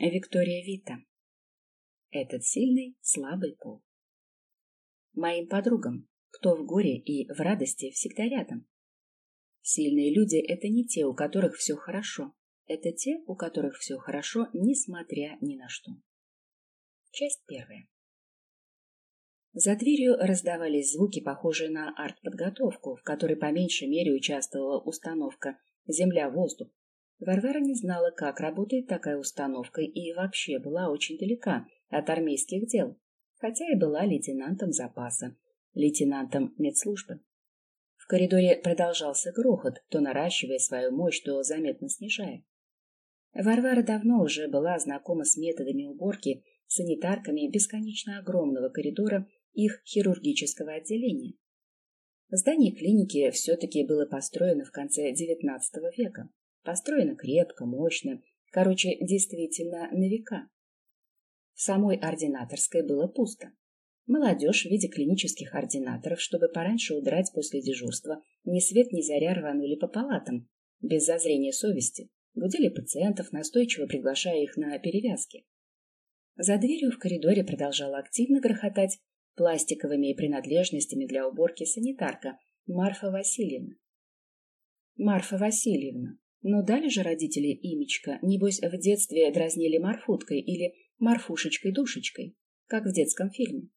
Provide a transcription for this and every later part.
Виктория Вита. Этот сильный, слабый пол. Моим подругам, кто в горе и в радости, всегда рядом. Сильные люди — это не те, у которых все хорошо. Это те, у которых все хорошо, несмотря ни на что. Часть первая. За дверью раздавались звуки, похожие на артподготовку, в которой по меньшей мере участвовала установка «Земля-воздух», Варвара не знала, как работает такая установка, и вообще была очень далека от армейских дел, хотя и была лейтенантом запаса, лейтенантом медслужбы. В коридоре продолжался грохот, то наращивая свою мощь, то заметно снижая. Варвара давно уже была знакома с методами уборки санитарками бесконечно огромного коридора их хирургического отделения. Здание клиники все-таки было построено в конце XIX века. Построена крепко, мощно, короче, действительно на века. В самой ординаторской было пусто. Молодежь в виде клинических ординаторов, чтобы пораньше удрать после дежурства, ни свет ни заря рванули по палатам, без зазрения совести, будили пациентов, настойчиво приглашая их на перевязки. За дверью в коридоре продолжала активно грохотать пластиковыми принадлежностями для уборки санитарка Марфа Васильевна. Марфа Васильевна, но дали же родители имечко, небось, в детстве дразнили Марфуткой или Марфушечкой-душечкой, как в детском фильме.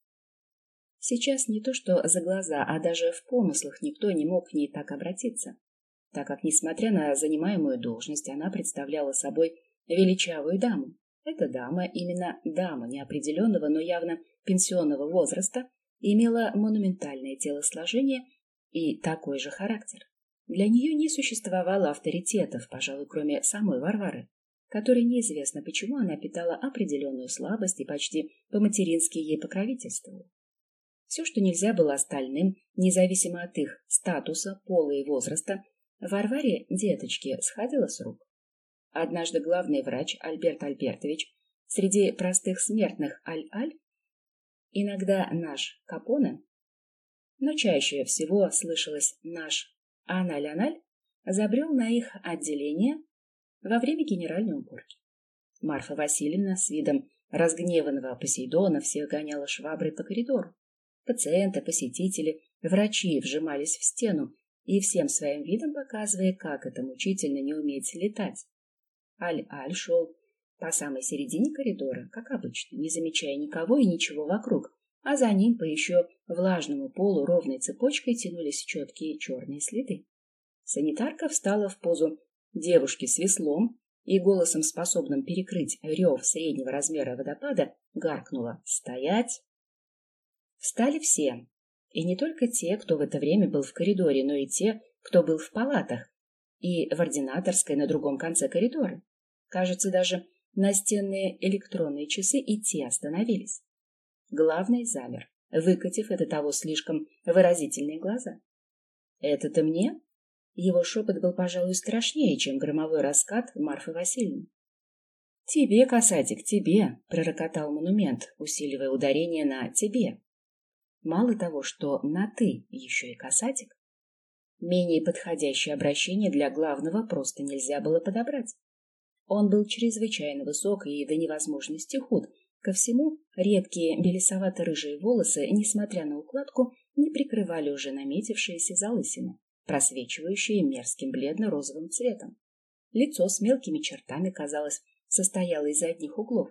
Сейчас не то что за глаза, а даже в помыслах никто не мог к ней так обратиться, так как, несмотря на занимаемую должность, она представляла собой величавую даму. Эта дама, именно дама неопределенного, но явно пенсионного возраста, имела монументальное телосложение и такой же характер. Для нее не существовало авторитетов, пожалуй, кроме самой Варвары, которой неизвестно, почему она питала определенную слабость и почти по-матерински ей покровительствовала. Все, что нельзя было остальным, независимо от их статуса, пола и возраста, Варваре, деточке, сходило с рук. Однажды главный врач Альберт Альбертович среди простых смертных Аль-Аль, иногда наш Капоне, но чаще всего слышалось наш Аналь-Аналь забрел на их отделение во время генеральной уборки. Марфа Васильевна с видом разгневанного Посейдона всех гоняла шваброй по коридору. Пациенты, посетители, врачи вжимались в стену и всем своим видом показывая, как это мучительно не уметь летать. Аль-Аль шел по самой середине коридора, как обычно, не замечая никого и ничего вокруг, а за ним по еще влажному полу ровной цепочкой тянулись четкие черные следы. Санитарка встала в позу девушки с веслом и голосом, способным перекрыть рев среднего размера водопада, гаркнула «Стоять!». Встали все, и не только те, кто в это время был в коридоре, но и те, кто был в палатах и в ординаторской на другом конце коридора. Кажется, даже настенные электронные часы и те остановились. Главный замер, выкатив это того слишком выразительные глаза. «Это-то мне?» Его шепот был, пожалуй, страшнее, чем громовой раскат Марфы Васильевны. «Тебе, касатик, тебе!» — пророкотал монумент, усиливая ударение на «тебе». Мало того, что на «ты» еще и касатик. Менее подходящее обращение для главного просто нельзя было подобрать. Он был чрезвычайно высок и до невозможности худ, Ко всему, редкие белесовато-рыжие волосы, несмотря на укладку, не прикрывали уже наметившиеся залысины, просвечивающие мерзким бледно-розовым цветом. Лицо с мелкими чертами, казалось, состояло из одних углов.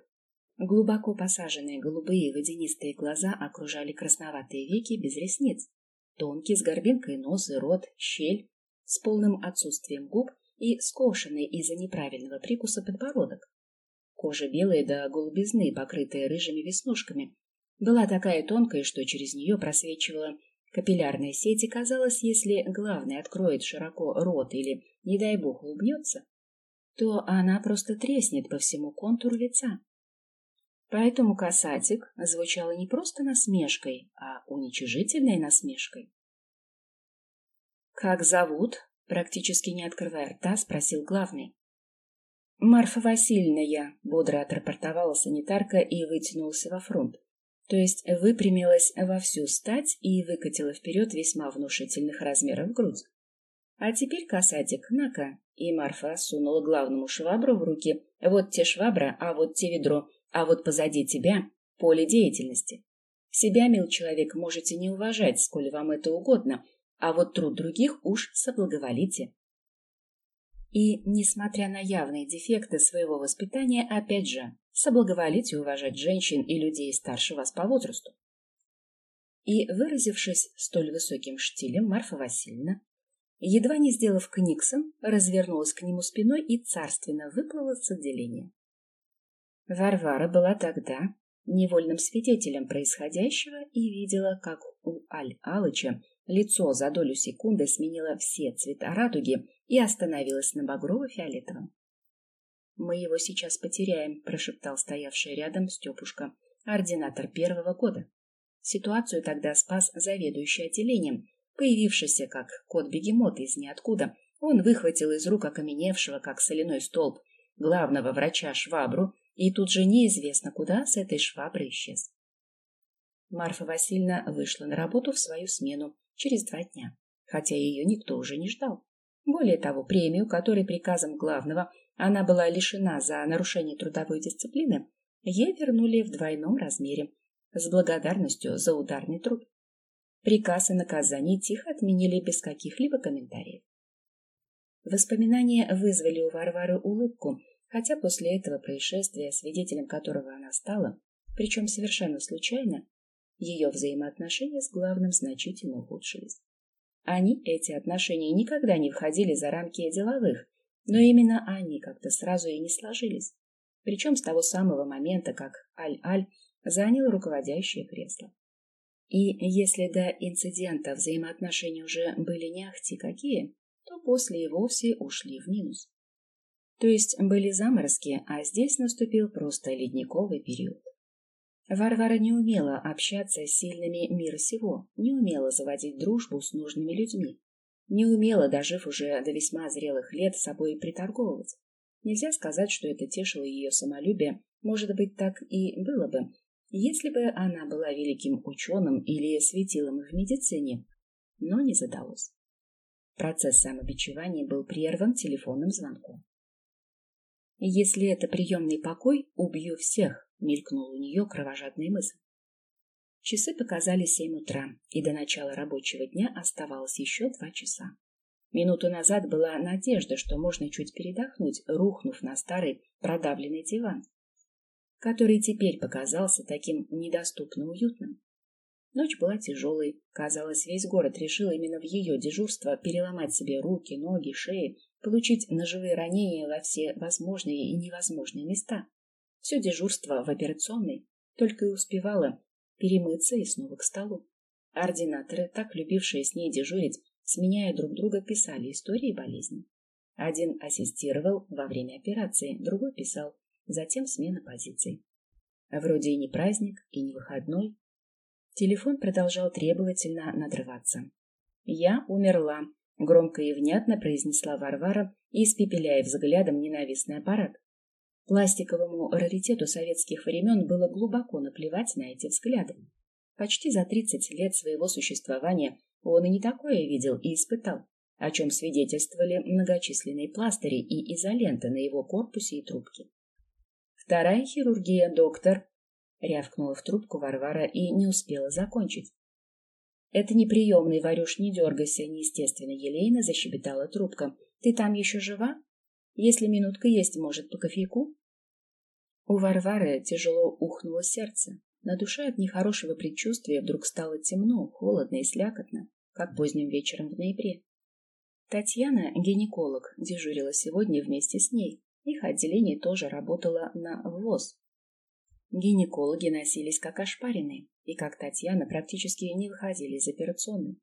Глубоко посаженные голубые водянистые глаза окружали красноватые веки без ресниц. Тонкий с горбинкой нос и рот, щель, с полным отсутствием губ и скошенный из-за неправильного прикуса подбородок. Кожа белая до голубизны, покрытая рыжими веснушками, была такая тонкая, что через нее просвечивала капиллярная сеть, и казалось, если главный откроет широко рот или, не дай бог, улыбнется, то она просто треснет по всему контуру лица. Поэтому касатик звучало не просто насмешкой, а уничижительной насмешкой. «Как зовут?» — практически не открывая рта, спросил главный. «Марфа Васильевна я», — бодро отрапортовала санитарка и вытянулся во фронт. То есть выпрямилась во всю стать и выкатила вперед весьма внушительных размеров грудь. «А теперь, касатик, на-ка, И Марфа сунула главному швабру в руки. Вот те швабра, а вот те ведро, а вот позади тебя поле деятельности. Себя, мил человек, можете не уважать, сколь вам это угодно, а вот труд других уж соблаговолите. И, несмотря на явные дефекты своего воспитания, опять же, соблаговолите уважать женщин и людей старше вас по возрасту. И, выразившись столь высоким штилем, Марфа Васильевна, едва не сделав книгсон, развернулась к нему спиной и царственно выплыла с отделения. Варвара была тогда невольным свидетелем происходящего и видела, как у Аль-Алыча лицо за долю секунды сменило все цвета радуги и остановилось на багрово-фиолетовом. «Мы его сейчас потеряем», — прошептал стоявший рядом Степушка, ординатор первого года. Ситуацию тогда спас заведующий отделением, появившийся как кот-бегемот из ниоткуда. Он выхватил из рук окаменевшего, как соляной столб, главного врача швабру, и тут же неизвестно куда с этой шваброй исчез. Марфа Васильевна вышла на работу в свою смену через два дня, хотя ее никто уже не ждал. Более того, премию, которой приказом главного она была лишена за нарушение трудовой дисциплины, ей вернули в двойном размере, с благодарностью за ударный труд. Приказ и наказание тихо отменили без каких-либо комментариев. Воспоминания вызвали у Варвары улыбку, хотя после этого происшествия, свидетелем которого она стала, причем совершенно случайно, ее взаимоотношения с главным значительно ухудшились. Они, эти отношения, никогда не входили за рамки деловых, но именно они как-то сразу и не сложились. Причем с того самого момента, как Аль-Аль занял руководящее кресло. И если до инцидента взаимоотношения уже были не ахти какие, то после и вовсе ушли в минус. То есть были заморозки, а здесь наступил просто ледниковый период. Варвара не умела общаться с сильными мира сего, не умела заводить дружбу с нужными людьми, не умела, дожив уже до весьма зрелых лет, собой приторговывать. Нельзя сказать, что это тешило ее самолюбие, может быть, так и было бы, если бы она была великим ученым или светилом в медицине, но не задалось. Процесс самобичевания был прерван телефонным звонком. «Если это приемный покой, убью всех», — мелькнула у нее кровожадная мысль. Часы показали семь утра, и до начала рабочего дня оставалось еще два часа. Минуту назад была надежда, что можно чуть передохнуть, рухнув на старый продавленный диван, который теперь показался таким недоступно уютным. Ночь была тяжелой. Казалось, весь город решил именно в ее дежурство переломать себе руки, ноги, шеи, получить ножевые ранения во все возможные и невозможные места. Все дежурство в операционной только и успевало перемыться и снова к столу. Ординаторы, так любившие с ней дежурить, сменяя друг друга, писали истории болезни. Один ассистировал во время операции, другой писал, затем смена позиций. Вроде и не праздник, и не выходной. Телефон продолжал требовательно надрываться. «Я умерла», — громко и внятно произнесла Варвара, испепеляя взглядом ненавистный аппарат. Пластиковому раритету советских времен было глубоко наплевать на эти взгляды. Почти за тридцать лет своего существования он и не такое видел и испытал, о чем свидетельствовали многочисленные пластыри и изоленты на его корпусе и трубке. «Вторая хирургия, доктор!» — рявкнула в трубку Варвара и не успела закончить. «Это неприемный, Варюш, не дергайся!» — неестественно елейно защебетала трубка. «Ты там еще жива? Если минутка есть, может, по кофейку?» У Варвары тяжело ухнуло сердце. На душе от нехорошего предчувствия вдруг стало темно, холодно и слякотно, как поздним вечером в ноябре. Татьяна, гинеколог, дежурила сегодня вместе с ней. Их отделение тоже работало на ВОЗ. Гинекологи носились как ошпаренные, и, как Татьяна, практически не выходили из операционной.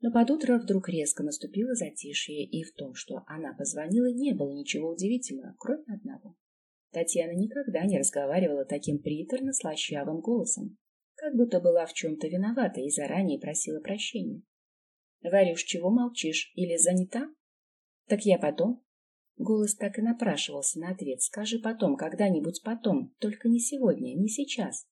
Но под утро вдруг резко наступило затишье, и в том, что она позвонила, не было ничего удивительного, кроме одного. Татьяна никогда не разговаривала таким приторно-слащавым голосом, как будто была в чем-то виновата и заранее просила прощения. «Варюш, чего молчишь? Или занята?» «Так я потом». Голос так и напрашивался на ответ. «Скажи потом, когда-нибудь потом, только не сегодня, не сейчас».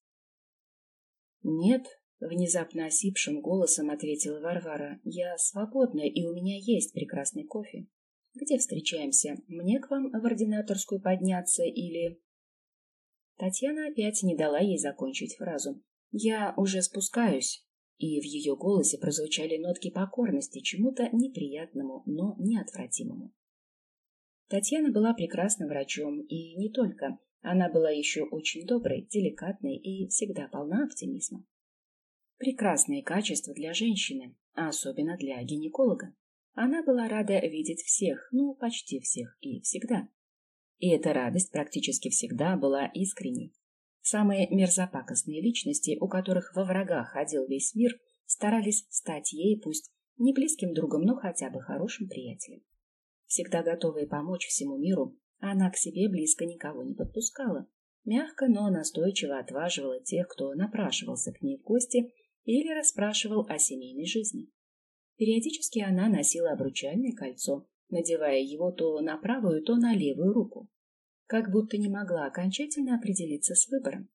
«Нет», — внезапно осипшим голосом ответила Варвара, — «я свободна, и у меня есть прекрасный кофе. Где встречаемся? Мне к вам в ординаторскую подняться или...» Татьяна опять не дала ей закончить фразу. «Я уже спускаюсь». И в ее голосе прозвучали нотки покорности чему-то неприятному, но неотвратимому. Татьяна была прекрасным врачом, и не только. Она была еще очень доброй, деликатной и всегда полна оптимизма. Прекрасные качества для женщины, а особенно для гинеколога. Она была рада видеть всех, ну, почти всех и всегда. И эта радость практически всегда была искренней. Самые мерзопакостные личности, у которых во врагах ходил весь мир, старались стать ей пусть не близким другом, но хотя бы хорошим приятелем. Всегда готовая помочь всему миру, она к себе близко никого не подпускала. Мягко, но настойчиво отваживала тех, кто напрашивался к ней в гости или расспрашивал о семейной жизни. Периодически она носила обручальное кольцо, надевая его то на правую, то на левую руку, как будто не могла окончательно определиться с выбором.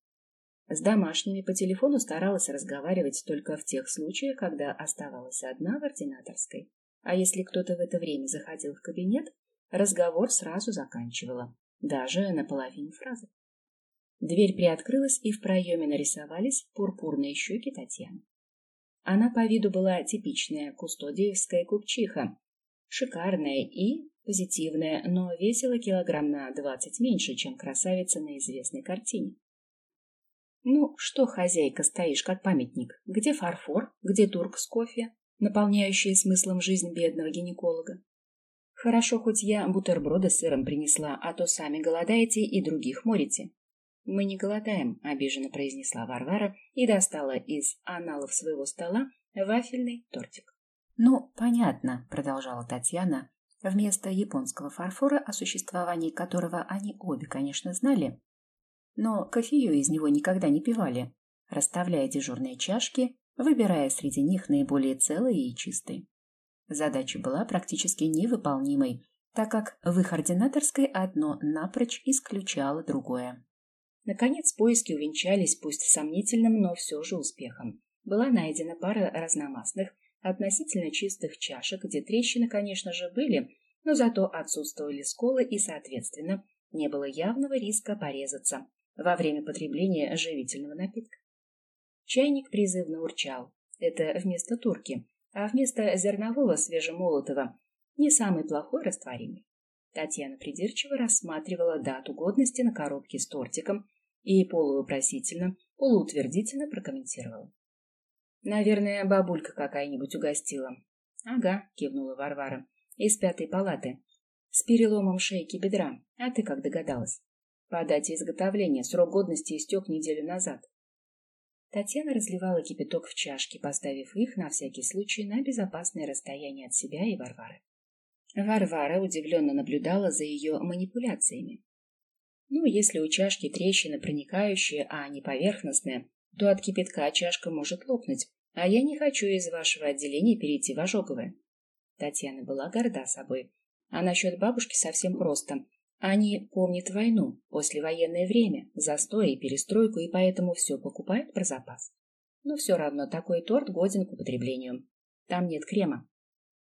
С домашними по телефону старалась разговаривать только в тех случаях, когда оставалась одна в ординаторской. А если кто-то в это время заходил в кабинет, разговор сразу заканчивала, даже на половине фразы. Дверь приоткрылась, и в проеме нарисовались пурпурные щеки Татьяны. Она по виду была типичная кустодиевская купчиха, шикарная и позитивная, но весила килограмм на двадцать меньше, чем красавица на известной картине. «Ну, что, хозяйка, стоишь как памятник? Где фарфор? Где турк с кофе, наполняющий смыслом жизнь бедного гинеколога? Хорошо, хоть я бутерброды с сыром принесла, а то сами голодаете и других морите. «Мы не голодаем», — обиженно произнесла Варвара и достала из аналов своего стола вафельный тортик. «Ну, понятно», — продолжала Татьяна, вместо японского фарфора, о существовании которого они обе, конечно, знали, но кофею из него никогда не пивали, расставляя дежурные чашки, выбирая среди них наиболее целые и чистые. Задача была практически невыполнимой, так как в их ординаторской одно напрочь исключало другое. Наконец поиски увенчались пусть сомнительным, но все же успехом. Была найдена пара разномастных, относительно чистых чашек, где трещины, конечно же, были, но зато отсутствовали сколы и, соответственно, не было явного риска порезаться во время потребления живительного напитка. Чайник призывно урчал. Это вместо турки, а вместо зернового свежемолотого не самый плохой растворимый. Татьяна придирчиво рассматривала дату годности на коробке с тортиком и полувопросительно, полуутвердительно прокомментировала. «Наверное, бабулька какая-нибудь угостила». «Ага», — кивнула Варвара, — «из пятой палаты. С переломом шейки бедра. А ты как догадалась?» «По дате изготовления. Срок годности истек неделю назад». Татьяна разливала кипяток в чашки, поставив их на всякий случай на безопасное расстояние от себя и Варвары. Варвара удивленно наблюдала за ее манипуляциями. Ну, если у чашки трещина проникающая, а не поверхностная, то от кипятка чашка может лопнуть, а я не хочу из вашего отделения перейти в ожоговое. Татьяна была горда собой. А насчет бабушки совсем просто. Они помнят войну, послевоенное время, застой и перестройку, и поэтому все покупают про запас. Но все равно такой торт годен к употреблению. Там нет крема.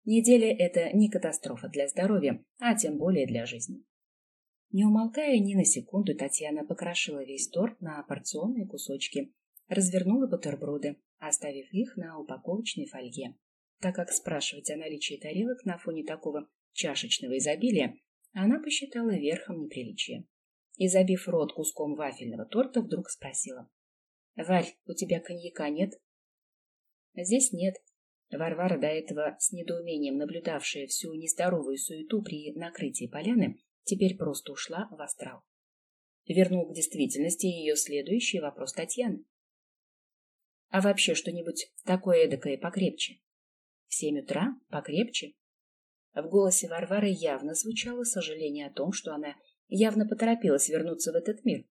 Неделя – это не катастрофа для здоровья, а тем более для жизни. Не умолкая ни на секунду, Татьяна покрошила весь торт на порционные кусочки, развернула бутерброды, оставив их на упаковочной фольге. Так как спрашивать о наличии тарелок на фоне такого чашечного изобилия она посчитала верхом неприличия. И, забив рот куском вафельного торта, вдруг спросила. — Варь, у тебя коньяка нет? — Здесь нет, Варвара, до этого с недоумением наблюдавшая всю нездоровую суету при накрытии поляны, теперь просто ушла в астрал. Вернул к действительности ее следующий вопрос Татьяны. А вообще что-нибудь такое эдакое покрепче? В семь утра? Покрепче? В голосе Варвары явно звучало сожаление о том, что она явно поторопилась вернуться в этот мир.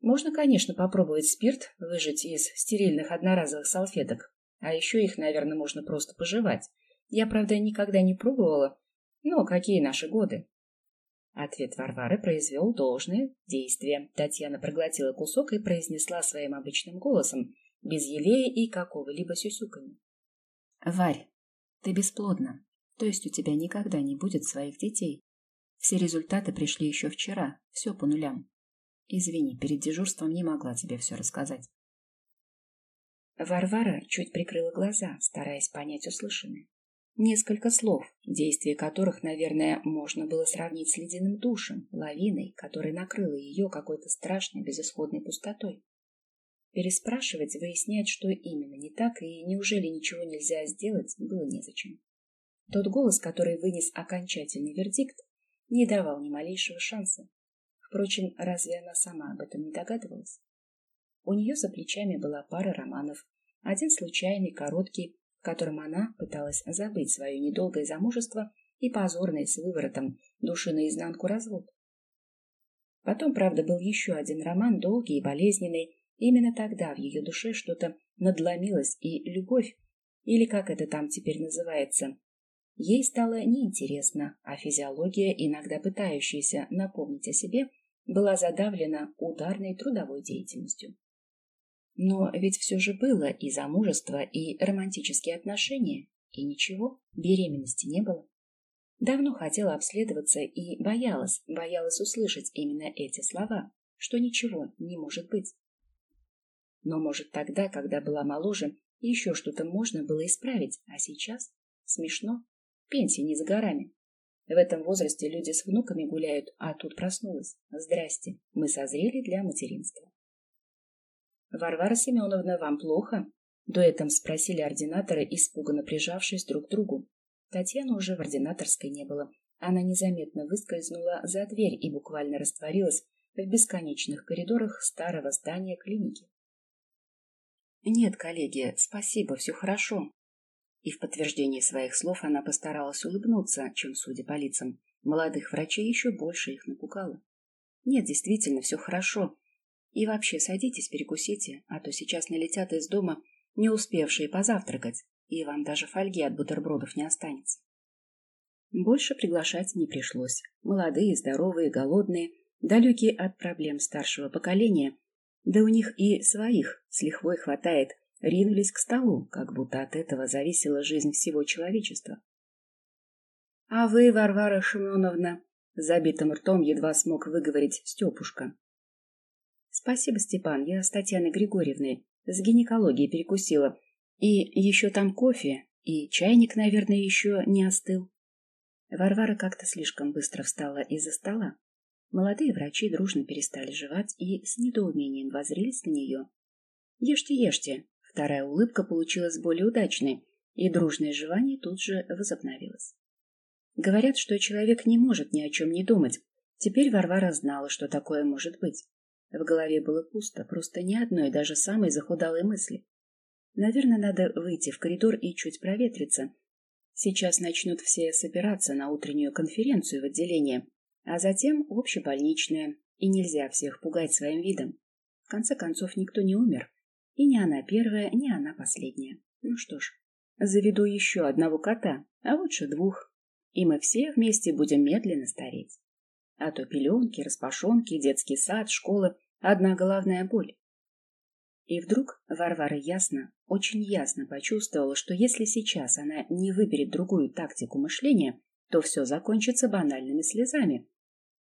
Можно, конечно, попробовать спирт выжать из стерильных одноразовых салфеток, а еще их, наверное, можно просто пожевать. Я, правда, никогда не пробовала. Но какие наши годы? Ответ Варвары произвел должное действие. Татьяна проглотила кусок и произнесла своим обычным голосом, без елея и какого-либо сюсюканья. «Варь, ты бесплодна. То есть у тебя никогда не будет своих детей. Все результаты пришли еще вчера, все по нулям. Извини, перед дежурством не могла тебе все рассказать. Варвара чуть прикрыла глаза, стараясь понять услышанное. Несколько слов, действие которых, наверное, можно было сравнить с ледяным душем, лавиной, которая накрыла ее какой-то страшной безысходной пустотой. Переспрашивать, выяснять, что именно не так, и неужели ничего нельзя сделать, было незачем. Тот голос, который вынес окончательный вердикт, не давал ни малейшего шанса. Впрочем, разве она сама об этом не догадывалась? У нее за плечами была пара романов, один случайный, короткий, в котором она пыталась забыть свое недолгое замужество и позорный с выворотом души наизнанку развод. Потом, правда, был еще один роман, долгий и болезненный. Именно тогда в ее душе что-то надломилось, и любовь, или как это там теперь называется, ей стало неинтересно, а физиология, иногда пытающаяся напомнить о себе, была задавлена ударной трудовой деятельностью. Но ведь все же было и замужество, и романтические отношения, и ничего, беременности не было. Давно хотела обследоваться и боялась, боялась услышать именно эти слова, что ничего не может быть. Но, может, тогда, когда была моложе, еще что-то можно было исправить, а сейчас смешно. Пенсия не за горами. В этом возрасте люди с внуками гуляют, а тут проснулась. Здрасте, мы созрели для материнства. «Варвара Семеновна, вам плохо?» Дуэтом спросили ординаторы, испуганно прижавшись друг к другу. Татьяны уже в ординаторской не было. Она незаметно выскользнула за дверь и буквально растворилась в бесконечных коридорах старого здания клиники. «Нет, коллеги, спасибо, все хорошо». И в подтверждение своих слов она постаралась улыбнуться, чем, судя по лицам, молодых врачей еще больше их напугало. «Нет, действительно, все хорошо. И вообще, садитесь, перекусите, а то сейчас налетят из дома, не успевшие позавтракать, и вам даже фольги от бутербродов не останется. Больше приглашать не пришлось. Молодые, здоровые, голодные, далекие от проблем старшего поколения, да у них и своих с лихвой хватает, ринулись к столу, как будто от этого зависела жизнь всего человечества. — А вы, Варвара Шименовна, — забитым ртом едва смог выговорить Степушка, Спасибо, Степан, я с Татьяной Григорьевной с гинекологией перекусила. И еще там кофе, и чайник, наверное, еще не остыл. Варвара как-то слишком быстро встала из-за стола. Молодые врачи дружно перестали жевать и с недоумением возрились на нее. «Ешьте, ешьте!» Вторая улыбка получилась более удачной, и дружное жевание тут же возобновилось. Говорят, что человек не может ни о чем не думать. Теперь Варвара знала, что такое может быть. В голове было пусто, просто ни одной, даже самой захудалой мысли. Наверное, надо выйти в коридор и чуть проветриться. Сейчас начнут все собираться на утреннюю конференцию в отделение, а затем общебольничная, и нельзя всех пугать своим видом. В конце концов, никто не умер. И не она первая, не она последняя. Ну что ж, заведу еще одного кота, а лучше двух, и мы все вместе будем медленно стареть. А то пеленки, распашонки, детский сад, школа — одна головная боль. И вдруг Варвара ясно, очень ясно почувствовала, что если сейчас она не выберет другую тактику мышления, то все закончится банальными слезами.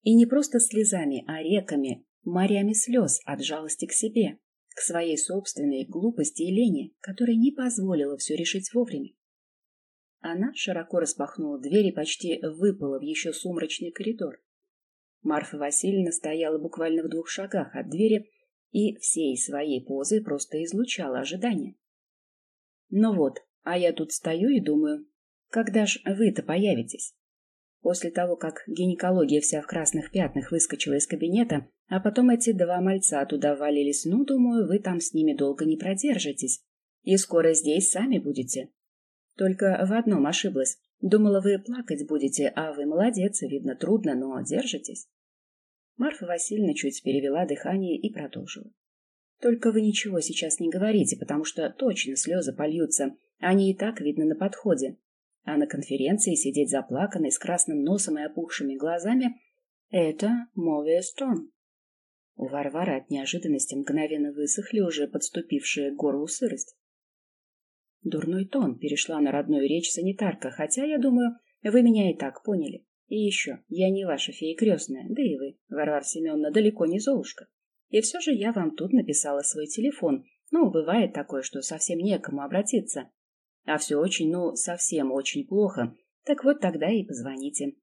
И не просто слезами, а реками, морями слез от жалости к себе, к своей собственной глупости и лени, которая не позволила все решить вовремя. Она широко распахнула дверь и почти выпала в еще сумрачный коридор. Марфа Васильевна стояла буквально в двух шагах от двери и всей своей позой просто излучала ожидание. Ну вот, а я тут стою и думаю, когда ж вы-то появитесь? После того, как гинекология вся в красных пятнах выскочила из кабинета, а потом эти два мальца туда валились, ну, думаю, вы там с ними долго не продержитесь. И скоро здесь сами будете. Только в одном ошиблась. Думала, вы плакать будете, а вы молодец, видно, трудно, но держитесь. Марфа Васильевна чуть перевела дыхание и продолжила. Только вы ничего сейчас не говорите, потому что точно слезы польются. Они и так, видно, на подходе. А на конференции сидеть заплаканной, с красным носом и опухшими глазами — это мовестон. У Варвары от неожиданности мгновенно высохли уже подступившие к горлу сырость. Дурной тон перешла на родную речь санитарка, хотя, я думаю, Вы меня и так поняли. И еще, я не ваша фея крестная, да и вы, Варвара Семеновна, далеко не Золушка. И все же я вам тут написала свой телефон. Ну, бывает такое, что совсем некому обратиться. А все очень, ну, совсем очень плохо. Так вот тогда и позвоните.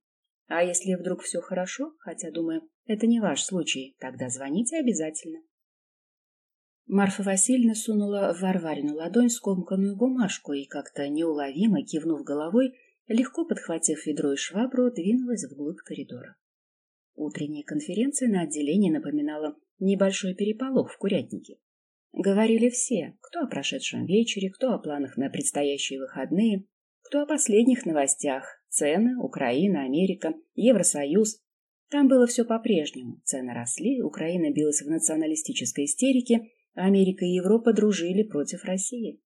А если вдруг все хорошо, хотя, думаю, это не ваш случай, тогда звоните обязательно. Марфа Васильевна сунула в Варварину ладонь скомканную бумажку и, как-то неуловимо кивнув головой, легко подхватив ведро и швабру, двинулась вглубь коридора. Утренняя конференция на отделении напоминала небольшой переполох в курятнике. Говорили все, кто о прошедшем вечере, кто о планах на предстоящие выходные, кто о последних новостях, цены, Украина, Америка, Евросоюз. Там было все по-прежнему. Цены росли, Украина билась в националистической истерике, Америка и Европа дружили против России.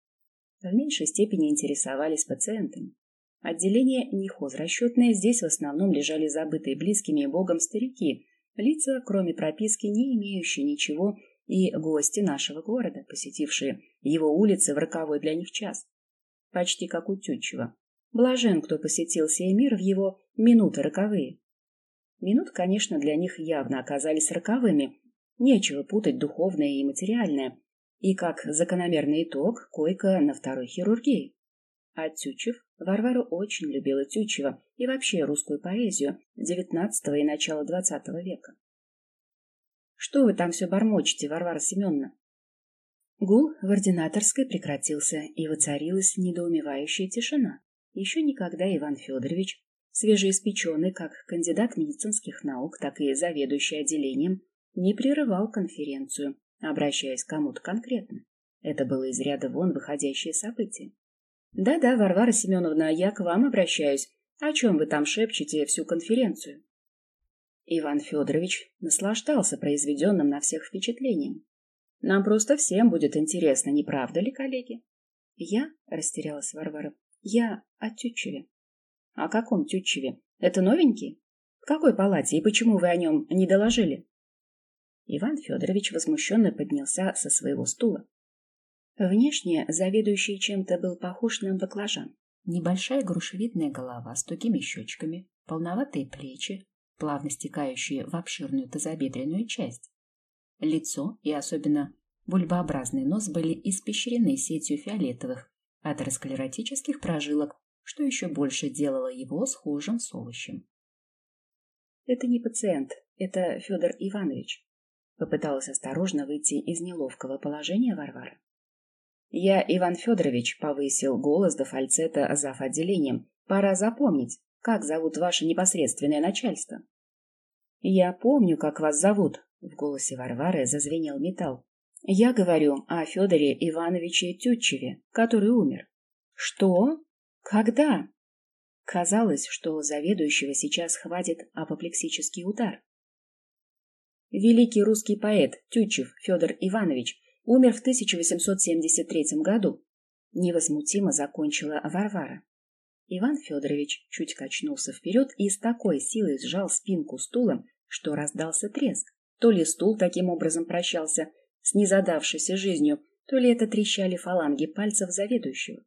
В меньшей степени интересовались пациентами. Отделение не хозрасчетное, здесь в основном лежали забытые близкими богом старики, лица, кроме прописки, не имеющие ничего, и гости нашего города, посетившие его улицы в роковой для них час. Почти как у Тютчева. Блажен, кто посетил сей мир в его минуты роковые. Минут, конечно, для них явно оказались роковыми, Нечего путать духовное и материальное. И как закономерный итог, койка на второй хирургии. А Тютчев, Варвара очень любила Тютчева и вообще русскую поэзию XIX и начала XX века. Что вы там все бормочете, Варвара Семеновна? Гул в ординаторской прекратился, и воцарилась недоумевающая тишина. Еще никогда Иван Федорович, свежеиспеченный как кандидат медицинских наук, так и заведующий отделением, не прерывал конференцию, обращаясь к кому-то конкретно. Это было из ряда вон выходящее событие. «Да-да, Варвара Семеновна, я к вам обращаюсь. О чем вы там шепчете всю конференцию?» Иван Федорович наслаждался произведенным на всех впечатлением. «Нам просто всем будет интересно, не правда ли, коллеги?» «Я?» — растерялась Варвара. «Я о Тютчеве». «О каком Тютчеве? Это новенький? В какой палате и почему вы о нем не доложили?» Иван Федорович возмущенно поднялся со своего стула. Внешне заведующий чем-то был похож на баклажан. Небольшая грушевидная голова с тугими щечками, полноватые плечи, плавно стекающие в обширную тазобедренную часть. Лицо и особенно бульбообразный нос были испещрены сетью фиолетовых атеросклеротических прожилок, что еще больше делало его схожим с овощем. Это не пациент, это Федор Иванович, Попыталась осторожно выйти из неловкого положения Варвара. Я, Иван Федорович, повысил голос до фальцета зав. отделением. Пора запомнить, как зовут ваше непосредственное начальство. Я помню, как вас зовут. В голосе Варвары зазвенел металл. Я говорю о Федоре Ивановиче Тютчеве, который умер. Что? Когда? Казалось, что заведующего сейчас хватит апоплексический удар. Великий русский поэт Тютчев Федор Иванович умер в 1873 году. Невозмутимо закончила Варвара. Иван Федорович чуть качнулся вперед и с такой силой сжал спинку стула, что раздался треск. То ли стул таким образом прощался с незадавшейся жизнью, то ли это трещали фаланги пальцев заведующего.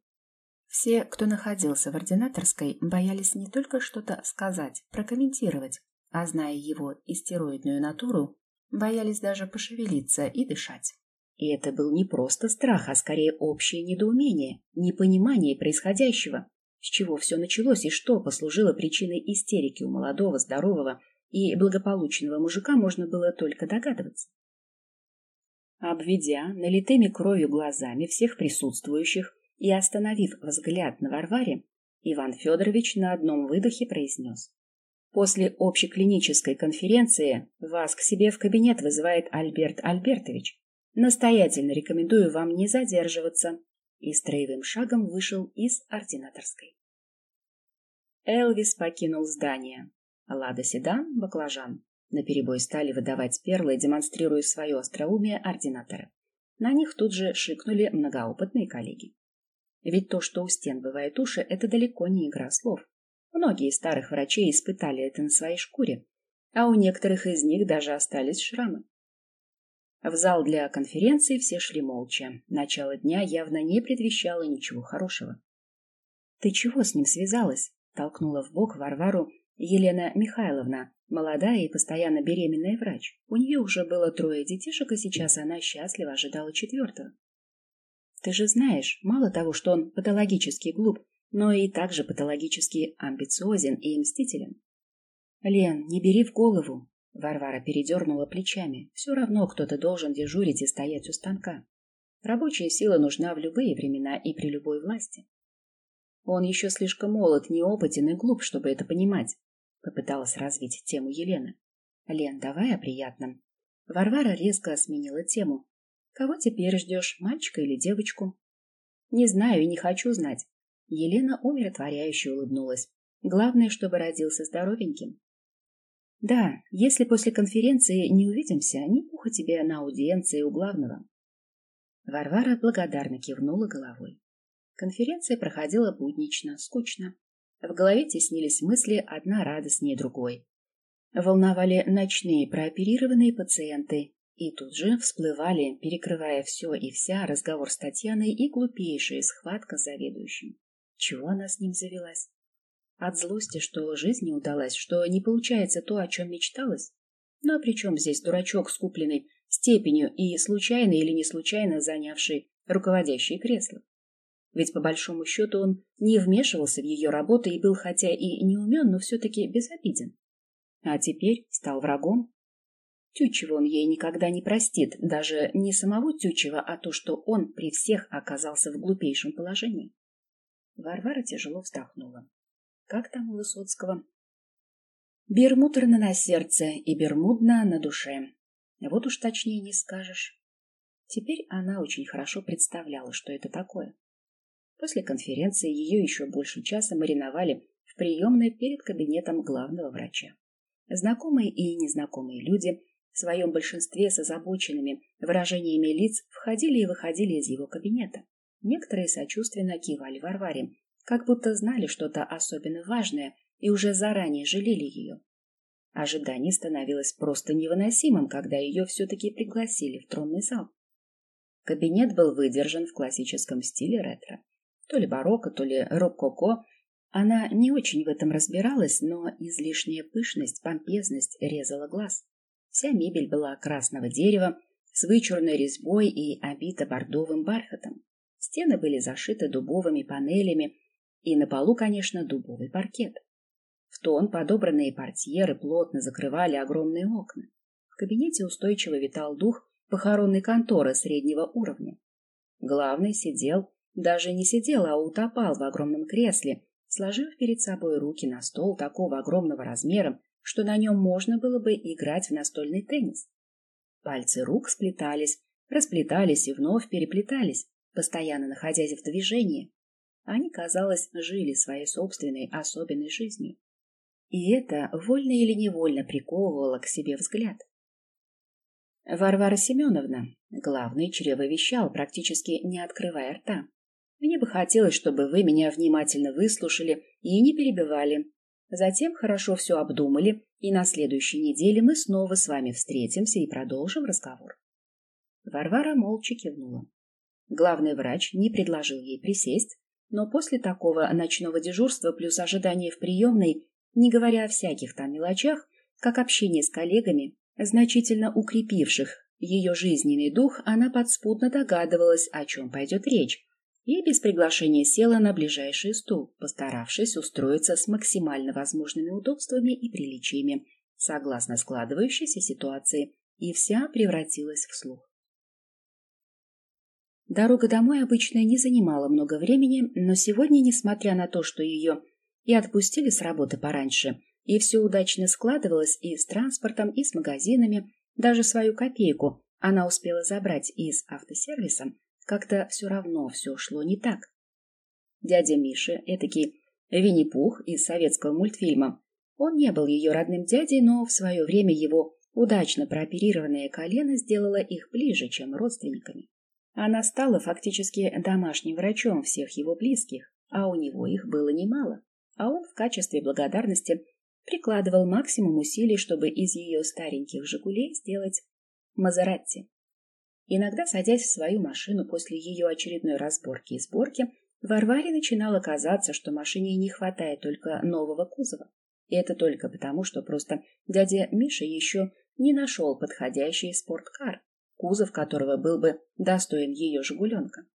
Все, кто находился в ординаторской, боялись не только что-то сказать, прокомментировать, а зная его истероидную натуру, боялись даже пошевелиться и дышать. И это был не просто страх, а скорее общее недоумение, непонимание происходящего, с чего все началось и что послужило причиной истерики у молодого, здорового и благополучного мужика, можно было только догадываться. Обведя налитыми кровью глазами всех присутствующих и остановив взгляд на Варваре, Иван Федорович на одном выдохе произнес. После общеклинической конференции вас к себе в кабинет вызывает Альберт Альбертович. Настоятельно рекомендую вам не задерживаться. И строевым шагом вышел из ординаторской. Элвис покинул здание. Лада Седан, баклажан. Наперебой стали выдавать перлы, демонстрируя свое остроумие ординаторы. На них тут же шикнули многоопытные коллеги. Ведь то, что у стен бывает уши, это далеко не игра слов. Многие старых врачей испытали это на своей шкуре, а у некоторых из них даже остались шрамы. В зал для конференции все шли молча. Начало дня явно не предвещало ничего хорошего. — Ты чего с ним связалась? толкнула в бок Варвару Елена Михайловна, молодая и постоянно беременная врач. У нее уже было трое детишек, и сейчас она счастливо ожидала четвертого. Ты же знаешь, мало того, что он патологически глуп, но и также патологически амбициозен и мстителен. Лен, не бери в голову. Варвара передернула плечами. Все равно кто-то должен дежурить и стоять у станка. Рабочая сила нужна в любые времена и при любой власти. Он еще слишком молод, неопытен и глуп, чтобы это понимать. Попыталась развить тему Елена. Лен, давай о приятном. Варвара резко сменила тему. Кого теперь ждешь, мальчика или девочку? Не знаю и не хочу знать. Елена умиротворяюще улыбнулась. Главное, чтобы родился здоровеньким. Да, если после конференции не увидимся, не пуха тебе на аудиенции у главного. Варвара благодарно кивнула головой. Конференция проходила буднично, скучно. В голове теснились мысли, одна радостнее другой. Волновали ночные прооперированные пациенты, и тут же всплывали, перекрывая все и вся, разговор с Татьяной и глупейшая схватка с заведующим. Чего она с ним завелась? От злости, что жизнь не удалась, что не получается то, о чем мечталось? Ну а при чем здесь дурачок, скупленный степенью и случайно или не случайно занявший руководящее кресло? Ведь по большому счету он не вмешивался в ее работу и был хотя и не умен, но все-таки безобиден. А теперь стал врагом. Тютчева он ей никогда не простит, даже не самого Тютчева, а то, что он при всех оказался в глупейшем положении. Варвара тяжело вздохнула. Как там у Высоцкого? Бермутерно на сердце и бермудно на душе. Вот уж точнее не скажешь. Теперь она очень хорошо представляла, что это такое. После конференции ее еще больше часа мариновали в приемной перед кабинетом главного врача. Знакомые и незнакомые люди, в своем большинстве с озабоченными выражениями лиц, входили и выходили из его кабинета. Некоторые сочувственно кивали Варваре, как будто знали что-то особенно важное и уже заранее жалели ее. Ожидание становилось просто невыносимым, когда ее все-таки пригласили в тронный зал. Кабинет был выдержан в классическом стиле ретро. То ли барокко, то ли рококо. Она не очень в этом разбиралась, но излишняя пышность, помпезность резала глаз. Вся мебель была красного дерева, с вычурной резьбой и обита бордовым бархатом. Стены были зашиты дубовыми панелями, и на полу, конечно, дубовый паркет. В тон подобранные портьеры плотно закрывали огромные окна. В кабинете устойчиво витал дух похоронной конторы среднего уровня. Главный сидел, даже не сидел, а утопал в огромном кресле, сложив перед собой руки на стол такого огромного размера, что на нем можно было бы играть в настольный теннис. Пальцы рук сплетались, расплетались и вновь переплетались, постоянно находясь в движении. Они, казалось, жили своей собственной особенной жизнью. И это вольно или невольно приковывало к себе взгляд. Варвара Семеновна, главный чревовещал, практически не открывая рта. Мне бы хотелось, чтобы вы меня внимательно выслушали и не перебивали. Затем хорошо все обдумали, и на следующей неделе мы снова с вами встретимся и продолжим разговор. Варвара молча кивнула. Главный врач не предложил ей присесть, но после такого ночного дежурства плюс ожидания в приемной, не говоря о всяких там мелочах, как общение с коллегами, значительно укрепивших ее жизненный дух, она подспудно догадывалась, о чем пойдет речь, и без приглашения села на ближайший стул, постаравшись устроиться с максимально возможными удобствами и приличиями, согласно складывающейся ситуации, и вся превратилась в слух. Дорога домой обычно не занимала много времени, но сегодня, несмотря на то, что ее и отпустили с работы пораньше, и все удачно складывалось и с транспортом, и с магазинами, даже свою копейку она успела забрать из автосервиса, как-то все равно все шло не так. Дядя Миша, этакий Винни-Пух из советского мультфильма, он не был ее родным дядей, но в свое время его удачно прооперированное колено сделало их ближе, чем родственниками. Она стала фактически домашним врачом всех его близких, а у него их было немало. А он в качестве благодарности прикладывал максимум усилий, чтобы из ее стареньких «Жигулей» сделать Мазератти. Иногда, садясь в свою машину после ее очередной разборки и сборки, Варваре начинало казаться, что машине не хватает только нового кузова. И это только потому, что просто дядя Миша еще не нашел подходящий спорткар, кузов которого был бы достоин ее «Жигуленка».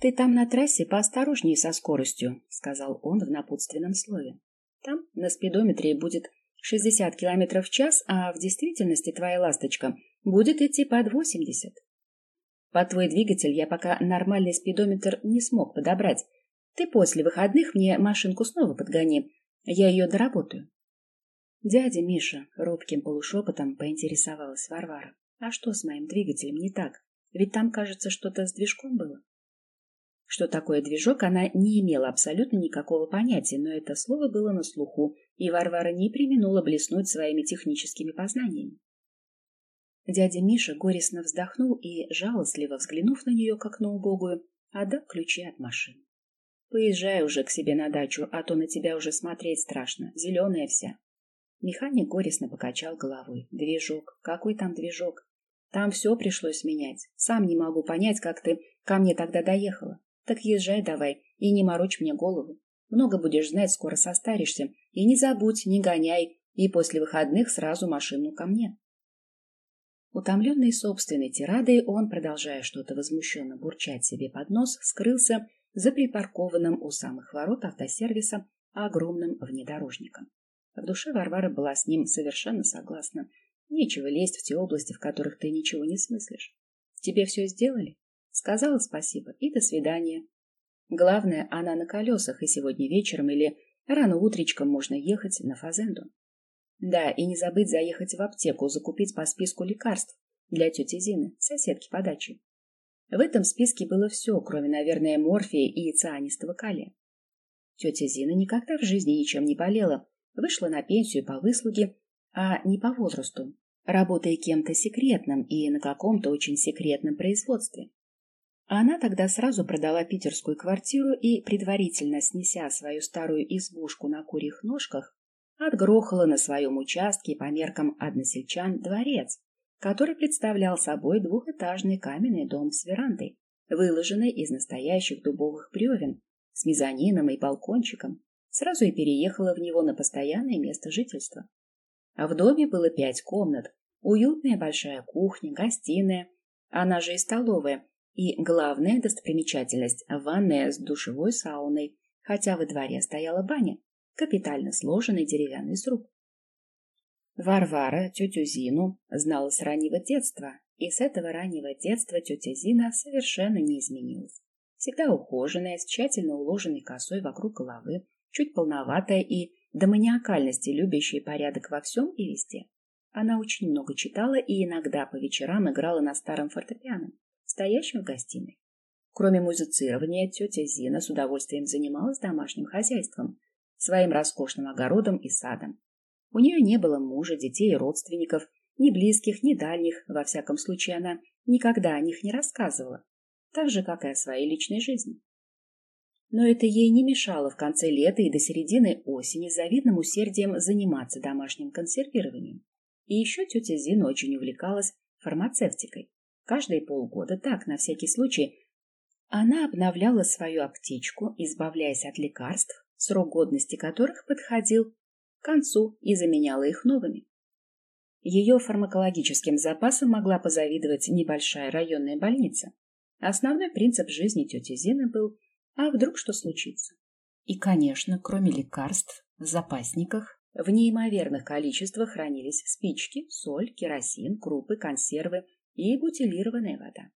«Ты там на трассе поосторожнее со скоростью», — сказал он в напутственном слове. «Там на спидометре будет 60 км в час, а в действительности твоя ласточка будет идти под 80. Под твой двигатель я пока нормальный спидометр не смог подобрать. Ты после выходных мне машинку снова подгони, я ее доработаю». Дядя Миша робким полушепотом поинтересовалась Варвара. «А что с моим двигателем не так? Ведь там, кажется, что-то с движком было». Что такое движок, она не имела абсолютно никакого понятия, но это слово было на слуху, и Варвара не применула блеснуть своими техническими познаниями. Дядя Миша горестно вздохнул и, жалостливо взглянув на нее, как на убогую, отдал ключи от машины. «Поезжай уже к себе на дачу, а то на тебя уже смотреть страшно, зеленая вся». Механик горестно покачал головой. «Движок? Какой там движок? Там все пришлось менять. Сам не могу понять, как ты ко мне тогда доехала. Так езжай давай и не морочь мне голову. Много будешь знать, скоро состаришься. И не забудь, не гоняй, и после выходных сразу машину ко мне. Утомленный собственной тирадой, он, продолжая что-то возмущенно бурчать себе под нос, скрылся за припаркованным у самых ворот автосервиса огромным внедорожником. В душе Варвара была с ним совершенно согласна. Нечего лезть в те области, в которых ты ничего не смыслишь. Тебе все сделали? Сказала спасибо и до свидания. Главное, она на колесах, и сегодня вечером или рано утречком можно ехать на Фазенду. Да, и не забыть заехать в аптеку, закупить по списку лекарств для тети Зины, соседки по даче. В этом списке было все, кроме, наверное, морфия и цианистого калия. Тетя Зина никогда в жизни ничем не болела, вышла на пенсию по выслуге, а не по возрасту, работая кем-то секретным и на каком-то очень секретном производстве. Она тогда сразу продала питерскую квартиру и, предварительно снеся свою старую избушку на курьих ножках, отгрохала на своем участке по меркам односельчан дворец, который представлял собой двухэтажный каменный дом с верандой, выложенный из настоящих дубовых бревен, с мезонином и балкончиком, сразу и переехала в него на постоянное место жительства. А в доме было пять комнат, уютная большая кухня, гостиная, она же и столовая, и главная достопримечательность – ванная с душевой сауной, хотя во дворе стояла баня, капитально сложенный деревянный сруб. Варвара тетю Зину знала с раннего детства, и с этого раннего детства тетя Зина совершенно не изменилась. Всегда ухоженная, с тщательно уложенной косой вокруг головы, чуть полноватая и до маниакальности любящая порядок во всем и везде. Она очень много читала и иногда по вечерам играла на старом фортепиано стоящим в гостиной. Кроме музицирования, тетя Зина с удовольствием занималась домашним хозяйством, своим роскошным огородом и садом. У нее не было мужа, детей и родственников, ни близких, ни дальних, во всяком случае она никогда о них не рассказывала, так же, как и о своей личной жизни. Но это ей не мешало в конце лета и до середины осени завидным усердием заниматься домашним консервированием. И еще тетя Зина очень увлекалась фармацевтикой. Каждые полгода, так, на всякий случай, она обновляла свою аптечку, избавляясь от лекарств, срок годности которых подходил к концу и заменяла их новыми. Ее фармакологическим запасом могла позавидовать небольшая районная больница. Основной принцип жизни тети Зины был «а вдруг что случится?». И, конечно, кроме лекарств, в запасниках в неимоверных количествах хранились спички, соль, керосин, крупы, консервы, и бутилированная вода.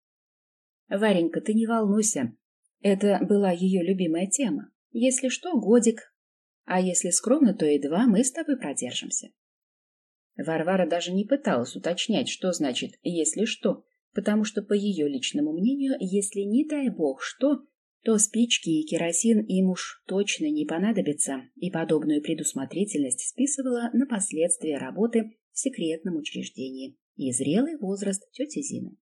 Варенька, ты не волнуйся. Это была ее любимая тема. Если что, годик. А если скромно, то и два мы с тобой продержимся. Варвара даже не пыталась уточнять, что значит «если что», потому что, по ее личному мнению, если не дай бог что, то спички и керосин им уж точно не понадобятся, и подобную предусмотрительность списывала на последствия работы в секретном учреждении и зрелый возраст тети Зины.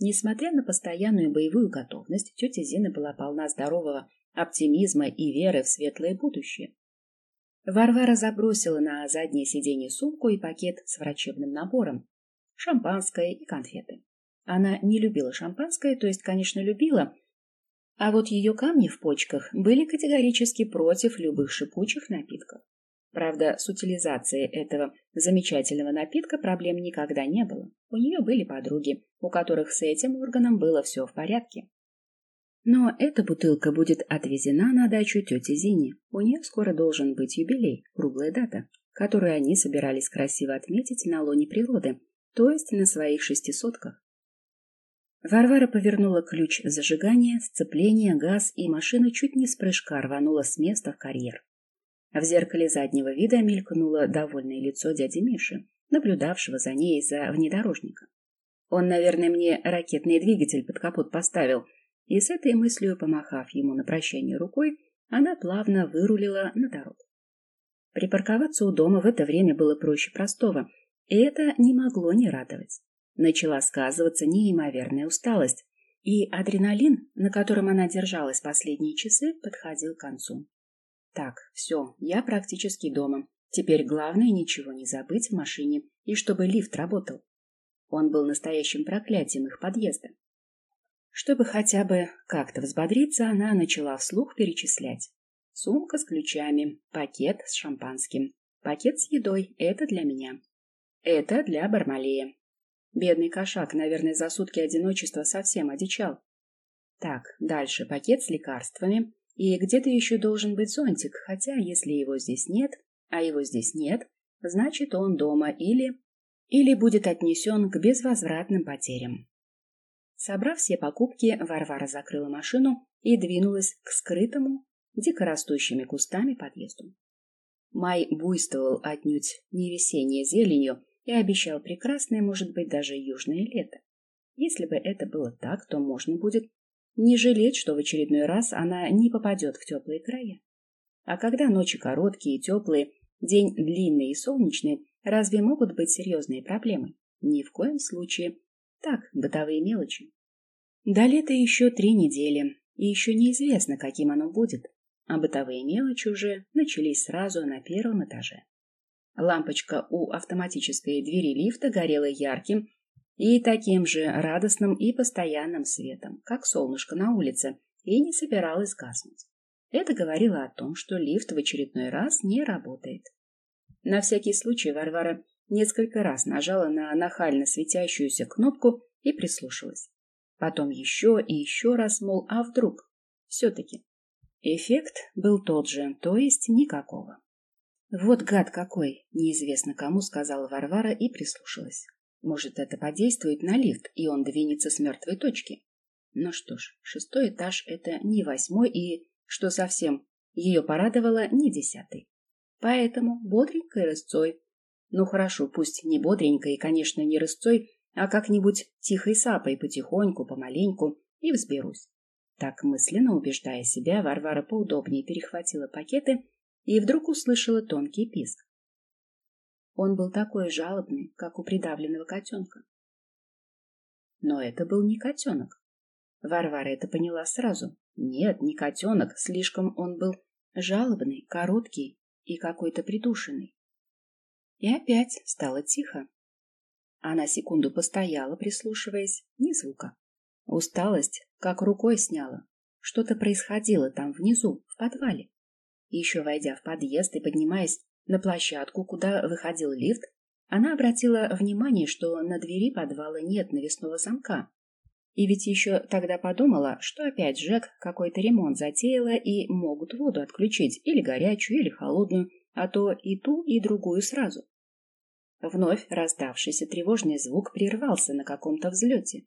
Несмотря на постоянную боевую готовность, тетя Зина была полна здорового оптимизма и веры в светлое будущее. Варвара забросила на заднее сиденье сумку и пакет с врачебным набором, шампанское и конфеты. Она не любила шампанское, то есть, конечно, любила, А вот ее камни в почках были категорически против любых шипучих напитков. Правда, с утилизацией этого замечательного напитка проблем никогда не было. У нее были подруги, у которых с этим органом было все в порядке. Но эта бутылка будет отвезена на дачу тети Зине. У нее скоро должен быть юбилей, круглая дата, которую они собирались красиво отметить на лоне природы, то есть на своих шестисотках. Варвара повернула ключ зажигания, сцепление, газ, и машина чуть не с прыжка рванула с места в карьер. В зеркале заднего вида мелькнуло довольное лицо дяди Миши, наблюдавшего за ней из-за внедорожника. Он, наверное, мне ракетный двигатель под капот поставил, и с этой мыслью, помахав ему на прощание рукой, она плавно вырулила на дорогу. Припарковаться у дома в это время было проще простого, и это не могло не радовать. Начала сказываться неимоверная усталость, и адреналин, на котором она держалась последние часы, подходил к концу. Так, все, я практически дома. Теперь главное ничего не забыть в машине, и чтобы лифт работал. Он был настоящим проклятием их подъезда. Чтобы хотя бы как-то взбодриться, она начала вслух перечислять. Сумка с ключами, пакет с шампанским, пакет с едой — это для меня. Это для Бармалея. Бедный кошак, наверное, за сутки одиночества совсем одичал. Так, дальше пакет с лекарствами. И где-то еще должен быть зонтик, хотя если его здесь нет, а его здесь нет, значит он дома или... или будет отнесен к безвозвратным потерям. Собрав все покупки, Варвара закрыла машину и двинулась к скрытому, дикорастущими кустами подъезду. Май буйствовал отнюдь не весенней зеленью и обещал прекрасное, может быть, даже южное лето. Если бы это было так, то можно будет не жалеть, что в очередной раз она не попадет в теплые края. А когда ночи короткие и теплые, день длинный и солнечный, разве могут быть серьезные проблемы? Ни в коем случае. Так, бытовые мелочи. До лета еще три недели, и еще неизвестно, каким оно будет, а бытовые мелочи уже начались сразу на первом этаже. Лампочка у автоматической двери лифта горела ярким и таким же радостным и постоянным светом, как солнышко на улице, и не собиралась гаснуть. Это говорило о том, что лифт в очередной раз не работает. На всякий случай Варвара несколько раз нажала на нахально светящуюся кнопку и прислушалась. Потом еще и еще раз, мол, а вдруг? Все-таки. Эффект был тот же, то есть никакого. «Вот гад какой!» – неизвестно кому сказала Варвара и прислушалась. Может, это подействует на лифт, и он двинется с мертвой точки. Ну что ж, шестой этаж – это не восьмой и, что совсем ее порадовало, не десятый. Поэтому бодренькой рысцой ну хорошо, пусть не бодренько и, конечно, не рысцой, а как-нибудь тихой сапой, потихоньку, помаленьку, и взберусь. Так, мысленно убеждая себя, Варвара поудобнее перехватила пакеты и вдруг услышала тонкий писк. Он был такой жалобный, как у придавленного котенка. Но это был не котенок. Варвара это поняла сразу. Нет, не котенок, слишком он был жалобный, короткий и какой-то придушенный. И опять стало тихо. Она секунду постояла, прислушиваясь, ни звука. Усталость как рукой сняла. Что-то происходило там внизу, в подвале. Еще войдя в подъезд и поднимаясь на площадку, куда выходил лифт, она обратила внимание, что на двери подвала нет навесного замка. И ведь еще тогда подумала, что опять Жек какой-то ремонт затеяла и могут воду отключить, или горячую, или холодную, а то и ту, и другую сразу. Вновь раздавшийся тревожный звук прервался на каком-то взлете.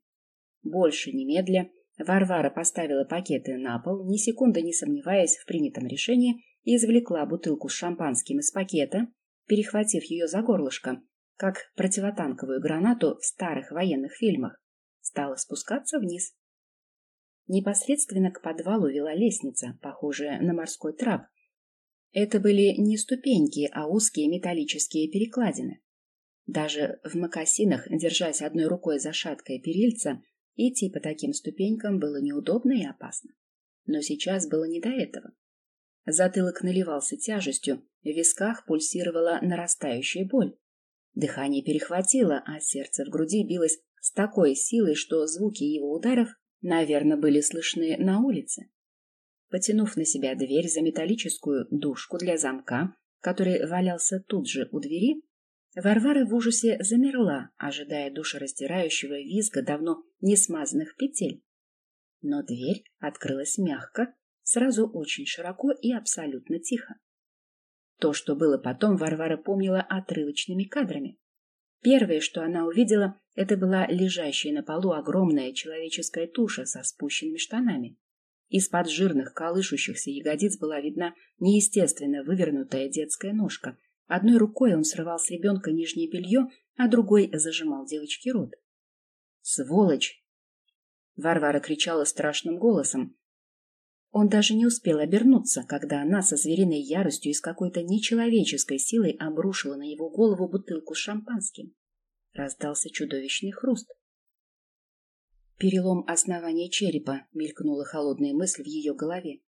Больше немедля Варвара поставила пакеты на пол, ни секунды не сомневаясь в принятом решении, извлекла бутылку с шампанским из пакета, перехватив ее за горлышко, как противотанковую гранату в старых военных фильмах, стала спускаться вниз. Непосредственно к подвалу вела лестница, похожая на морской трап, это были не ступеньки, а узкие металлические перекладины. Даже в мокасинах, держась одной рукой за шаткое перильце, идти по таким ступенькам было неудобно и опасно. Но сейчас было не до этого. Затылок наливался тяжестью, в висках пульсировала нарастающая боль. Дыхание перехватило, а сердце в груди билось с такой силой, что звуки его ударов наверное, были слышны на улице. Потянув на себя дверь за металлическую дужку для замка, который валялся тут же у двери, Варвара в ужасе замерла, ожидая душераздирающего визга давно не смазанных петель. Но дверь открылась мягко, сразу очень широко и абсолютно тихо. То, что было потом, Варвара помнила отрывочными кадрами. Первое, что она увидела, это была лежащая на полу огромная человеческая туша со спущенными штанами. Из-под жирных колышущихся ягодиц была видна неестественно вывернутая детская ножка. Одной рукой он срывал с ребенка нижнее белье, а другой зажимал девочке рот. «Сволочь!» Варвара кричала страшным голосом. Он даже не успел обернуться, когда она со звериной яростью и с какой-то нечеловеческой силой обрушила на его голову бутылку с шампанским. Раздался чудовищный хруст. Перелом основания черепа, мелькнула холодная мысль в ее голове.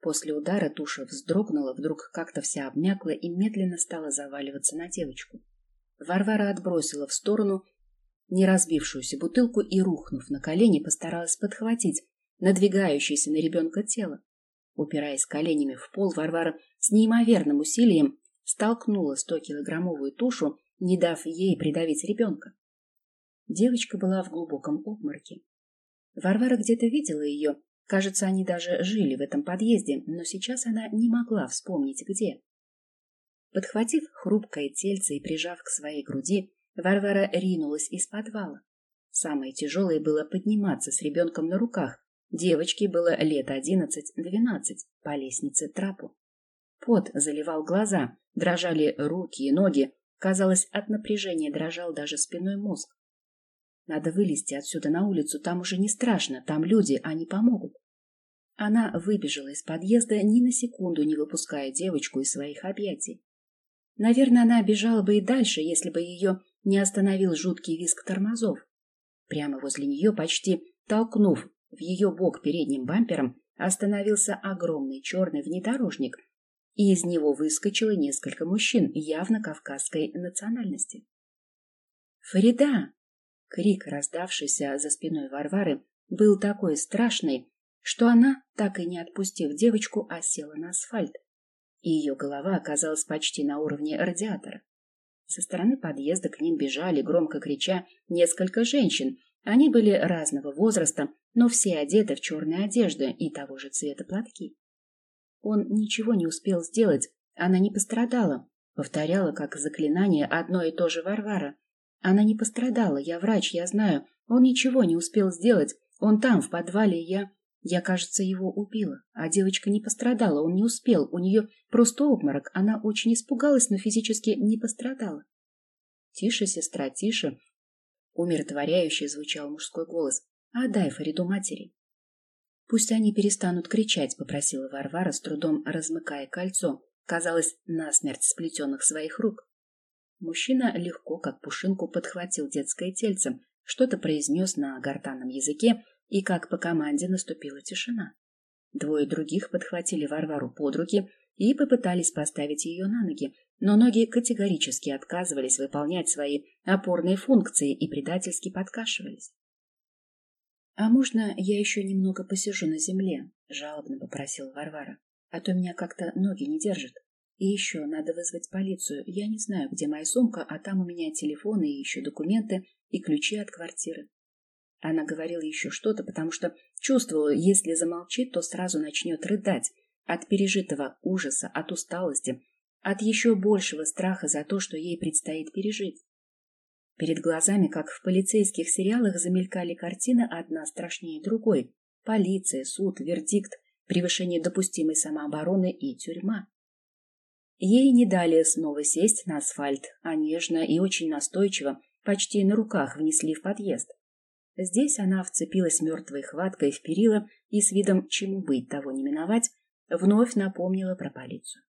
После удара туша вздрогнула, вдруг как-то вся обмякла и медленно стала заваливаться на девочку. Варвара отбросила в сторону не разбившуюся бутылку и, рухнув на колени, постаралась подхватить надвигающееся на ребенка тело. Упираясь коленями в пол, Варвара с неимоверным усилием столкнула стокилограммовую тушу, не дав ей придавить ребенка. Девочка была в глубоком обмороке. Варвара где-то видела ее. Кажется, они даже жили в этом подъезде, но сейчас она не могла вспомнить, где. Подхватив хрупкое тельце и прижав к своей груди, Варвара ринулась из подвала. Самое тяжелое было подниматься с ребенком на руках. Девочке было лет одиннадцать-двенадцать по лестнице трапу. Пот заливал глаза, дрожали руки и ноги. Казалось, от напряжения дрожал даже спиной мозг. Надо вылезти отсюда на улицу, там уже не страшно, там люди, они помогут. Она выбежала из подъезда, ни на секунду не выпуская девочку из своих объятий. Наверное, она бежала бы и дальше, если бы ее не остановил жуткий визг тормозов. Прямо возле нее, почти толкнув в ее бок передним бампером, остановился огромный черный внедорожник, и из него выскочило несколько мужчин явно кавказской национальности. «Фарида!» Крик, раздавшийся за спиной Варвары, был такой страшный, что она, так и не отпустив девочку, осела на асфальт, и ее голова оказалась почти на уровне радиатора. Со стороны подъезда к ним бежали, громко крича, несколько женщин. Они были разного возраста, но все одеты в черные одежды и того же цвета платки. Он ничего не успел сделать, она не пострадала, повторяла как заклинание одно и то же Варвара. Она не пострадала, я врач, я знаю. Он ничего не успел сделать. Он там, в подвале, я... Я, кажется, его убила. А девочка не пострадала, он не успел. У нее просто обморок. Она очень испугалась, но физически не пострадала. Тише, сестра, тише. Умиротворяюще звучал мужской голос. Отдай Фариду матери. Пусть они перестанут кричать, попросила Варвара, с трудом размыкая кольцо, казалось, насмерть сплетенных своих рук. Мужчина легко, как пушинку, подхватил детское тельце, что-то произнес на гортанном языке, и как по команде наступила тишина. Двое других подхватили Варвару под руки и попытались поставить ее на ноги, но ноги категорически отказывались выполнять свои опорные функции и предательски подкашивались. «А можно я еще немного посижу на земле?» — жалобно попросила Варвара. «А то меня как-то ноги не держат». И еще надо вызвать полицию. Я не знаю, где моя сумка, а там у меня телефон и еще документы и ключи от квартиры. Она говорила еще что-то, потому что чувствовала, если замолчит, то сразу начнет рыдать от пережитого ужаса, от усталости, от еще большего страха за то, что ей предстоит пережить. Перед глазами, как в полицейских сериалах, замелькали картины одна страшнее другой. Полиция, суд, вердикт, превышение допустимой самообороны и тюрьма. Ей не дали снова сесть на асфальт, а нежно и очень настойчиво, почти на руках внесли в подъезд. Здесь она вцепилась мертвой хваткой в перила и с видом «чему быть, того не миновать» вновь напомнила про полицию.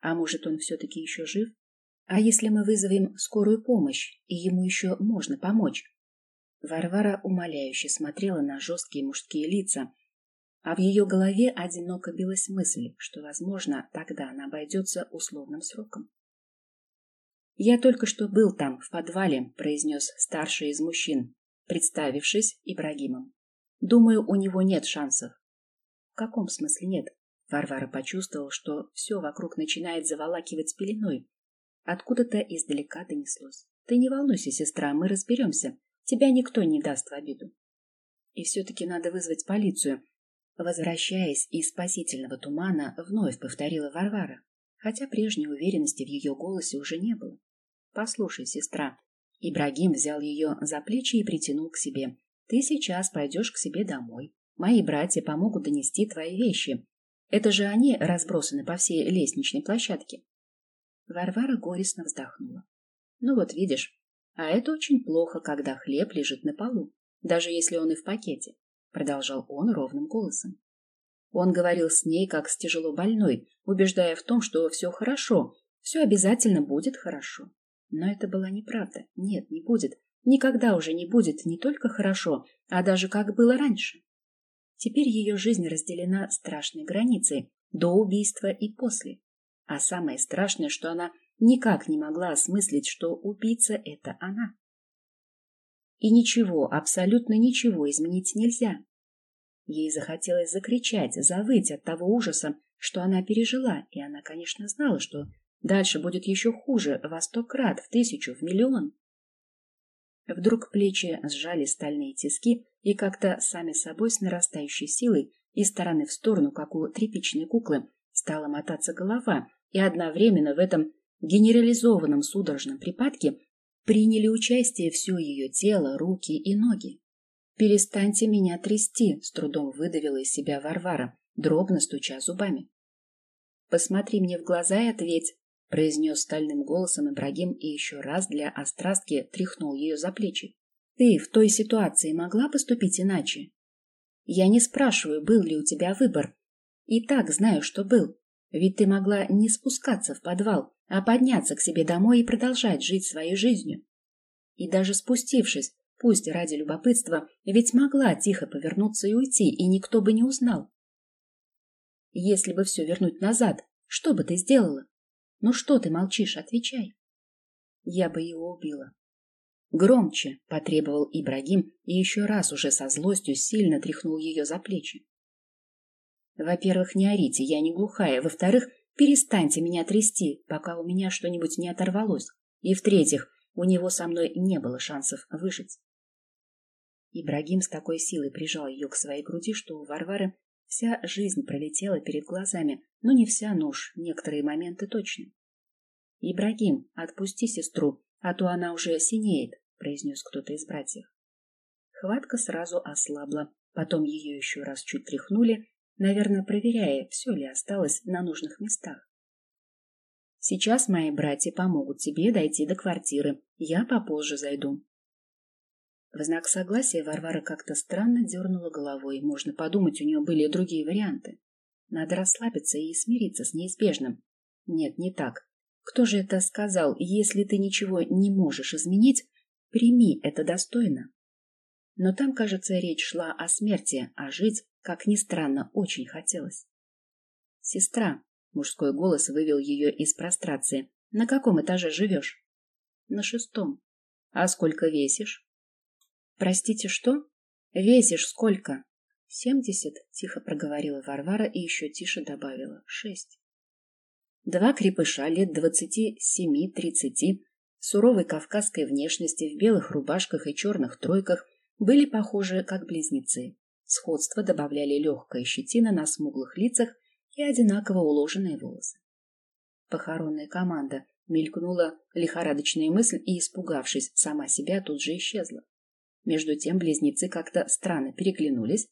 А может, он все-таки еще жив? А если мы вызовем скорую помощь, и ему еще можно помочь? Варвара умоляюще смотрела на жесткие мужские лица, а в ее голове одиноко билась мысль, что, возможно, тогда она обойдется условным сроком. «Я только что был там, в подвале», — произнес старший из мужчин, представившись Ибрагимом. Думаю, у него нет шансов. В каком смысле нет? Варвара почувствовал, что все вокруг начинает заволакивать пеленой. Откуда-то издалека донеслось. Ты не волнуйся, сестра, мы разберемся. Тебя никто не даст в обиду. И все-таки надо вызвать полицию. Возвращаясь из спасительного тумана, вновь повторила Варвара, хотя прежней уверенности в ее голосе уже не было. Послушай, сестра. Ибрагим взял ее за плечи и притянул к себе. Ты сейчас пойдешь к себе домой. Мои братья помогут донести твои вещи. Это же они разбросаны по всей лестничной площадке. Варвара горестно вздохнула. Ну вот видишь, а это очень плохо, когда хлеб лежит на полу, даже если он и в пакете, продолжал он ровным голосом. Он говорил с ней, как с тяжело больной, убеждая в том, что все хорошо, все обязательно будет хорошо. Но это была неправда. Нет, не будет. Никогда уже не будет не только хорошо, а даже как было раньше. Теперь ее жизнь разделена страшной границей до убийства и после. А самое страшное, что она никак не могла осмыслить, что убийца — это она. И ничего, абсолютно ничего изменить нельзя. Ей захотелось закричать, завыть от того ужаса, что она пережила, и она, конечно, знала, что дальше будет еще хуже, во сто крат, в тысячу, в миллион. Вдруг плечи сжали стальные тиски, и как-то сами собой с нарастающей силой из стороны в сторону, как у тряпичной куклы, стала мотаться голова, и одновременно в этом генерализованном судорожном припадке приняли участие все ее тело, руки и ноги. «Перестаньте меня трясти!» — с трудом выдавила из себя Варвара, дробно стуча зубами. «Посмотри мне в глаза и ответь!» — произнес стальным голосом Ибрагим и еще раз для острастки тряхнул ее за плечи. «Ты в той ситуации могла поступить иначе? Я не спрашиваю, был ли у тебя выбор. И так знаю, что был. Ведь ты могла не спускаться в подвал, а подняться к себе домой и продолжать жить своей жизнью. И даже спустившись, пусть ради любопытства, ведь могла тихо повернуться и уйти, и никто бы не узнал. Если бы все вернуть назад, что бы ты сделала? Ну что ты молчишь, отвечай. Я бы его убила. Громче потребовал Ибрагим и еще раз уже со злостью сильно тряхнул ее за плечи. Во-первых, не орите, я не глухая. Во-вторых, перестаньте меня трясти, пока у меня что-нибудь не оторвалось. И в-третьих, у него со мной не было шансов выжить. Ибрагим с такой силой прижал ее к своей груди, что у Варвары вся жизнь пролетела перед глазами, но не вся нож, некоторые моменты точно. «Ибрагим, отпусти сестру, а то она уже синеет», — произнес кто-то из братьев. Хватка сразу ослабла, потом ее еще раз чуть тряхнули, наверное, проверяя, все ли осталось на нужных местах. Сейчас мои братья помогут тебе дойти до квартиры. Я попозже зайду. В знак согласия Варвара как-то странно дернула головой. Можно подумать, у нее были и другие варианты. Надо расслабиться и смириться с неизбежным. Нет, не так. Кто же это сказал? Если ты ничего не можешь изменить, прими это достойно. Но там, кажется, речь шла о смерти, а жить как ни странно, очень хотелось. «Сестра», — мужской голос вывел ее из прострации, — «на каком этаже живешь?» «На шестом». «А сколько весишь?» «Простите, что?» «Весишь сколько?» «Семьдесят», — тихо проговорила Варвара и еще тише добавила. «Шесть». Два крепыша лет двадцати семи-тридцати, суровой кавказской внешности, в белых рубашках и черных тройках, были похожи как близнецы. Сходство добавляли легкая щетина на смуглых лицах и одинаково уложенные волосы. Похоронная команда мелькнула лихорадочная мысль и, испугавшись сама себя, тут же исчезла. Между тем близнецы как-то странно переглянулись.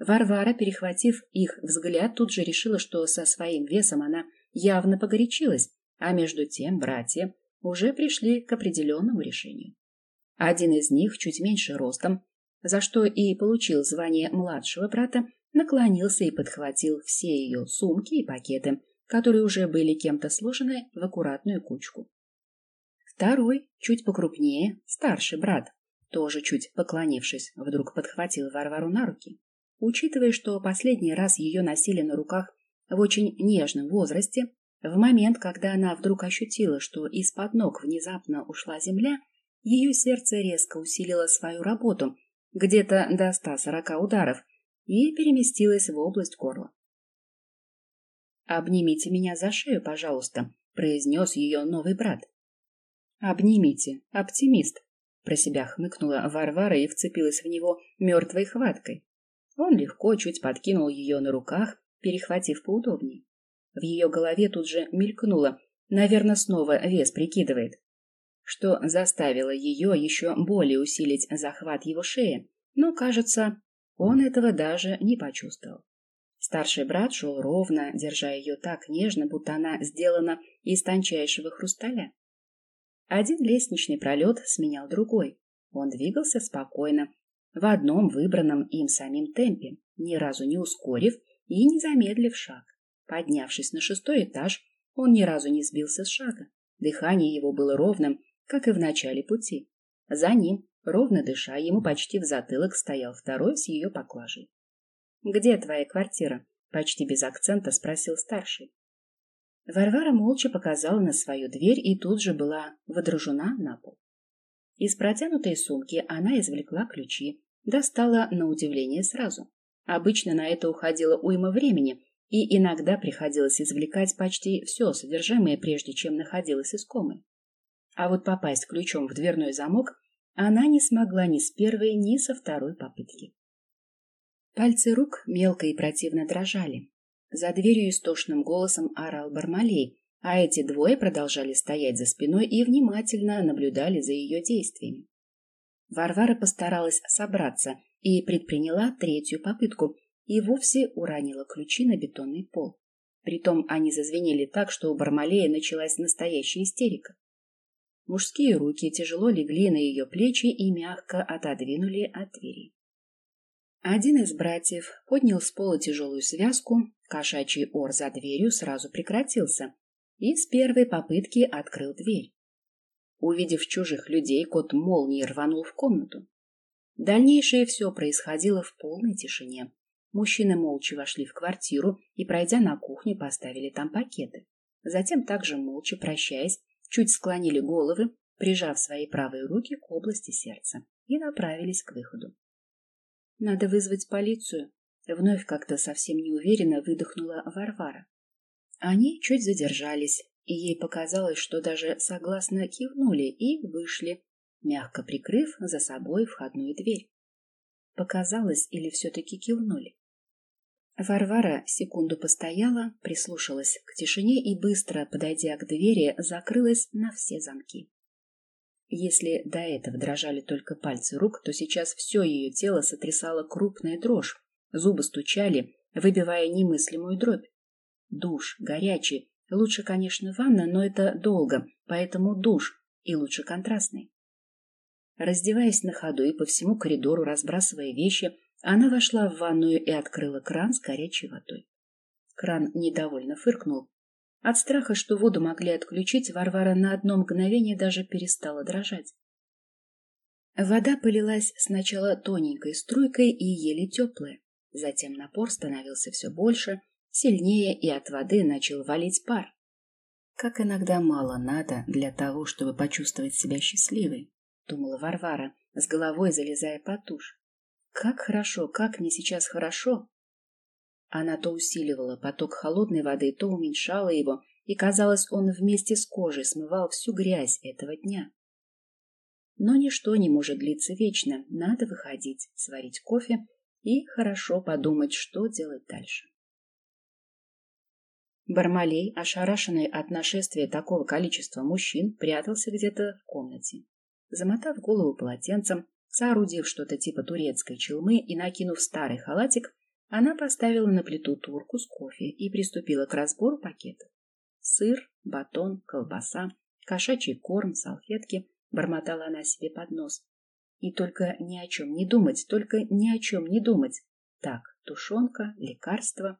Варвара, перехватив их взгляд, тут же решила, что со своим весом она явно погорячилась, а между тем братья уже пришли к определенному решению. Один из них, чуть меньше ростом, за что и получил звание младшего брата, наклонился и подхватил все ее сумки и пакеты, которые уже были кем-то сложены в аккуратную кучку. Второй, чуть покрупнее, старший брат, тоже чуть поклонившись, вдруг подхватил Варвару на руки. Учитывая, что последний раз ее носили на руках в очень нежном возрасте, в момент, когда она вдруг ощутила, что из-под ног внезапно ушла земля, ее сердце резко усилило свою работу, где-то до 140 ударов, и переместилась в область горла. «Обнимите меня за шею, пожалуйста», — произнес ее новый брат. «Обнимите, оптимист», — про себя хмыкнула Варвара и вцепилась в него мертвой хваткой. Он легко чуть подкинул ее на руках, перехватив поудобнее. В ее голове тут же мелькнуло, наверное, снова вес прикидывает, что заставило ее еще более усилить захват его шеи, но, кажется, он этого даже не почувствовал. Старший брат шел ровно, держа ее так нежно, будто она сделана из тончайшего хрусталя. Один лестничный пролет сменял другой. Он двигался спокойно, в одном выбранном им самим темпе, ни разу не ускорив и не замедлив шаг. Поднявшись на шестой этаж, он ни разу не сбился с шага. Дыхание его было ровным, как и в начале пути. За ним, ровно дыша, ему почти в затылок стоял второй с ее поклажей. «Где твоя квартира?» — почти без акцента спросил старший. Варвара молча показала на свою дверь и тут же была водружена на пол. Из протянутой сумки она извлекла ключи, достала на удивление сразу. Обычно на это уходило уйма времени, и иногда приходилось извлекать почти все содержимое, прежде чем находилась искомой. А вот попасть ключом в дверной замок она не смогла ни с первой, ни со второй попытки. Пальцы рук мелко и противно дрожали. За дверью истошным голосом орал Бармалей, а эти двое продолжали стоять за спиной и внимательно наблюдали за ее действиями. Варвара постаралась собраться и предприняла третью попытку и вовсе уронила ключи на бетонный пол. Притом они зазвенели так, что у Бармалея началась настоящая истерика. Мужские руки тяжело легли на ее плечи и мягко отодвинули от двери. Один из братьев поднял с пола тяжелую связку, кошачий ор за дверью сразу прекратился, и с первой попытки открыл дверь. Увидев чужих людей, кот молнией рванул в комнату. Дальнейшее все происходило в полной тишине. Мужчины молча вошли в квартиру и, пройдя на кухню, поставили там пакеты. Затем, также молча прощаясь, чуть склонили головы, прижав свои правые руки к области сердца, и направились к выходу. Надо вызвать полицию. Вновь как-то совсем неуверенно выдохнула Варвара. Они чуть задержались, и ей показалось, что даже согласно кивнули и вышли, мягко прикрыв за собой входную дверь. Показалось или все-таки кивнули? Варвара секунду постояла, прислушалась к тишине и, быстро подойдя к двери, закрылась на все замки. Если до этого дрожали только пальцы рук, то сейчас все ее тело сотрясало крупная дрожь, зубы стучали, выбивая немыслимую дробь. Душ, горячий, лучше, конечно, ванна, но это долго, поэтому душ, и лучше контрастный. Раздеваясь на ходу и по всему коридору, разбрасывая вещи, она вошла в ванную и открыла кран с горячей водой. Кран недовольно фыркнул, от страха, что воду могли отключить, Варвара на одно мгновение даже перестала дрожать. Вода полилась сначала тоненькой струйкой и еле теплая. Затем напор становился все больше, сильнее, и от воды начал валить пар. Как иногда мало надо для того, чтобы почувствовать себя счастливой, думала Варвара, с головой залезая под душ. Как хорошо, как мне сейчас хорошо, она то усиливала поток холодной воды, то уменьшала его, и, казалось, он вместе с кожей смывал всю грязь этого дня. Но ничто не может длиться вечно, надо выходить, сварить кофе и хорошо подумать, что делать дальше. Бармалей, ошарашенный от нашествия такого количества мужчин, прятался где-то в комнате. Замотав голову полотенцем, соорудив что-то типа турецкой челмы и накинув старый халатик, она поставила на плиту турку с кофе и приступила к разбору пакетов. Сыр, батон, колбаса, кошачий корм, салфетки бормотала она себе под нос. И только ни о чем не думать, только ни о чем не думать. Так, тушенка, лекарства.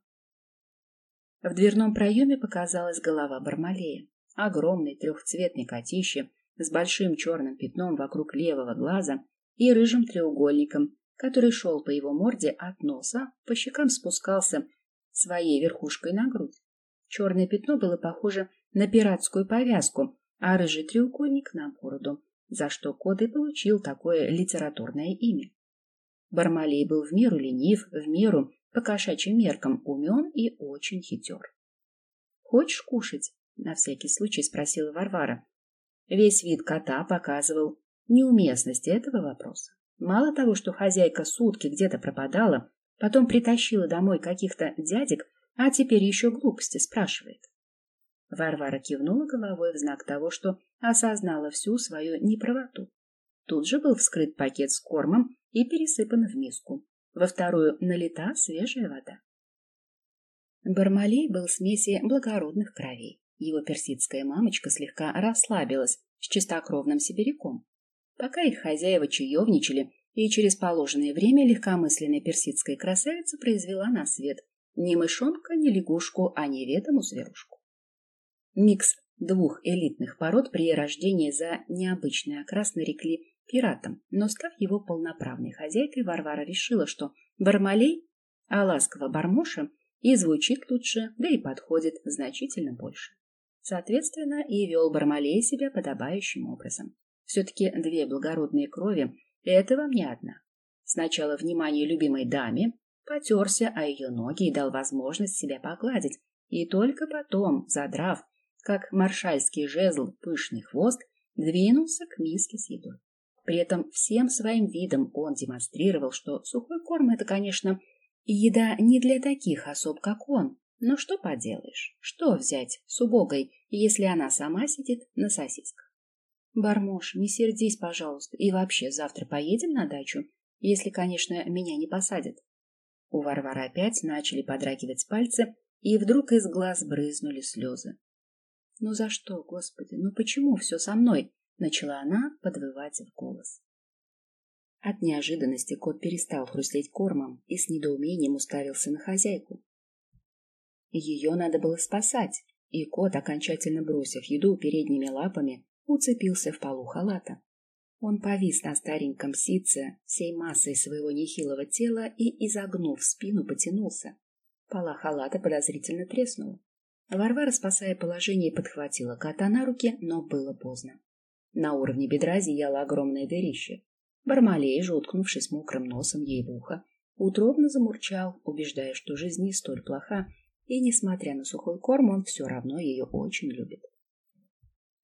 В дверном проеме показалась голова Бармалея. Огромный трехцветный котище с большим черным пятном вокруг левого глаза и рыжим треугольником который шел по его морде от носа, по щекам спускался своей верхушкой на грудь. Черное пятно было похоже на пиратскую повязку, а рыжий треугольник на бороду, за что кот и получил такое литературное имя. Бармалей был в меру ленив, в меру по кошачьим меркам умен и очень хитер. «Хочешь кушать?» — на всякий случай спросила Варвара. Весь вид кота показывал неуместность этого вопроса. Мало того, что хозяйка сутки где-то пропадала, потом притащила домой каких-то дядек, а теперь еще глупости спрашивает. Варвара кивнула головой в знак того, что осознала всю свою неправоту. Тут же был вскрыт пакет с кормом и пересыпан в миску. Во вторую налита свежая вода. Бармалей был смеси благородных кровей. Его персидская мамочка слегка расслабилась с чистокровным сибиряком. Пока их хозяева чаевничали, и через положенное время легкомысленная персидская красавица произвела на свет ни мышонка, ни лягушку, а неведому зверушку. Микс двух элитных пород при рождении за необычный окрас нарекли пиратом, но став его полноправной хозяйкой, Варвара решила, что Бармалей, а ласково Бармоша, и звучит лучше, да и подходит значительно больше. Соответственно, и вел Бармалей себя подобающим образом. Все-таки две благородные крови — это вам не одна. Сначала внимание любимой даме, потерся о ее ноги и дал возможность себя погладить, и только потом, задрав, как маршальский жезл, пышный хвост, двинулся к миске с едой. При этом всем своим видом он демонстрировал, что сухой корм — это, конечно, еда не для таких особ, как он, но что поделаешь, что взять с убогой, если она сама сидит на сосисках? Бармош, не сердись, пожалуйста, и вообще завтра поедем на дачу, если, конечно, меня не посадят. У Варвары опять начали подрагивать пальцы, и вдруг из глаз брызнули слезы. «Ну за что, Господи, ну почему все со мной?» — начала она подвывать в голос. От неожиданности кот перестал хрустеть кормом и с недоумением уставился на хозяйку. Ее надо было спасать, и кот, окончательно бросив еду передними лапами, уцепился в полу халата. Он повис на стареньком ситце всей массой своего нехилого тела и, изогнув спину, потянулся. Пола халата подозрительно треснула. Варвара, спасая положение, подхватила кота на руки, но было поздно. На уровне бедра зияло огромное дырище. Бармалей же, уткнувшись мокрым носом ей в ухо, утробно замурчал, убеждая, что жизнь не столь плоха, и, несмотря на сухой корм, он все равно ее очень любит.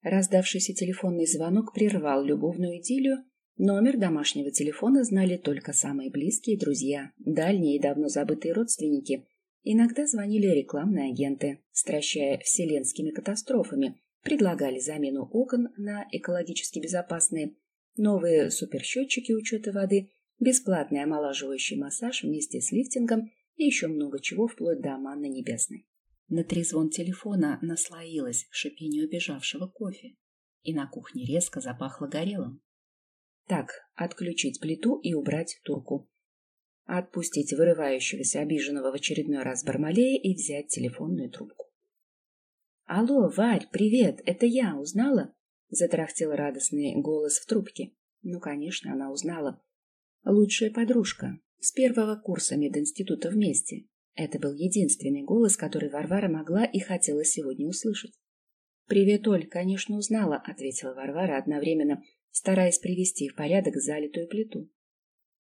Раздавшийся телефонный звонок прервал любовную идиллию. Номер домашнего телефона знали только самые близкие друзья, дальние и давно забытые родственники. Иногда звонили рекламные агенты, стращая вселенскими катастрофами, предлагали замену окон на экологически безопасные, новые суперсчетчики учета воды, бесплатный омолаживающий массаж вместе с лифтингом и еще много чего, вплоть до манны небесной. На трезвон телефона наслоилось шипение убежавшего кофе, и на кухне резко запахло горелым. Так, отключить плиту и убрать турку. Отпустить вырывающегося обиженного в очередной раз Бармалея и взять телефонную трубку. «Алло, Варь, привет, это я, узнала?» — затрахтел радостный голос в трубке. Ну, конечно, она узнала. Лучшая подружка, с первого курса мединститута вместе. Это был единственный голос, который Варвара могла и хотела сегодня услышать. «Привет, Оль, конечно, узнала», — ответила Варвара, одновременно стараясь привести в порядок залитую плиту.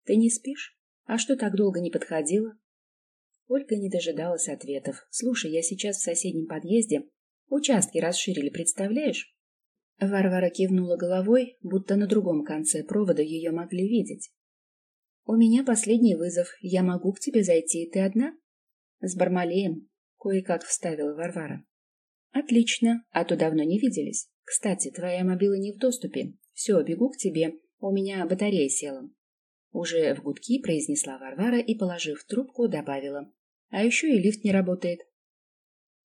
«Ты не спишь? А что так долго не подходила?» Ольга не дожидалась ответов. «Слушай, я сейчас в соседнем подъезде. Участки расширили, представляешь?» Варвара кивнула головой, будто на другом конце провода ее могли видеть. «У меня последний вызов. Я могу к тебе зайти. Ты одна?» «С Бармалеем», — кое-как вставила Варвара. «Отлично, а то давно не виделись. Кстати, твоя мобила не в доступе. Все, бегу к тебе. У меня батарея села». Уже в гудки произнесла Варвара и, положив трубку, добавила. «А еще и лифт не работает».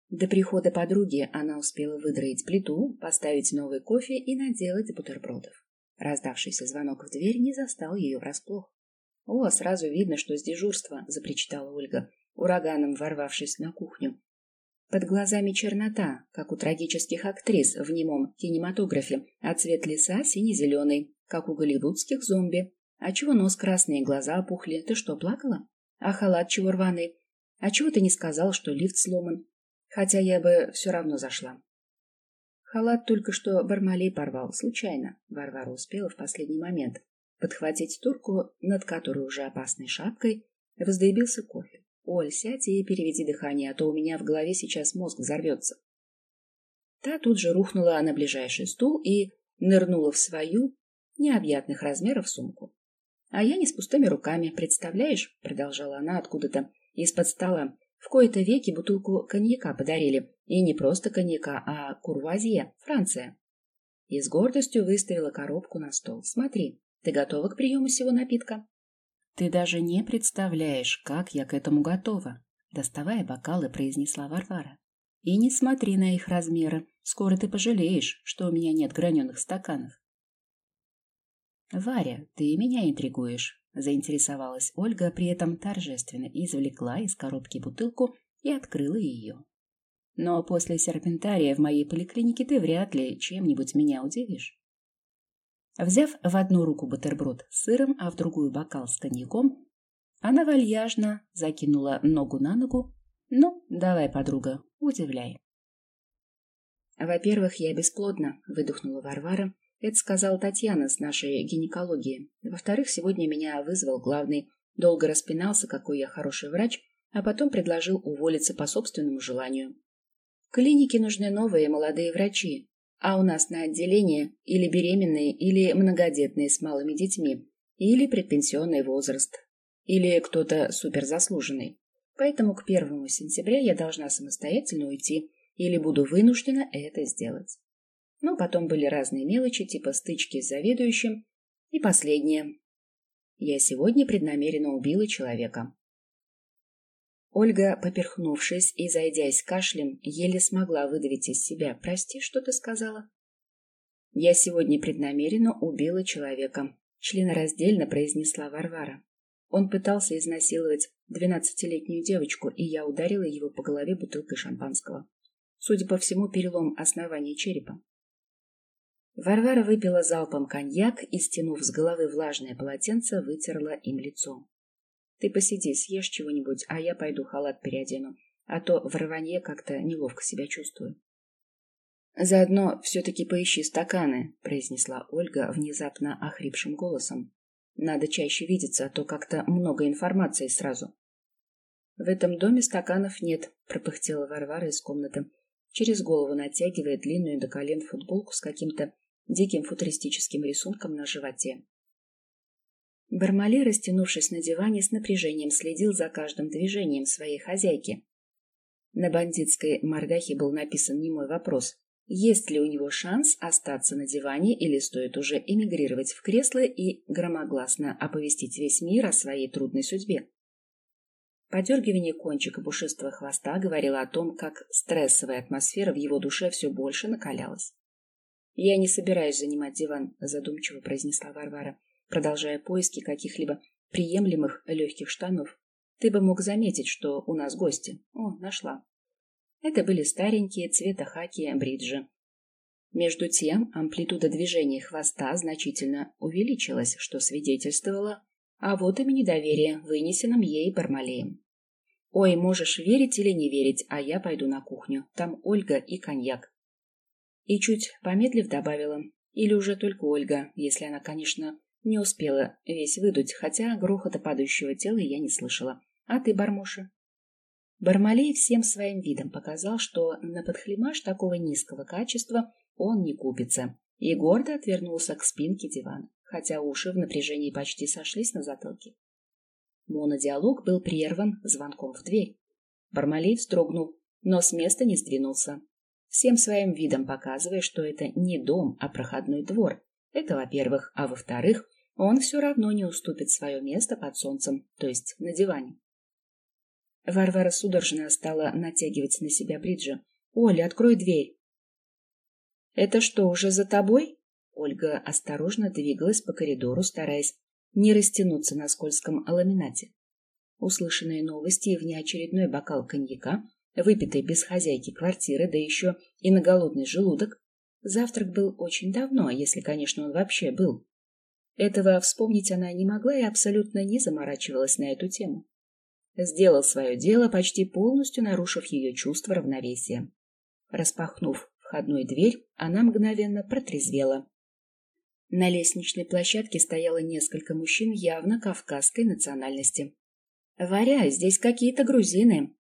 До прихода подруги она успела выдроить плиту, поставить новый кофе и наделать бутербродов. Раздавшийся звонок в дверь не застал ее врасплох. «О, сразу видно, что с дежурства», — запричитала Ольга, ураганом ворвавшись на кухню. Под глазами чернота, как у трагических актрис в немом кинематографе, а цвет лица сине-зеленый, как у голливудских зомби. А чего нос красный и глаза опухли? Ты что, плакала? А халат чего рваный? А чего ты не сказал, что лифт сломан? Хотя я бы все равно зашла. Халат только что Бармалей порвал, случайно. Варвара успела в последний момент. подхватить турку, над которой уже опасной шапкой вздоебился кофе. «Оль, сядь и переведи дыхание, а то у меня в голове сейчас мозг взорвется». Та тут же рухнула на ближайший стул и нырнула в свою необъятных размеров сумку. А я не с пустыми руками, представляешь, продолжала она откуда-то из-под стола. В кои-то веки бутылку коньяка подарили. И не просто коньяка, а курвазье, Франция. И с гордостью выставила коробку на стол. Смотри, ты готова к приему всего напитка? Ты даже не представляешь, как я к этому готова, доставая бокалы, произнесла Варвара. И не смотри на их размеры. Скоро ты пожалеешь, что у меня нет граненых стаканов. «Варя, ты меня интригуешь», — заинтересовалась Ольга, при этом торжественно извлекла из коробки бутылку и открыла ее. «Но после серпентария в моей поликлинике ты вряд ли чем-нибудь меня удивишь». Взяв в одну руку бутерброд с сыром, а в другую бокал с коньяком, она вальяжно закинула ногу на ногу. «Ну, давай, подруга, удивляй». «Во-первых, я бесплодна», — выдохнула Варвара, это сказала Татьяна с нашей гинекологии. Во-вторых, сегодня меня вызвал главный. Долго распинался, какой я хороший врач, а потом предложил уволиться по собственному желанию. В клинике нужны новые молодые врачи, а у нас на отделение или беременные, или многодетные с малыми детьми, или предпенсионный возраст, или кто-то суперзаслуженный. Поэтому к первому сентября я должна самостоятельно уйти или буду вынуждена это сделать. Но потом были разные мелочи, типа стычки с заведующим. И последнее. Я сегодня преднамеренно убила человека. Ольга, поперхнувшись и зайдясь кашлем, еле смогла выдавить из себя. «Прости, что ты сказала?» «Я сегодня преднамеренно убила человека», — членораздельно произнесла Варвара. Он пытался изнасиловать двенадцатилетнюю девочку, и я ударила его по голове бутылкой шампанского. Судя по всему, перелом основания черепа. Варвара выпила залпом коньяк и, стянув с головы влажное полотенце, вытерла им лицо. — Ты посиди, съешь чего-нибудь, а я пойду халат переодену, а то в рванье как-то неловко себя чувствую. — Заодно все-таки поищи стаканы, — произнесла Ольга внезапно охрипшим голосом. — Надо чаще видеться, а то как-то много информации сразу. — В этом доме стаканов нет, — пропыхтела Варвара из комнаты, через голову натягивая длинную до колен футболку с каким-то диким футуристическим рисунком на животе. Бармале, растянувшись на диване, с напряжением следил за каждым движением своей хозяйки. На бандитской мордахе был написан немой вопрос, есть ли у него шанс остаться на диване или стоит уже эмигрировать в кресло и громогласно оповестить весь мир о своей трудной судьбе. Подергивание кончика пушистого хвоста говорило о том, как стрессовая атмосфера в его душе все больше накалялась. «Я не собираюсь занимать диван», — задумчиво произнесла Варвара, продолжая поиски каких-либо приемлемых легких штанов. «Ты бы мог заметить, что у нас гости. О, нашла». Это были старенькие цвета хаки бриджи. Между тем амплитуда движения хвоста значительно увеличилась, что свидетельствовало а вот и недоверие, вынесенном ей Бармалеем. «Ой, можешь верить или не верить, а я пойду на кухню. Там Ольга и коньяк. И чуть помедлив добавила. Или уже только Ольга, если она, конечно, не успела весь выдуть, хотя грохота падающего тела я не слышала. А ты, Бармоша? Бармалей всем своим видом показал, что на подхлемаш такого низкого качества он не купится, и гордо отвернулся к спинке дивана, хотя уши в напряжении почти сошлись на затылке. Монодиалог был прерван звонком в дверь. Бармалей вздрогнул, но с места не сдвинулся всем своим видом показывая, что это не дом, а проходной двор. Это, во-первых, а во-вторых, он все равно не уступит свое место под солнцем, то есть на диване. Варвара судорожно стала натягивать на себя бриджи. «Оля, открой дверь!» «Это что, уже за тобой?» Ольга осторожно двигалась по коридору, стараясь не растянуться на скользком ламинате. Услышанные новости и внеочередной бокал коньяка выпитой без хозяйки квартиры, да еще и на голодный желудок. Завтрак был очень давно, если, конечно, он вообще был. Этого вспомнить она не могла и абсолютно не заморачивалась на эту тему. Сделал свое дело, почти полностью нарушив ее чувство равновесия. Распахнув входную дверь, она мгновенно протрезвела. На лестничной площадке стояло несколько мужчин явно кавказской национальности. «Варя, здесь какие-то грузины!»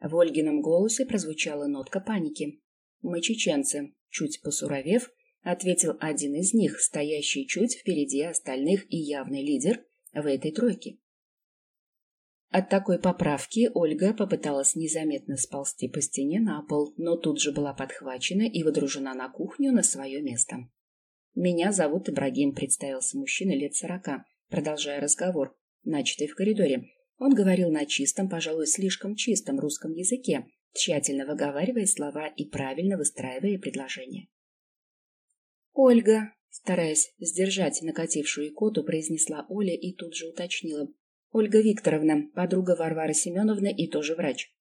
В Ольгином голосе прозвучала нотка паники. «Мы чеченцы», — чуть посуровев, ответил один из них, стоящий чуть впереди остальных и явный лидер в этой тройке. От такой поправки Ольга попыталась незаметно сползти по стене на пол, но тут же была подхвачена и водружена на кухню на свое место. «Меня зовут Ибрагим», — представился мужчина лет сорока, продолжая разговор, начатый в коридоре. Он говорил на чистом, пожалуй, слишком чистом русском языке, тщательно выговаривая слова и правильно выстраивая предложения. «Ольга», стараясь сдержать накатившую икоту, произнесла Оля и тут же уточнила. Ольга Викторовна, подруга Варвары Семеновны и тоже врач.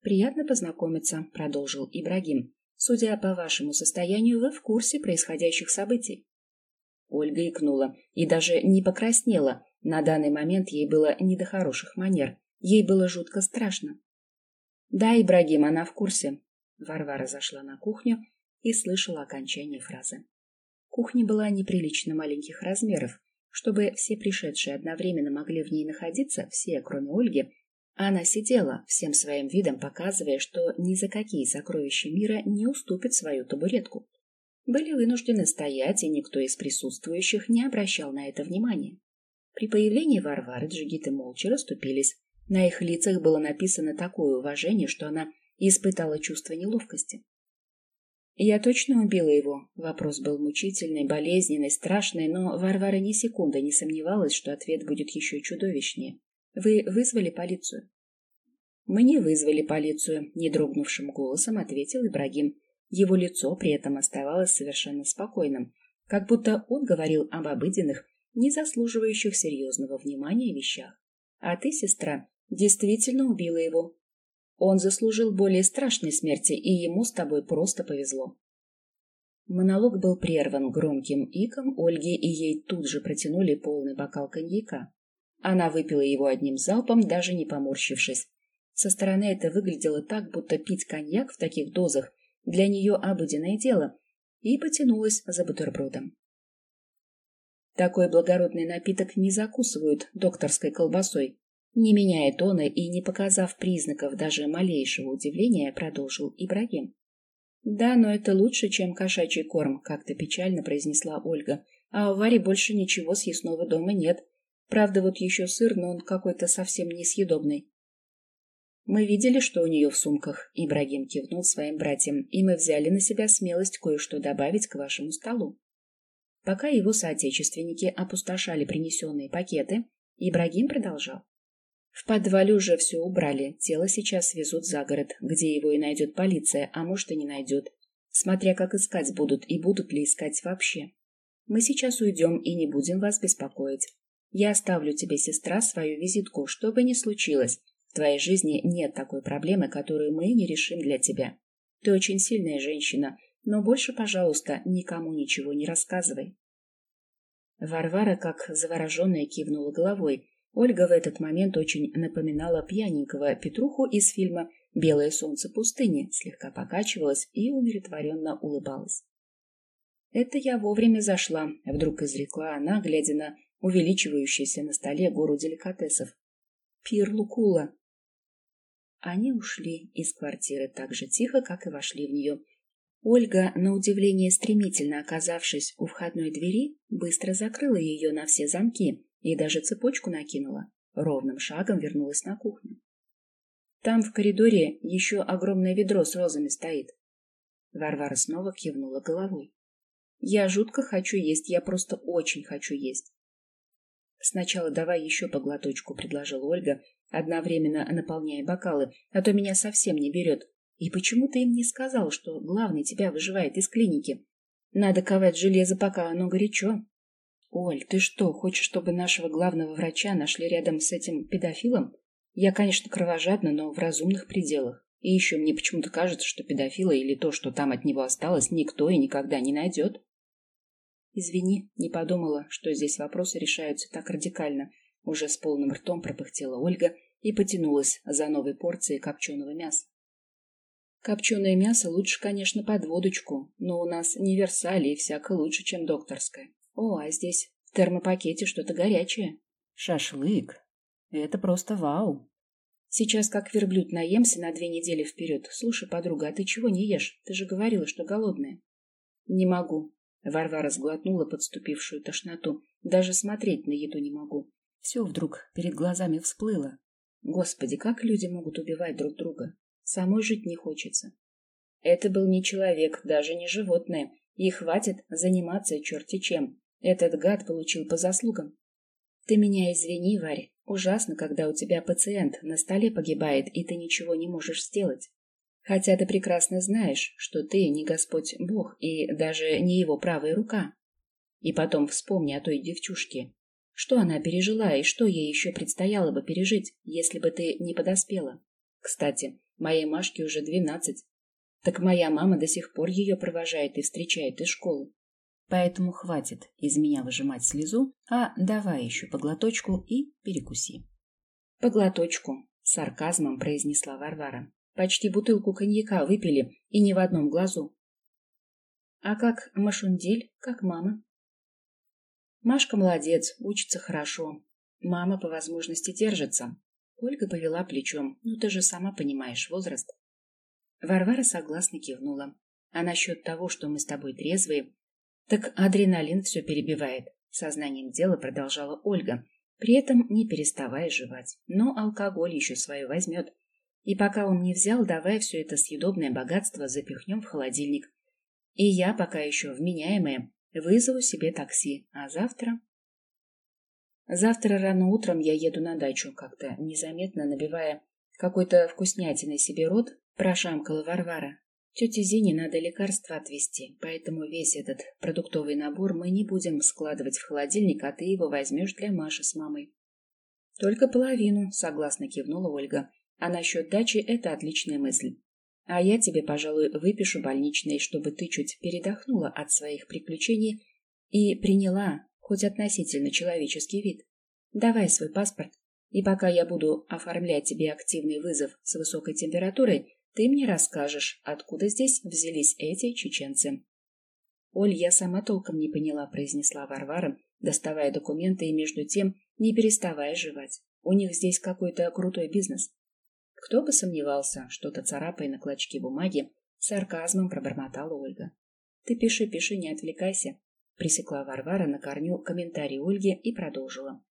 «Приятно познакомиться», — продолжил Ибрагим. «Судя по вашему состоянию, вы в курсе происходящих событий». Ольга икнула и даже не покраснела. На данный момент ей было не до хороших манер. Ей было жутко страшно. «Да, Ибрагим, она в курсе». Варвара зашла на кухню и слышала окончание фразы. Кухня была неприлично маленьких размеров, чтобы все пришедшие одновременно могли в ней находиться, все, кроме Ольги, она сидела, всем своим видом показывая, что ни за какие сокровища мира не уступит свою табуретку. Были вынуждены стоять, и никто из присутствующих не обращал на это внимания. При появлении Варвары джигиты молча расступились. На их лицах было написано такое уважение, что она испытала чувство неловкости. Я точно убила его. Вопрос был мучительный, болезненный, страшный, но Варвара ни секунды не сомневалась, что ответ будет еще чудовищнее. Вы вызвали полицию? Мы не вызвали полицию, не дрогнувшим голосом ответил Ибрагим. Его лицо при этом оставалось совершенно спокойным, как будто он говорил об обыденных, не заслуживающих серьезного внимания вещах. А ты, сестра, действительно убила его, он заслужил более страшной смерти, и ему с тобой просто повезло. Монолог был прерван громким иком Ольги, и ей тут же протянули полный бокал коньяка. Она выпила его одним залпом, даже не поморщившись. Со стороны это выглядело так, будто пить коньяк в таких дозах для нее обыденное дело, и потянулась за бутербродом. Такой благородный напиток не закусывают докторской колбасой, не меняя тона и не показав признаков даже малейшего удивления, продолжил Ибрагим. «Да, но это лучше, чем кошачий корм», — как-то печально произнесла Ольга. «А у Вари больше ничего съестного дома нет. Правда, вот еще сыр, но он какой-то совсем несъедобный». «Мы видели, что у нее в сумках», — Ибрагим кивнул своим братьям, «и мы взяли на себя смелость кое-что добавить к вашему столу». Пока его соотечественники опустошали принесенные пакеты, Ибрагим продолжал. В подвале уже все убрали, тело сейчас везут за город, где его и найдет полиция, а может и не найдет. Смотря как искать будут и будут ли искать вообще. Мы сейчас уйдем и не будем вас беспокоить. Я оставлю тебе, сестра, свою визитку, что бы ни случилось. В твоей жизни нет такой проблемы, которую мы не решим для тебя. Ты очень сильная женщина, но больше, пожалуйста, никому ничего не рассказывай. Варвара, как завороженная, кивнула головой, Ольга в этот момент очень напоминала пьяненького Петруху из фильма «Белое солнце пустыни», слегка покачивалась и умиротворенно улыбалась. «Это я вовремя зашла», — вдруг изрекла она, глядя на увеличивающуюся на столе гору деликатесов. «Пир Лукула». Они ушли из квартиры так же тихо, как и вошли в нее. Ольга, на удивление стремительно оказавшись у входной двери, быстро закрыла ее на все замки, и даже цепочку накинула. Ровным шагом вернулась на кухню. Там в коридоре еще огромное ведро с розами стоит. Варвара снова кивнула головой. Я жутко хочу есть, я просто очень хочу есть. Сначала давай еще по глоточку, предложила Ольга, одновременно наполняя бокалы, а то меня совсем не берет. И почему ты им не сказал, что главный тебя выживает из клиники? Надо ковать железо, пока оно горячо. «Оль, ты что, хочешь, чтобы нашего главного врача нашли рядом с этим педофилом? Я, конечно, кровожадна, но в разумных пределах. И еще мне почему-то кажется, что педофила или то, что там от него осталось, никто и никогда не найдет». «Извини, не подумала, что здесь вопросы решаются так радикально». Уже с полным ртом пропыхтела Ольга и потянулась за новой порцией копченого мяса. Копченое мясо лучше, конечно, под водочку, но у нас не версали и всяко лучше, чем докторское. О, а здесь в термопакете что-то горячее. Шашлык. Это просто вау. Сейчас как верблюд наемся на две недели вперед. Слушай, подруга, а ты чего не ешь? Ты же говорила, что голодная. Не могу. Варвара сглотнула подступившую тошноту. Даже смотреть на еду не могу. Все вдруг перед глазами всплыло. Господи, как люди могут убивать друг друга? Самой жить не хочется. Это был не человек, даже не животное. И хватит заниматься черти чем. Этот гад получил по заслугам. Ты меня извини, Варя. Ужасно, когда у тебя пациент на столе погибает, и ты ничего не можешь сделать. Хотя ты прекрасно знаешь, что ты не Господь Бог и даже не его правая рука. И потом вспомни о той девчушке. Что она пережила и что ей еще предстояло бы пережить, если бы ты не подоспела. Кстати, моей Машке уже двенадцать. Так моя мама до сих пор ее провожает и встречает из школы. Поэтому хватит из меня выжимать слезу, а давай еще поглоточку и перекуси. Поглоточку, сарказмом произнесла Варвара. Почти бутылку коньяка выпили и ни в одном глазу. А как Машундель, как мама? Машка молодец, учится хорошо. Мама по возможности держится. Ольга повела плечом. Ну, ты же сама понимаешь возраст. Варвара согласно кивнула. А насчет того, что мы с тобой трезвые, так адреналин все перебивает. Сознанием дела продолжала Ольга, при этом не переставая жевать. Но алкоголь еще свое возьмет. И пока он не взял, давай все это съедобное богатство запихнем в холодильник. И я, пока еще вменяемая, вызову себе такси. А завтра... Завтра рано утром я еду на дачу, как-то незаметно набивая какой-то вкуснятиной себе рот, прошамкала Варвара. Тете Зине надо лекарства отвезти, поэтому весь этот продуктовый набор мы не будем складывать в холодильник, а ты его возьмешь для Маши с мамой. Только половину, согласно кивнула Ольга. А насчет дачи это отличная мысль. А я тебе, пожалуй, выпишу больничный, чтобы ты чуть передохнула от своих приключений и приняла хоть относительно человеческий вид. Давай свой паспорт, и пока я буду оформлять тебе активный вызов с высокой температурой, ты мне расскажешь, откуда здесь взялись эти чеченцы. Оль, я сама толком не поняла, произнесла Варвара, доставая документы и между тем не переставая жевать. У них здесь какой-то крутой бизнес. Кто бы сомневался, что-то царапая на клочке бумаги, сарказмом пробормотала Ольга. Ты пиши, пиши, не отвлекайся, пресекла Варвара на корню комментарий Ольги и продолжила.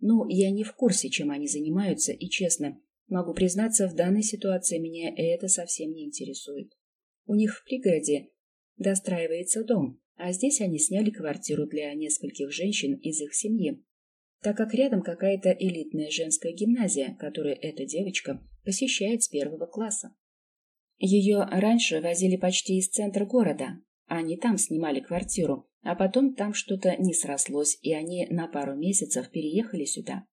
Ну, я не в курсе, чем они занимаются, и честно, Могу признаться, в данной ситуации меня это совсем не интересует. У них в пригороде достраивается дом, а здесь они сняли квартиру для нескольких женщин из их семьи, так как рядом какая-то элитная женская гимназия, которую эта девочка посещает с первого класса. Ее раньше возили почти из центра города, они там снимали квартиру, а потом там что-то не срослось, и они на пару месяцев переехали сюда.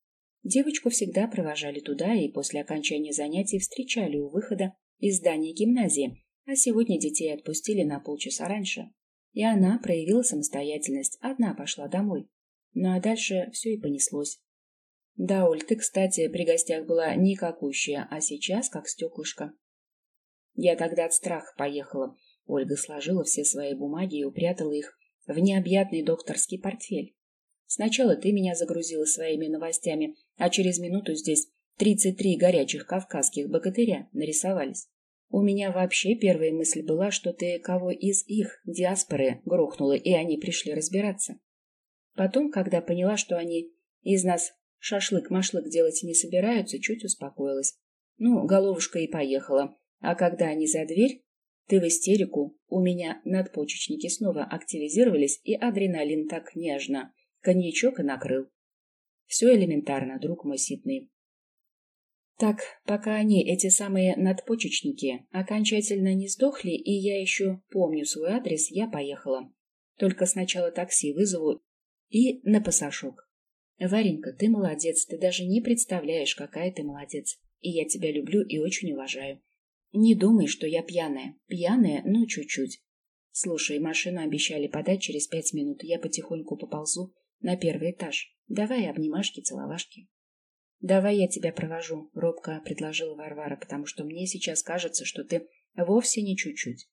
Девочку всегда провожали туда и после окончания занятий встречали у выхода из здания гимназии, а сегодня детей отпустили на полчаса раньше. И она проявила самостоятельность, одна пошла домой. Ну а дальше все и понеслось. Да, Оль, ты, кстати, при гостях была никакущая, а сейчас как стеклышко. Я тогда от страха поехала. Ольга сложила все свои бумаги и упрятала их в необъятный докторский портфель. Сначала ты меня загрузила своими новостями, а через минуту здесь тридцать три горячих кавказских богатыря нарисовались. У меня вообще первая мысль была, что ты кого из их диаспоры грохнула, и они пришли разбираться. Потом, когда поняла, что они из нас шашлык-машлык делать не собираются, чуть успокоилась. Ну, головушка и поехала. А когда они за дверь, ты в истерику, у меня надпочечники снова активизировались, и адреналин так нежно коньячок и накрыл. Все элементарно, друг мой ситный. Так, пока они, эти самые надпочечники, окончательно не сдохли, и я еще помню свой адрес, я поехала. Только сначала такси вызову и на пасашок. Варенька, ты молодец, ты даже не представляешь, какая ты молодец. И я тебя люблю и очень уважаю. Не думай, что я пьяная. Пьяная, но чуть-чуть. Слушай, машину обещали подать через пять минут. Я потихоньку поползу на первый этаж. Давай обнимашки, целовашки. Давай я тебя провожу, робко предложила Варвара, потому что мне сейчас кажется, что ты вовсе не чуть-чуть.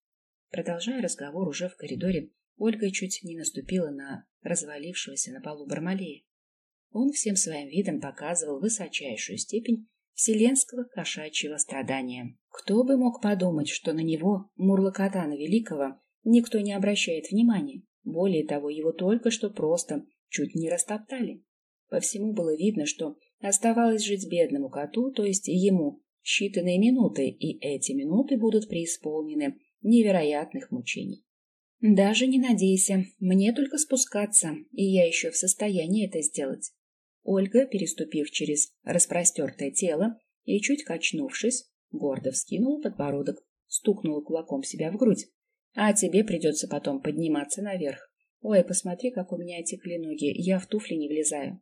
Продолжая разговор уже в коридоре, Ольга чуть не наступила на развалившегося на полу Бармалея. Он всем своим видом показывал высочайшую степень вселенского кошачьего страдания. Кто бы мог подумать, что на него, Мурлокотана Великого, никто не обращает внимания. Более того, его только что просто чуть не растоптали. По всему было видно, что оставалось жить бедному коту, то есть ему, считанные минуты, и эти минуты будут преисполнены невероятных мучений. Даже не надейся, мне только спускаться, и я еще в состоянии это сделать. Ольга, переступив через распростертое тело и чуть качнувшись, гордо вскинула подбородок, стукнула кулаком себя в грудь. А тебе придется потом подниматься наверх. Ой, посмотри, как у меня отекли ноги, я в туфли не влезаю.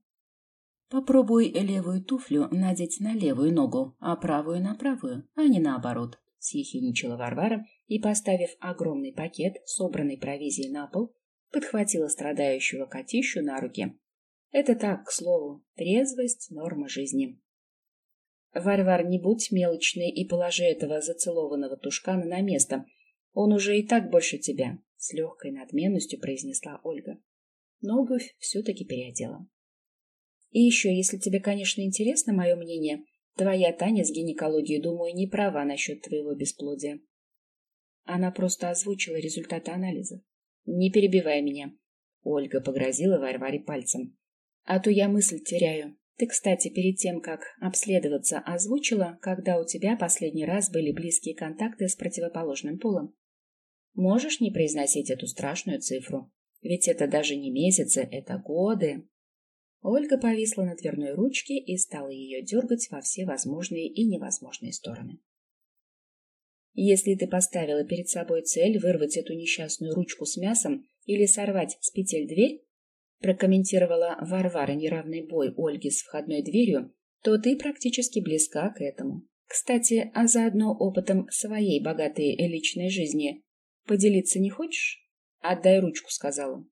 Попробуй левую туфлю надеть на левую ногу, а правую на правую, а не наоборот. Съехиничала Варвара и, поставив огромный пакет, собранный провизией на пол, подхватила страдающего котищу на руки. Это так, к слову, трезвость — норма жизни. Варвар, не будь мелочной и положи этого зацелованного тушкана на место. Он уже и так больше тебя, — с легкой надменностью произнесла Ольга. Но обувь все-таки переодела. И еще, если тебе, конечно, интересно мое мнение, твоя Таня с гинекологией, думаю, не права насчет твоего бесплодия. Она просто озвучила результаты анализа. Не перебивай меня. Ольга погрозила Варваре пальцем. А то я мысль теряю. Ты, кстати, перед тем, как обследоваться, озвучила, когда у тебя последний раз были близкие контакты с противоположным полом. Можешь не произносить эту страшную цифру? Ведь это даже не месяцы, это годы. Ольга повисла на дверной ручке и стала ее дергать во все возможные и невозможные стороны. Если ты поставила перед собой цель вырвать эту несчастную ручку с мясом или сорвать с петель дверь, прокомментировала Варвара неравный бой Ольги с входной дверью, то ты практически близка к этому. Кстати, а заодно опытом своей богатой личной жизни поделиться не хочешь? Отдай ручку, сказала.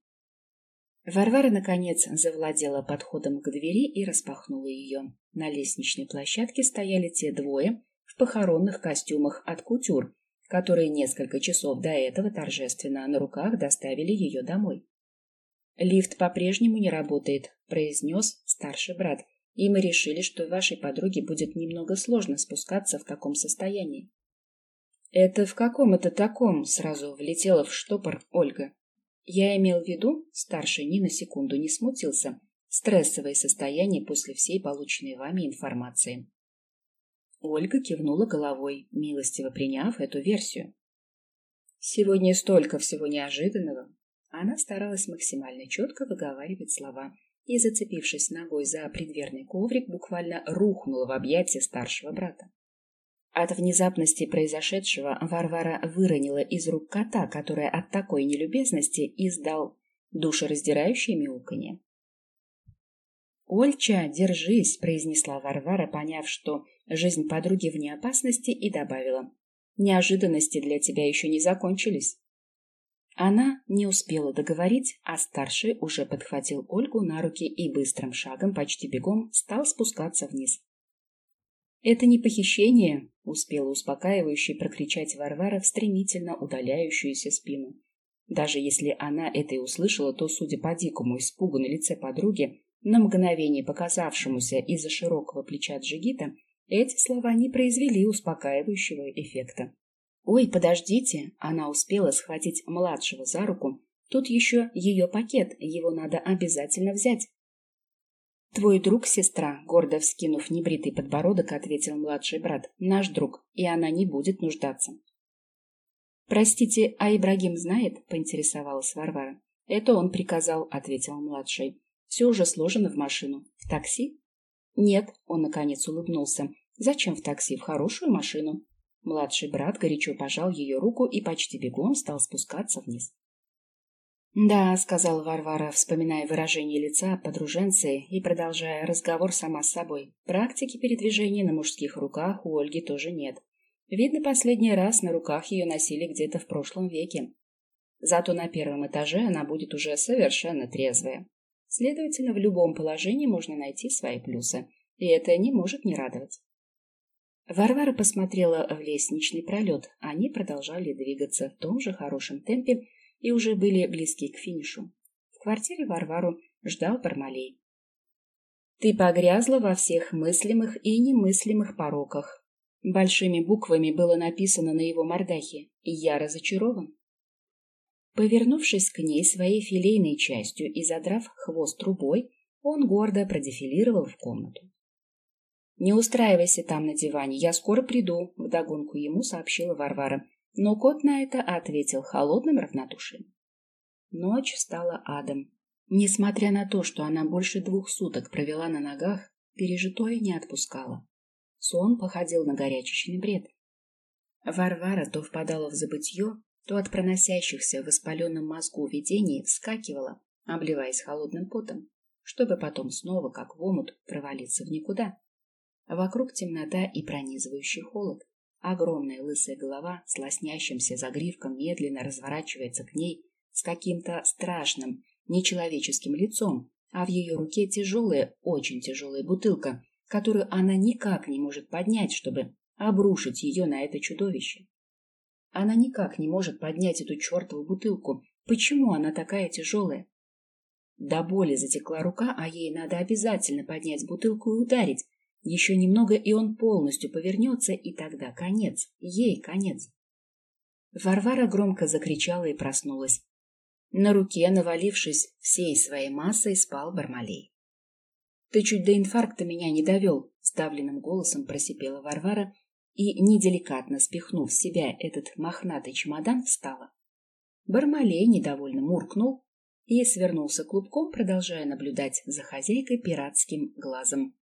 Варвара, наконец, завладела подходом к двери и распахнула ее. На лестничной площадке стояли те двое в похоронных костюмах от кутюр, которые несколько часов до этого торжественно на руках доставили ее домой. «Лифт по-прежнему не работает», — произнес старший брат, «и мы решили, что вашей подруге будет немного сложно спускаться в таком состоянии». «Это в каком это таком?» — сразу влетела в штопор Ольга. Я имел в виду, старший ни на секунду не смутился, стрессовое состояние после всей полученной вами информации. Ольга кивнула головой, милостиво приняв эту версию. Сегодня столько всего неожиданного. Она старалась максимально четко выговаривать слова и, зацепившись ногой за предверный коврик, буквально рухнула в объятия старшего брата. От внезапности произошедшего Варвара выронила из рук кота, который от такой нелюбезности издал душераздирающее мяуканье. «Ольча, держись!» — произнесла Варвара, поняв, что жизнь подруги вне опасности, и добавила. «Неожиданности для тебя еще не закончились». Она не успела договорить, а старший уже подхватил Ольгу на руки и быстрым шагом, почти бегом, стал спускаться вниз. «Это не похищение», — успела успокаивающе прокричать Варвара в стремительно удаляющуюся спину. Даже если она это и услышала, то, судя по дикому испугу на лице подруги, на мгновение показавшемуся из-за широкого плеча Джигита, эти слова не произвели успокаивающего эффекта. «Ой, подождите!» Она успела схватить младшего за руку. «Тут еще ее пакет, его надо обязательно взять». «Твой друг, сестра», — гордо вскинув небритый подбородок, ответил младший брат. «Наш друг, и она не будет нуждаться». «Простите, а Ибрагим знает?» — поинтересовалась Варвара. «Это он приказал», — ответил младший. «Все уже сложено в машину. В такси?» «Нет», — он наконец улыбнулся. «Зачем в такси? В хорошую машину». Младший брат горячо пожал ее руку и почти бегом стал спускаться вниз. «Да», — сказала Варвара, вспоминая выражение лица подруженцы и продолжая разговор сама с собой. «Практики передвижения на мужских руках у Ольги тоже нет. Видно, последний раз на руках ее носили где-то в прошлом веке. Зато на первом этаже она будет уже совершенно трезвая. Следовательно, в любом положении можно найти свои плюсы, и это не может не радовать». Варвара посмотрела в лестничный пролет. Они продолжали двигаться в том же хорошем темпе, и уже были близки к финишу. В квартире Варвару ждал Бармалей. Ты погрязла во всех мыслимых и немыслимых пороках. Большими буквами было написано на его мордахе «Я разочарован». Повернувшись к ней своей филейной частью и задрав хвост трубой, он гордо продефилировал в комнату. «Не устраивайся там на диване, я скоро приду», — вдогонку ему сообщила Варвара. Но кот на это ответил холодным равнодушием. Ночь стала адом. Несмотря на то, что она больше двух суток провела на ногах, пережитое не отпускало. Сон походил на горячечный бред. Варвара то впадала в забытье, то от проносящихся в воспаленном мозгу видений вскакивала, обливаясь холодным потом, чтобы потом снова, как в омут, провалиться в никуда. Вокруг темнота и пронизывающий холод. Огромная лысая голова с лоснящимся загривком медленно разворачивается к ней с каким-то страшным, нечеловеческим лицом, а в ее руке тяжелая, очень тяжелая бутылка, которую она никак не может поднять, чтобы обрушить ее на это чудовище. Она никак не может поднять эту чертову бутылку. Почему она такая тяжелая? До боли затекла рука, а ей надо обязательно поднять бутылку и ударить. Еще немного, и он полностью повернется, и тогда конец. Ей конец. Варвара громко закричала и проснулась. На руке, навалившись всей своей массой, спал Бармалей. «Ты чуть до инфаркта меня не довел», — сдавленным голосом просипела Варвара и, неделикатно спихнув с себя этот мохнатый чемодан, встала. Бармалей недовольно муркнул и свернулся клубком, продолжая наблюдать за хозяйкой пиратским глазом.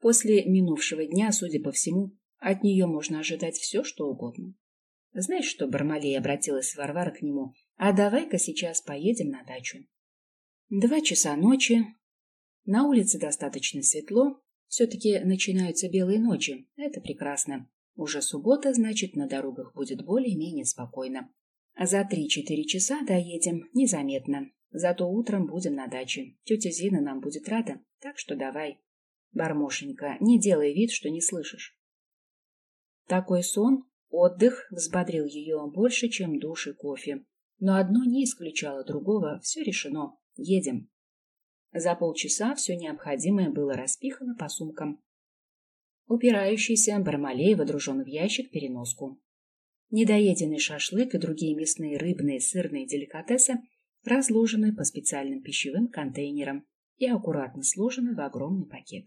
После минувшего дня, судя по всему, от нее можно ожидать все, что угодно. Знаешь что, Бармалей обратилась Варвара к нему, а давай-ка сейчас поедем на дачу. Два часа ночи. На улице достаточно светло. Все-таки начинаются белые ночи. Это прекрасно. Уже суббота, значит, на дорогах будет более-менее спокойно. За три-четыре часа доедем незаметно. Зато утром будем на даче. Тетя Зина нам будет рада, так что давай. Бармошенька, не делай вид, что не слышишь. Такой сон, отдых взбодрил ее больше, чем душ и кофе. Но одно не исключало другого, все решено. Едем. За полчаса все необходимое было распихано по сумкам. Упирающийся Бармалей водружен в ящик переноску. Недоеденный шашлык и другие мясные, рыбные, сырные деликатесы разложены по специальным пищевым контейнерам и аккуратно сложены в огромный пакет.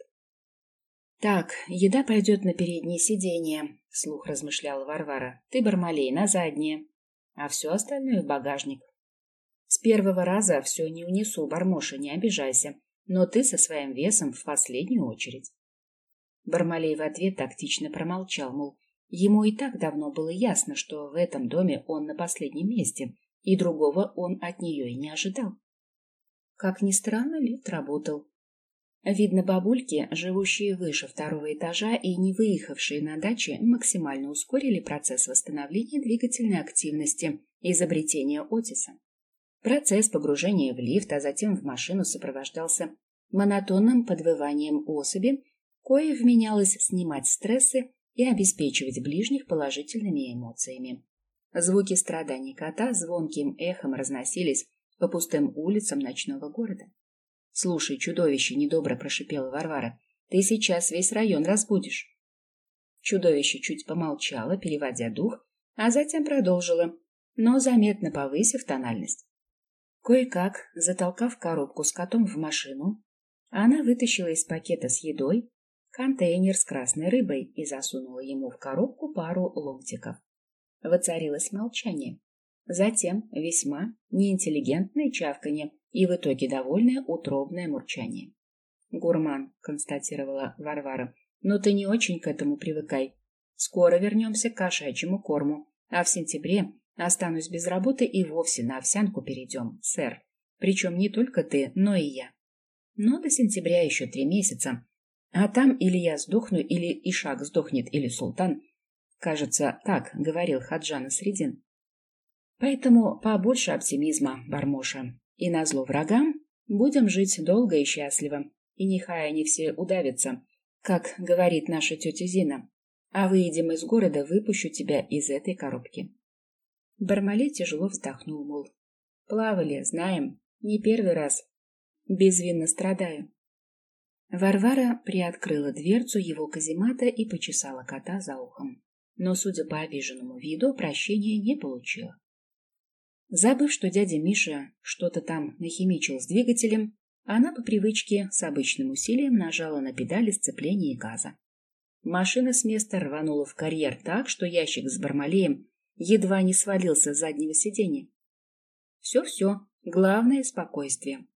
«Так, еда пойдет на переднее сиденье», — вслух размышляла Варвара. «Ты, Бармалей, на заднее а все остальное в багажник. С первого раза все не унесу, Бармоша, не обижайся, но ты со своим весом в последнюю очередь. Бармалей в ответ тактично промолчал, мол, ему и так давно было ясно, что в этом доме он на последнем месте, и другого он от нее и не ожидал. Как ни странно, лифт работал. Видно, бабульки, живущие выше второго этажа и не выехавшие на даче, максимально ускорили процесс восстановления двигательной активности и изобретения Отиса. Процесс погружения в лифт, а затем в машину сопровождался монотонным подвыванием особи, кое вменялось снимать стрессы и обеспечивать ближних положительными эмоциями. Звуки страданий кота звонким эхом разносились по пустым улицам ночного города. «Слушай, чудовище!» — недобро прошипела Варвара. «Ты сейчас весь район разбудишь». Чудовище чуть помолчало, переводя дух, а затем продолжило, но заметно повысив тональность. Кое-как, затолкав коробку с котом в машину, она вытащила из пакета с едой контейнер с красной рыбой и засунула ему в коробку пару ломтиков. Воцарилось молчание. Затем весьма неинтеллигентное чавканье и в итоге довольное утробное мурчание. «Гурман», — констатировала Варвара, — «но ты не очень к этому привыкай. Скоро вернемся к кошачьему корму, а в сентябре останусь без работы и вовсе на овсянку перейдем, сэр. Причем не только ты, но и я. Но до сентября еще три месяца. А там или я сдохну, или Ишак сдохнет, или Султан. Кажется, так говорил Хаджана Средин. Поэтому побольше оптимизма, Бармоша. И назло врагам будем жить долго и счастливо. И нехай они все удавятся, как говорит наша тетя Зина. А выйдем из города, выпущу тебя из этой коробки. Бармалей тяжело вздохнул, мол. Плавали, знаем. Не первый раз. Безвинно страдаю. Варвара приоткрыла дверцу его каземата и почесала кота за ухом. Но, судя по обиженному виду, прощения не получила. Забыв, что дядя Миша что-то там нахимичил с двигателем, она по привычке с обычным усилием нажала на педали сцепления и газа. Машина с места рванула в карьер так, что ящик с бармалеем едва не свалился с заднего сиденья. Все-все, главное — спокойствие.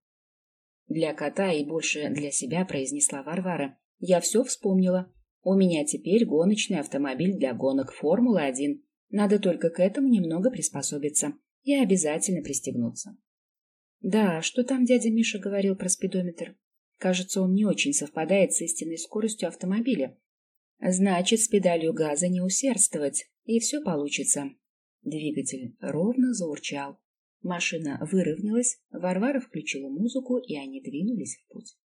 Для кота и больше для себя произнесла Варвара. Я все вспомнила. У меня теперь гоночный автомобиль для гонок Формулы-1. Надо только к этому немного приспособиться и обязательно пристегнуться. Да, что там дядя Миша говорил про спидометр? Кажется, он не очень совпадает с истинной скоростью автомобиля. Значит, с педалью газа не усердствовать, и все получится. Двигатель ровно заурчал. Машина выровнялась, Варвара включила музыку, и они двинулись в путь.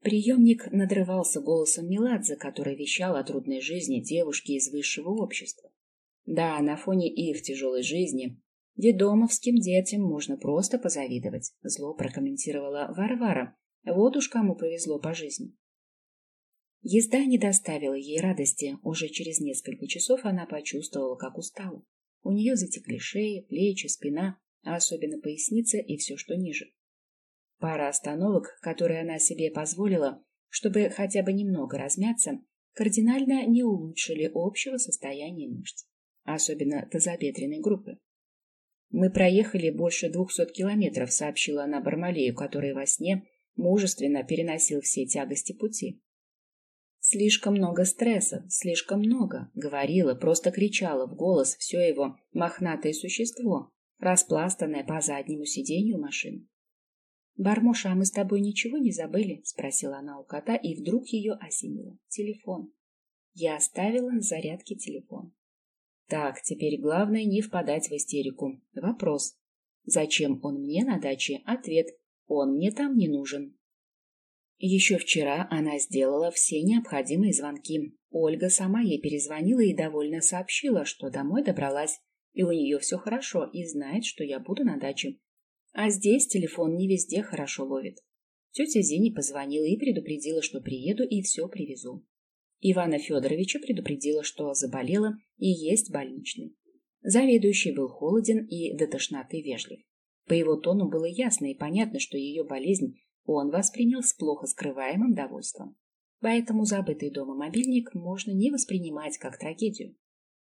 Приемник надрывался голосом Меладзе, который вещал о трудной жизни девушки из высшего общества. Да, на фоне их тяжелой жизни дедомовским детям можно просто позавидовать, зло прокомментировала Варвара. Вот уж кому повезло по жизни. Езда не доставила ей радости. Уже через несколько часов она почувствовала, как устала. У нее затекли шеи, плечи, спина, а особенно поясница и все, что ниже. Пара остановок, которые она себе позволила, чтобы хотя бы немного размяться, кардинально не улучшили общего состояния мышц, особенно тазобедренной группы. «Мы проехали больше двухсот километров», — сообщила она Бармалею, который во сне мужественно переносил все тягости пути. Слишком много стресса, слишком много, говорила, просто кричала в голос все его мохнатое существо, распластанное по заднему сиденью машины. «Бармоша, а мы с тобой ничего не забыли?» — спросила она у кота, и вдруг ее осенило. «Телефон». Я оставила на зарядке телефон. Так, теперь главное не впадать в истерику. Вопрос. Зачем он мне на даче? Ответ. Он мне там не нужен. Еще вчера она сделала все необходимые звонки. Ольга сама ей перезвонила и довольно сообщила, что домой добралась, и у нее все хорошо, и знает, что я буду на даче. А здесь телефон не везде хорошо ловит. Тетя Зине позвонила и предупредила, что приеду и все привезу. Ивана Федоровича предупредила, что заболела и есть больничный. Заведующий был холоден и до тошноты вежлив. По его тону было ясно и понятно, что ее болезнь он воспринял с плохо скрываемым довольством. Поэтому забытый дома мобильник можно не воспринимать как трагедию.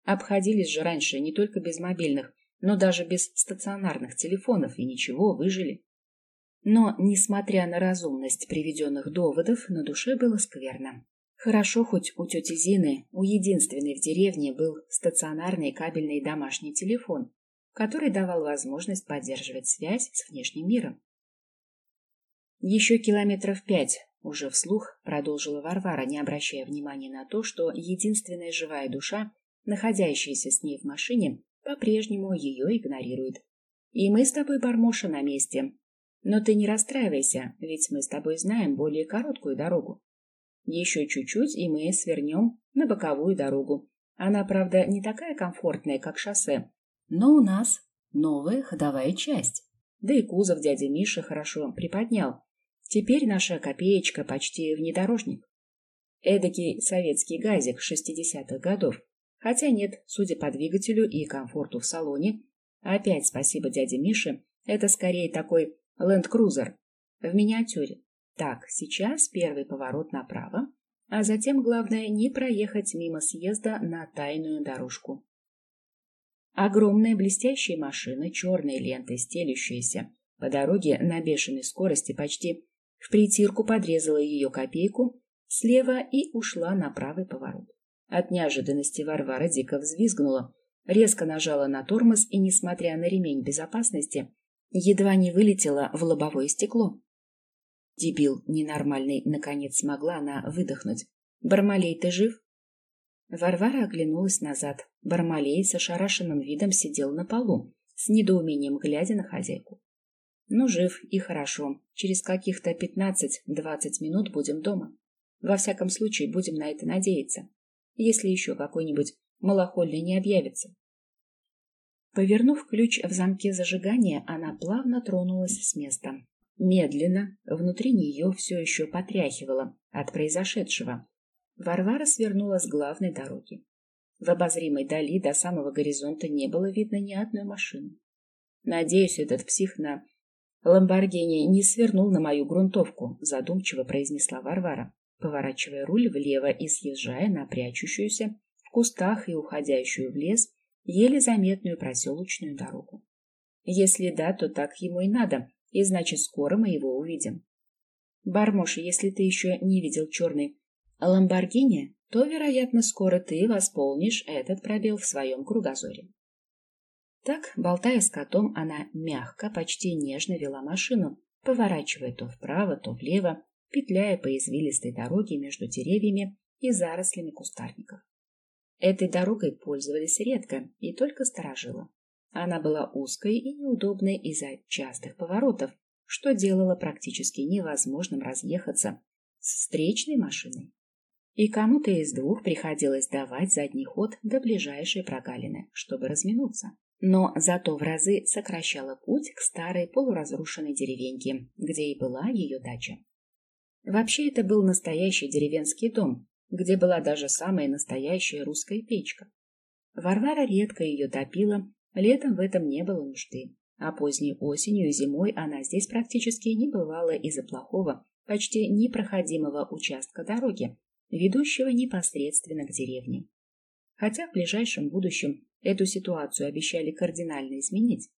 Обходились же раньше не только без мобильных, но даже без стационарных телефонов, и ничего, выжили. Но, несмотря на разумность приведенных доводов, на душе было скверно. Хорошо, хоть у тети Зины, у единственной в деревне, был стационарный кабельный домашний телефон, который давал возможность поддерживать связь с внешним миром. Еще километров пять, уже вслух продолжила Варвара, не обращая внимания на то, что единственная живая душа, находящаяся с ней в машине, по-прежнему ее игнорирует. И мы с тобой, Бармоша, на месте. Но ты не расстраивайся, ведь мы с тобой знаем более короткую дорогу. Еще чуть-чуть, и мы свернем на боковую дорогу. Она, правда, не такая комфортная, как шоссе, но у нас новая ходовая часть. Да и кузов дядя Миша хорошо приподнял, Теперь наша копеечка почти внедорожник. Эдакий советский газик шестидесятых годов. Хотя нет, судя по двигателю и комфорту в салоне, опять спасибо дяде Мише, это скорее такой ленд-крузер в миниатюре. Так, сейчас первый поворот направо, а затем главное не проехать мимо съезда на тайную дорожку. Огромная блестящая машина, черной лентой стелющаяся по дороге на бешеной скорости почти в притирку подрезала ее копейку слева и ушла на правый поворот. От неожиданности Варвара дико взвизгнула, резко нажала на тормоз и, несмотря на ремень безопасности, едва не вылетела в лобовое стекло. Дебил ненормальный, наконец смогла она выдохнуть. «Бармалей, ты жив?» Варвара оглянулась назад. Бармалей с ошарашенным видом сидел на полу, с недоумением глядя на хозяйку. Ну, жив и хорошо. Через каких-то пятнадцать-двадцать минут будем дома. Во всяком случае, будем на это надеяться. Если еще какой-нибудь малохольный не объявится. Повернув ключ в замке зажигания, она плавно тронулась с места. Медленно, внутри нее все еще потряхивало от произошедшего. Варвара свернула с главной дороги. В обозримой дали до самого горизонта не было видно ни одной машины. Надеюсь, этот псих на Ламборгини не свернул на мою грунтовку, задумчиво произнесла Варвара, поворачивая руль влево и съезжая на прячущуюся в кустах и уходящую в лес еле заметную проселочную дорогу. Если да, то так ему и надо, и значит, скоро мы его увидим. Бармош, если ты еще не видел черный Ламборгини, то, вероятно, скоро ты восполнишь этот пробел в своем кругозоре. Так, болтая с котом, она мягко, почти нежно вела машину, поворачивая то вправо, то влево, петляя по извилистой дороге между деревьями и зарослями кустарников. Этой дорогой пользовались редко и только сторожило. Она была узкой и неудобной из-за частых поворотов, что делало практически невозможным разъехаться с встречной машиной. И кому-то из двух приходилось давать задний ход до ближайшей прогалины, чтобы разминуться но зато в разы сокращала путь к старой полуразрушенной деревеньке, где и была ее дача. Вообще это был настоящий деревенский дом, где была даже самая настоящая русская печка. Варвара редко ее топила, летом в этом не было нужды, а поздней осенью и зимой она здесь практически не бывала из-за плохого, почти непроходимого участка дороги, ведущего непосредственно к деревне. Хотя в ближайшем будущем Эту ситуацию обещали кардинально изменить.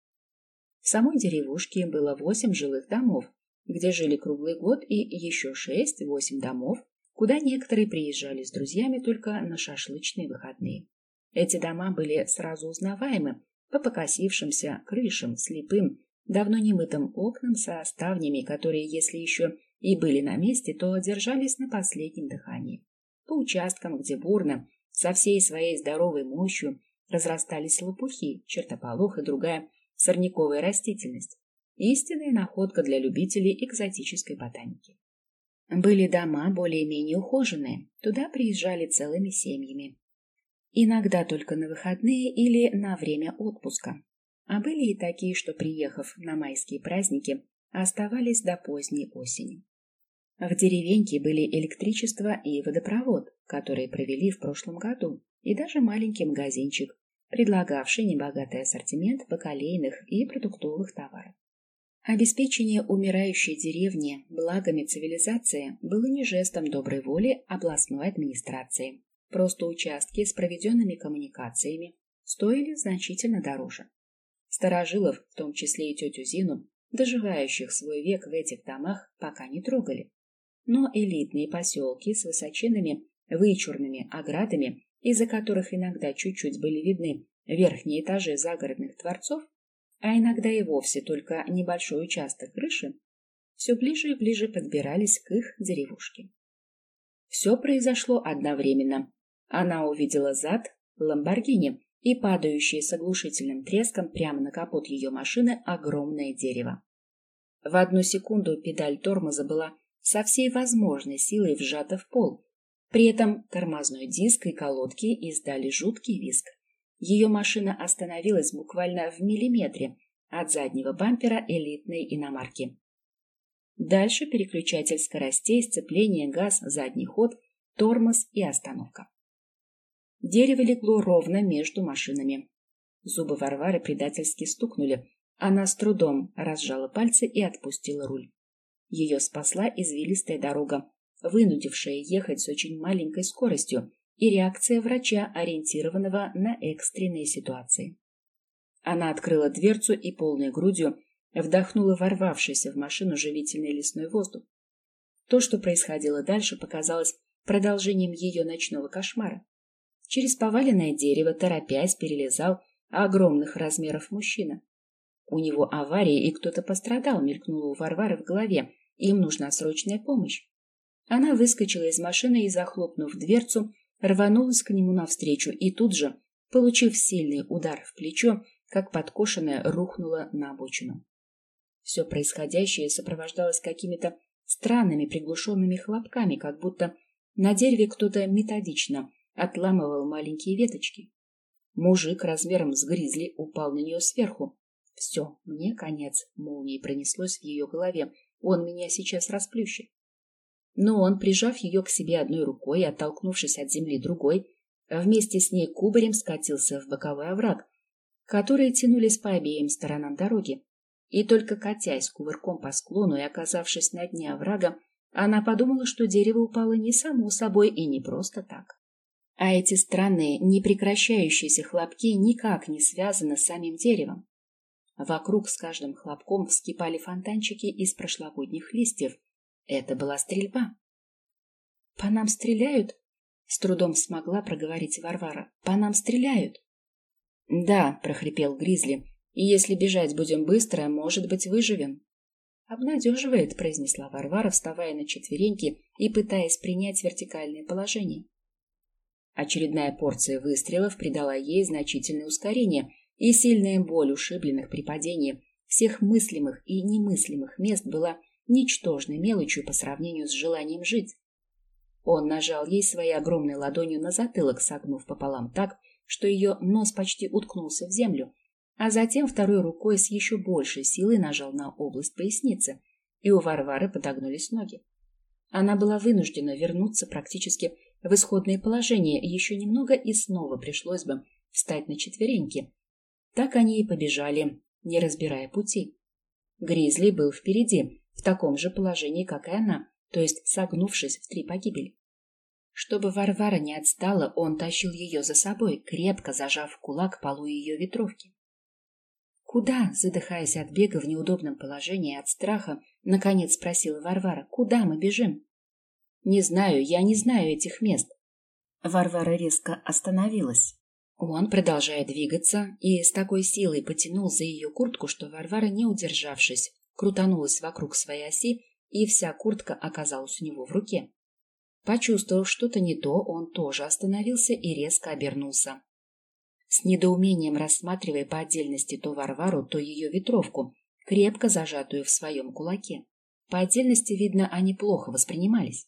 В самой деревушке было восемь жилых домов, где жили круглый год, и еще шесть-восемь домов, куда некоторые приезжали с друзьями только на шашлычные выходные. Эти дома были сразу узнаваемы по покосившимся крышам, слепым, давно немытым окнам со ставнями, которые, если еще и были на месте, то держались на последнем дыхании. По участкам, где бурно, со всей своей здоровой мощью разрастались лопухи, чертополох и другая сорняковая растительность. Истинная находка для любителей экзотической ботаники. Были дома более-менее ухоженные, туда приезжали целыми семьями. Иногда только на выходные или на время отпуска. А были и такие, что, приехав на майские праздники, оставались до поздней осени. В деревеньке были электричество и водопровод, которые провели в прошлом году, и даже маленький магазинчик, предлагавший небогатый ассортимент бакалейных и продуктовых товаров. Обеспечение умирающей деревни благами цивилизации было не жестом доброй воли областной администрации. Просто участки с проведенными коммуникациями стоили значительно дороже. Старожилов, в том числе и тетю Зину, доживающих свой век в этих домах, пока не трогали. Но элитные поселки с высоченными вычурными оградами из-за которых иногда чуть-чуть были видны верхние этажи загородных дворцов, а иногда и вовсе только небольшой участок крыши, все ближе и ближе подбирались к их деревушке. Все произошло одновременно. Она увидела зад Ламборгини и падающее с оглушительным треском прямо на капот ее машины огромное дерево. В одну секунду педаль тормоза была со всей возможной силой вжата в пол, при этом тормозной диск и колодки издали жуткий визг. Ее машина остановилась буквально в миллиметре от заднего бампера элитной иномарки. Дальше переключатель скоростей, сцепление, газ, задний ход, тормоз и остановка. Дерево легло ровно между машинами. Зубы Варвары предательски стукнули. Она с трудом разжала пальцы и отпустила руль. Ее спасла извилистая дорога, вынудившая ехать с очень маленькой скоростью, и реакция врача, ориентированного на экстренные ситуации. Она открыла дверцу и полной грудью вдохнула ворвавшийся в машину живительный лесной воздух. То, что происходило дальше, показалось продолжением ее ночного кошмара. Через поваленное дерево, торопясь, перелезал огромных размеров мужчина. У него авария, и кто-то пострадал, мелькнуло у Варвары в голове. Им нужна срочная помощь. Она выскочила из машины и, захлопнув дверцу, рванулась к нему навстречу и тут же, получив сильный удар в плечо, как подкошенная, рухнула на обочину. Все происходящее сопровождалось какими-то странными приглушенными хлопками, как будто на дереве кто-то методично отламывал маленькие веточки. Мужик размером с гризли упал на нее сверху. Все, мне конец. Молнией пронеслось в ее голове. Он меня сейчас расплющит. Но он, прижав ее к себе одной рукой и оттолкнувшись от земли другой, вместе с ней кубарем скатился в боковой овраг, которые тянулись по обеим сторонам дороги. И только катясь кувырком по склону и оказавшись на дне оврага, она подумала, что дерево упало не само собой и не просто так. А эти странные, непрекращающиеся хлопки никак не связаны с самим деревом. Вокруг с каждым хлопком вскипали фонтанчики из прошлогодних листьев. Это была стрельба. «По нам стреляют?» — с трудом смогла проговорить Варвара. «По нам стреляют!» «Да», — прохрипел Гризли, — «и если бежать будем быстро, может быть, выживем». «Обнадеживает», — произнесла Варвара, вставая на четвереньки и пытаясь принять вертикальное положение. Очередная порция выстрелов придала ей значительное ускорение, и сильная боль ушибленных при падении всех мыслимых и немыслимых мест была ничтожной мелочью по сравнению с желанием жить. Он нажал ей своей огромной ладонью на затылок, согнув пополам так, что ее нос почти уткнулся в землю, а затем второй рукой с еще большей силой нажал на область поясницы, и у Варвары подогнулись ноги. Она была вынуждена вернуться практически в исходное положение, еще немного и снова пришлось бы встать на четвереньки. Так они и побежали, не разбирая пути. Гризли был впереди, в таком же положении, как и она, то есть согнувшись в три погибели. Чтобы Варвара не отстала, он тащил ее за собой, крепко зажав в кулак полу ее ветровки. «Куда?» — задыхаясь от бега в неудобном положении от страха, наконец спросила Варвара. «Куда мы бежим?» «Не знаю, я не знаю этих мест». Варвара резко остановилась. Он, продолжая двигаться, и с такой силой потянул за ее куртку, что Варвара, не удержавшись, крутанулась вокруг своей оси, и вся куртка оказалась у него в руке. Почувствовав что-то не то, он тоже остановился и резко обернулся. С недоумением рассматривая по отдельности то Варвару, то ее ветровку, крепко зажатую в своем кулаке. По отдельности, видно, они плохо воспринимались.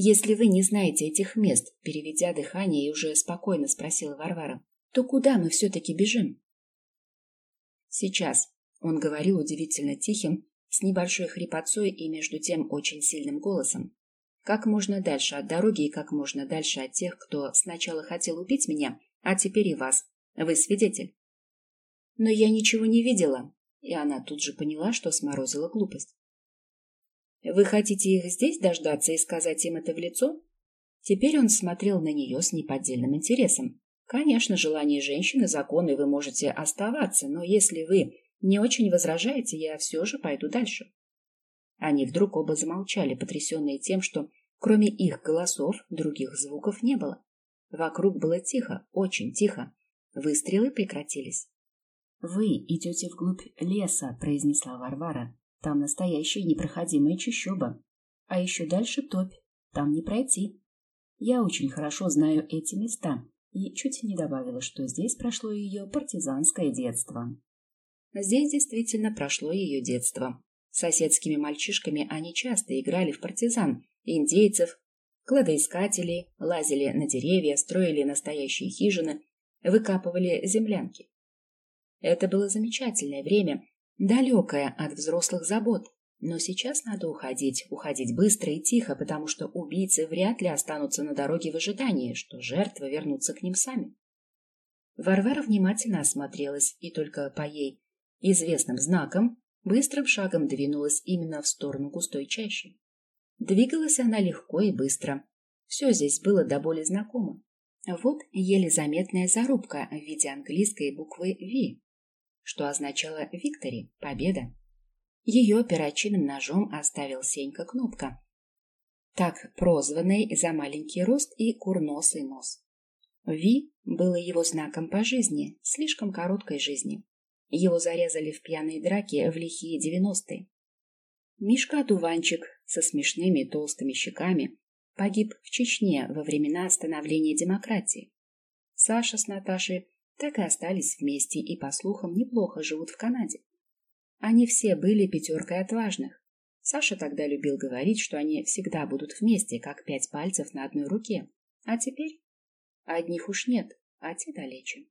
«Если вы не знаете этих мест», — переведя дыхание и уже спокойно спросила Варвара, «то куда мы все-таки бежим?» «Сейчас», — он говорил удивительно тихим, с небольшой хрипотцой и между тем очень сильным голосом. Как можно дальше от дороги и как можно дальше от тех, кто сначала хотел убить меня, а теперь и вас. Вы свидетель. Но я ничего не видела, и она тут же поняла, что сморозила глупость. Вы хотите их здесь дождаться и сказать им это в лицо? Теперь он смотрел на нее с неподдельным интересом. Конечно, желание женщины – закон, и вы можете оставаться, но если вы не очень возражаете, я все же пойду дальше. Они вдруг оба замолчали, потрясенные тем, что кроме их голосов других звуков не было. Вокруг было тихо, очень тихо. Выстрелы прекратились. «Вы идете вглубь леса», — произнесла Варвара. «Там настоящая непроходимая чащоба. А еще дальше топь. Там не пройти. Я очень хорошо знаю эти места и чуть не добавила, что здесь прошло ее партизанское детство». Здесь действительно прошло ее детство. С соседскими мальчишками они часто играли в партизан, индейцев, кладоискателей, лазили на деревья, строили настоящие хижины, выкапывали землянки. Это было замечательное время, далекое от взрослых забот. Но сейчас надо уходить, уходить быстро и тихо, потому что убийцы вряд ли останутся на дороге в ожидании, что жертвы вернутся к ним сами. Варвара внимательно осмотрелась, и только по ей известным знаком быстрым шагом двинулась именно в сторону густой чащи. Двигалась она легко и быстро. Все здесь было до боли знакомо. Вот еле заметная зарубка в виде английской буквы «Ви», что означало «Виктори» — «Победа». Ее перочинным ножом оставил Сенька Кнопка, так прозванный за маленький рост и курносый нос. «Ви» было его знаком по жизни, слишком короткой жизни. Его зарезали в пьяной драке в лихие девяностые. Мишка-одуванчик со смешными толстыми щеками погиб в Чечне во времена становления демократии. Саша с Наташей так и остались вместе и, по слухам, неплохо живут в Канаде. Они все были пятеркой отважных. Саша тогда любил говорить, что они всегда будут вместе, как пять пальцев на одной руке. А теперь? Одних уж нет, а те далече.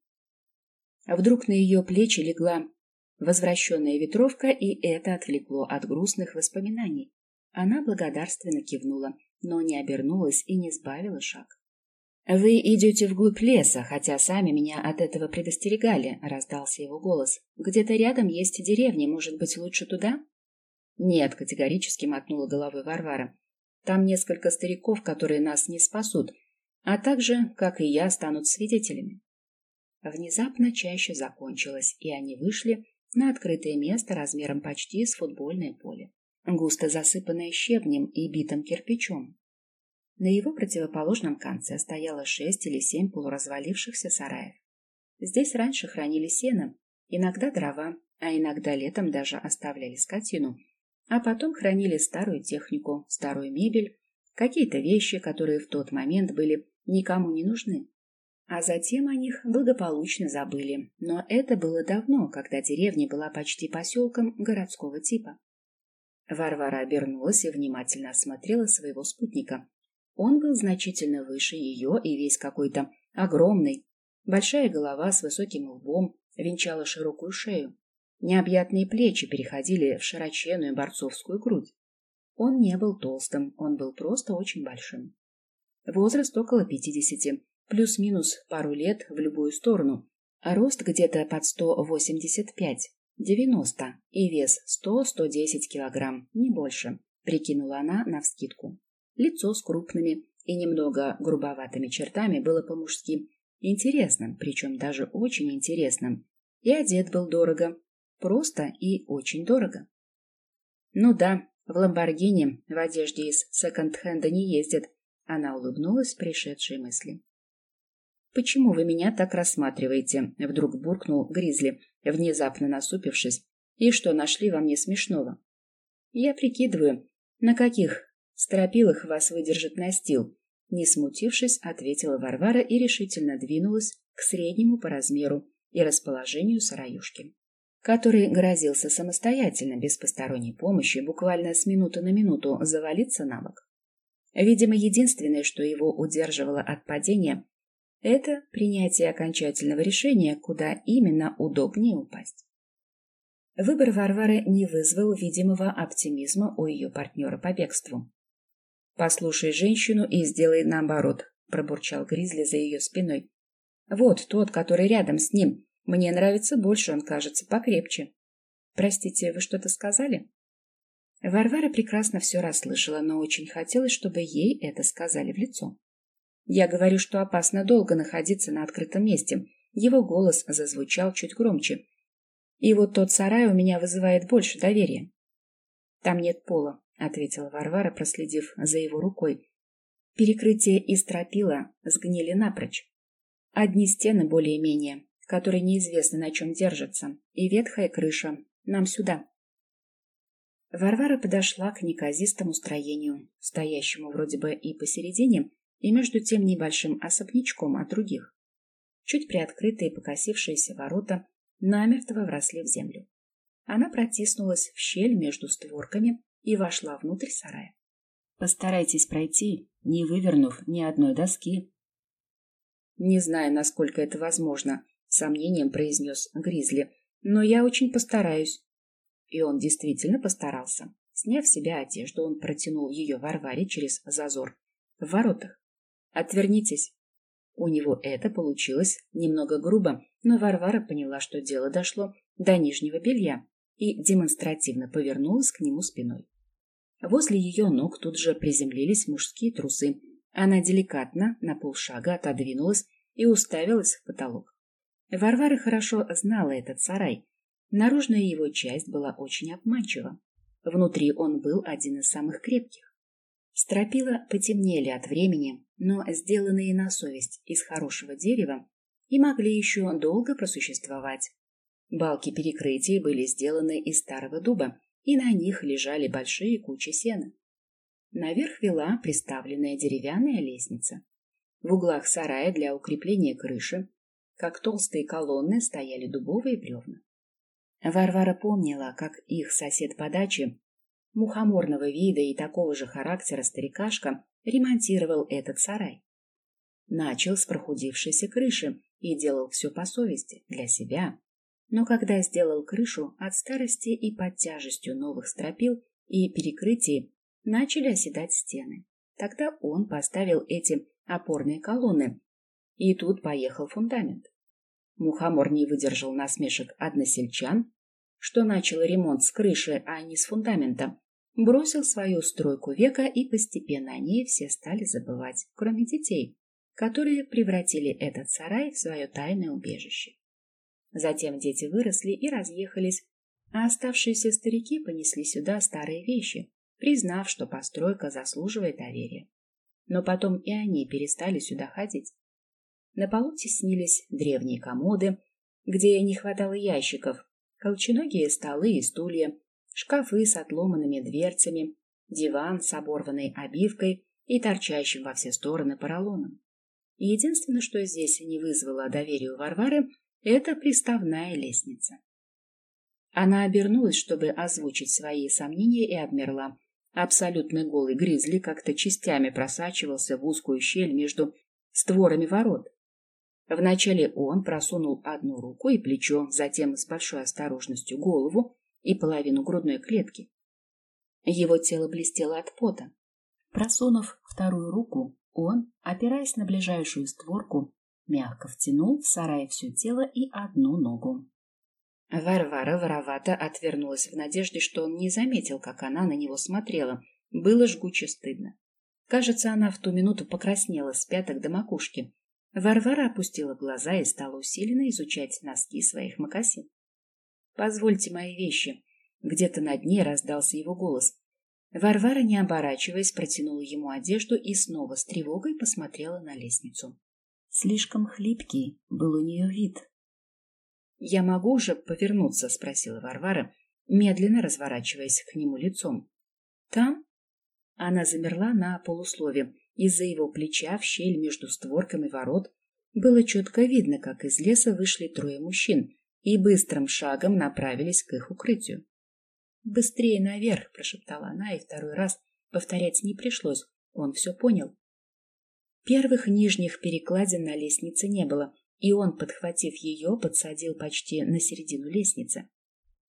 Вдруг на ее плечи легла возвращенная ветровка, и это отвлекло от грустных воспоминаний. Она благодарственно кивнула, но не обернулась и не сбавила шаг. «Вы идете вглубь леса, хотя сами меня от этого предостерегали», — раздался его голос. «Где-то рядом есть деревня, может быть, лучше туда?» «Нет», — категорически мотнула головой Варвара. «Там несколько стариков, которые нас не спасут, а также, как и я, станут свидетелями». Внезапно чаще закончилась, и они вышли на открытое место размером почти с футбольное поле, густо засыпанное щебнем и битым кирпичом. На его противоположном конце стояло шесть или семь полуразвалившихся сараев. Здесь раньше хранили сено, иногда дрова, а иногда летом даже оставляли скотину, а потом хранили старую технику, старую мебель, какие-то вещи, которые в тот момент были никому не нужны. А затем о них благополучно забыли, но это было давно, когда деревня была почти поселком городского типа. Варвара обернулась и внимательно осмотрела своего спутника. Он был значительно выше ее и весь какой-то огромный. Большая голова с высоким лбом венчала широкую шею. Необъятные плечи переходили в широченную борцовскую грудь. Он не был толстым, он был просто очень большим. Возраст около пятидесяти, плюс-минус пару лет в любую сторону, а рост где-то под сто восемьдесят пять, девяносто и вес сто-сто десять килограмм, не больше, прикинула она навскидку. Лицо с крупными и немного грубоватыми чертами было по-мужски интересным, причем даже очень интересным. И одет был дорого. Просто и очень дорого. Ну да, в Ламборгини в одежде из секонд-хенда не ездят. Она улыбнулась пришедшей мысли. «Почему вы меня так рассматриваете?» — вдруг буркнул Гризли, внезапно насупившись. «И что нашли во мне смешного?» «Я прикидываю, на каких Стропилах вас выдержит настил. Не смутившись, ответила Варвара и решительно двинулась к среднему по размеру и расположению сараюшки, который грозился самостоятельно, без посторонней помощи, буквально с минуты на минуту завалиться на бок. Видимо, единственное, что его удерживало от падения, это принятие окончательного решения, куда именно удобнее упасть. Выбор Варвары не вызвал видимого оптимизма у ее партнера по бегству. «Послушай женщину и сделай наоборот», — пробурчал Гризли за ее спиной. «Вот тот, который рядом с ним. Мне нравится больше, он кажется покрепче». «Простите, вы что-то сказали?» Варвара прекрасно все расслышала, но очень хотелось, чтобы ей это сказали в лицо. «Я говорю, что опасно долго находиться на открытом месте». Его голос зазвучал чуть громче. «И вот тот сарай у меня вызывает больше доверия. Там нет пола, — ответила Варвара, проследив за его рукой. Перекрытие и стропила сгнили напрочь. Одни стены более-менее, которые неизвестно на чем держатся, и ветхая крыша. Нам сюда. Варвара подошла к неказистому строению, стоящему вроде бы и посередине, и между тем небольшим особнячком от других. Чуть приоткрытые покосившиеся ворота намертво вросли в землю. Она протиснулась в щель между створками и вошла внутрь сарая. Постарайтесь пройти, не вывернув ни одной доски. Не знаю, насколько это возможно, сомнением произнес Гризли, но я очень постараюсь. И он действительно постарался. Сняв с себя одежду, он протянул ее Варваре через зазор. В воротах. Отвернитесь. У него это получилось немного грубо, но Варвара поняла, что дело дошло до нижнего белья и демонстративно повернулась к нему спиной. Возле ее ног тут же приземлились мужские трусы. Она деликатно на полшага отодвинулась и уставилась в потолок. Варвара хорошо знала этот сарай. Наружная его часть была очень обманчива. Внутри он был один из самых крепких. Стропила потемнели от времени, но сделанные на совесть из хорошего дерева и могли еще долго просуществовать. Балки перекрытий были сделаны из старого дуба, и на них лежали большие кучи сена. Наверх вела приставленная деревянная лестница. В углах сарая для укрепления крыши, как толстые колонны, стояли дубовые бревна. Варвара помнила, как их сосед по даче, мухоморного вида и такого же характера старикашка, ремонтировал этот сарай. Начал с прохудившейся крыши и делал все по совести, для себя. Но когда сделал крышу, от старости и под тяжестью новых стропил и перекрытий начали оседать стены. Тогда он поставил эти опорные колонны, и тут поехал фундамент. Мухомор не выдержал насмешек односельчан, что начал ремонт с крыши, а не с фундамента, бросил свою стройку века, и постепенно о ней все стали забывать, кроме детей, которые превратили этот сарай в свое тайное убежище. Затем дети выросли и разъехались, а оставшиеся старики понесли сюда старые вещи, признав, что постройка заслуживает доверия. Но потом и они перестали сюда ходить. На полу теснились древние комоды, где не хватало ящиков, колченогие столы и стулья, шкафы с отломанными дверцами, диван с оборванной обивкой и торчащим во все стороны поролоном. Единственное, что здесь не вызвало доверия у Варвары, это приставная лестница. Она обернулась, чтобы озвучить свои сомнения, и обмерла. Абсолютно голый гризли как-то частями просачивался в узкую щель между створами ворот. Вначале он просунул одну руку и плечо, затем с большой осторожностью голову и половину грудной клетки. Его тело блестело от пота. Просунув вторую руку, он, опираясь на ближайшую створку, мягко втянул в сарай все тело и одну ногу. Варвара воровато отвернулась в надежде, что он не заметил, как она на него смотрела. Было жгуче стыдно. Кажется, она в ту минуту покраснела с пяток до макушки. Варвара опустила глаза и стала усиленно изучать носки своих мокасин. «Позвольте мои вещи». Где-то на дне раздался его голос. Варвара, не оборачиваясь, протянула ему одежду и снова с тревогой посмотрела на лестницу. Слишком хлипкий был у нее вид. «Я могу уже повернуться?» — спросила Варвара, медленно разворачиваясь к нему лицом. «Там?» Она замерла на полуслове. Из-за его плеча в щель между створками ворот было четко видно, как из леса вышли трое мужчин и быстрым шагом направились к их укрытию. «Быстрее наверх!» — прошептала она, и второй раз повторять не пришлось. Он все понял. Первых нижних перекладин на лестнице не было, и он, подхватив ее, подсадил почти на середину лестницы.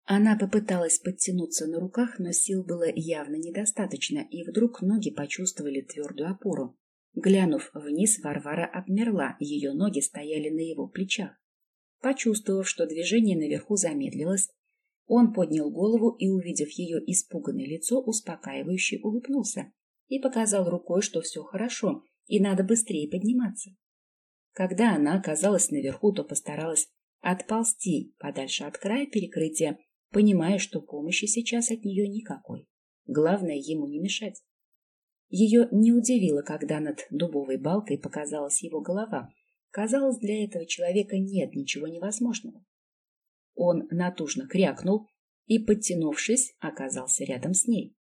Она попыталась подтянуться на руках, но сил было явно недостаточно, и вдруг ноги почувствовали твердую опору. Глянув вниз, Варвара обмерла, ее ноги стояли на его плечах. Почувствовав, что движение наверху замедлилось, он поднял голову и, увидев ее испуганное лицо, успокаивающе улыбнулся и показал рукой, что все хорошо, и надо быстрее подниматься. Когда она оказалась наверху, то постаралась отползти подальше от края перекрытия, понимая, что помощи сейчас от нее никакой. Главное, ему не мешать. Ее не удивило, когда над дубовой балкой показалась его голова. Казалось, для этого человека нет ничего невозможного. Он натужно крякнул и, подтянувшись, оказался рядом с ней.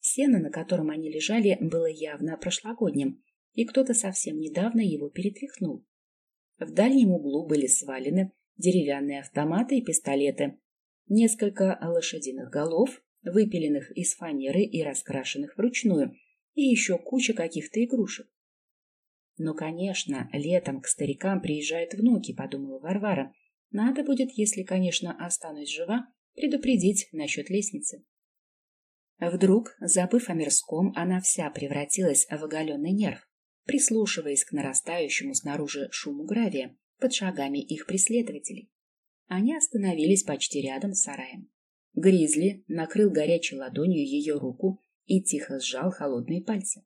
Сено, на котором они лежали, было явно прошлогодним, и кто-то совсем недавно его перетряхнул. В дальнем углу были свалены деревянные автоматы и пистолеты, несколько лошадиных голов, выпиленных из фанеры и раскрашенных вручную, и еще куча каких-то игрушек. «Ну, конечно, летом к старикам приезжают внуки», — подумала Варвара, надо будет, если, конечно, останусь жива, предупредить насчет лестницы. Вдруг, забыв о мирском, она вся превратилась в оголенный нерв, прислушиваясь к нарастающему снаружи шуму гравия под шагами их преследователей. Они остановились почти рядом с сараем. Гризли накрыл горячей ладонью ее руку и тихо сжал холодные пальцы.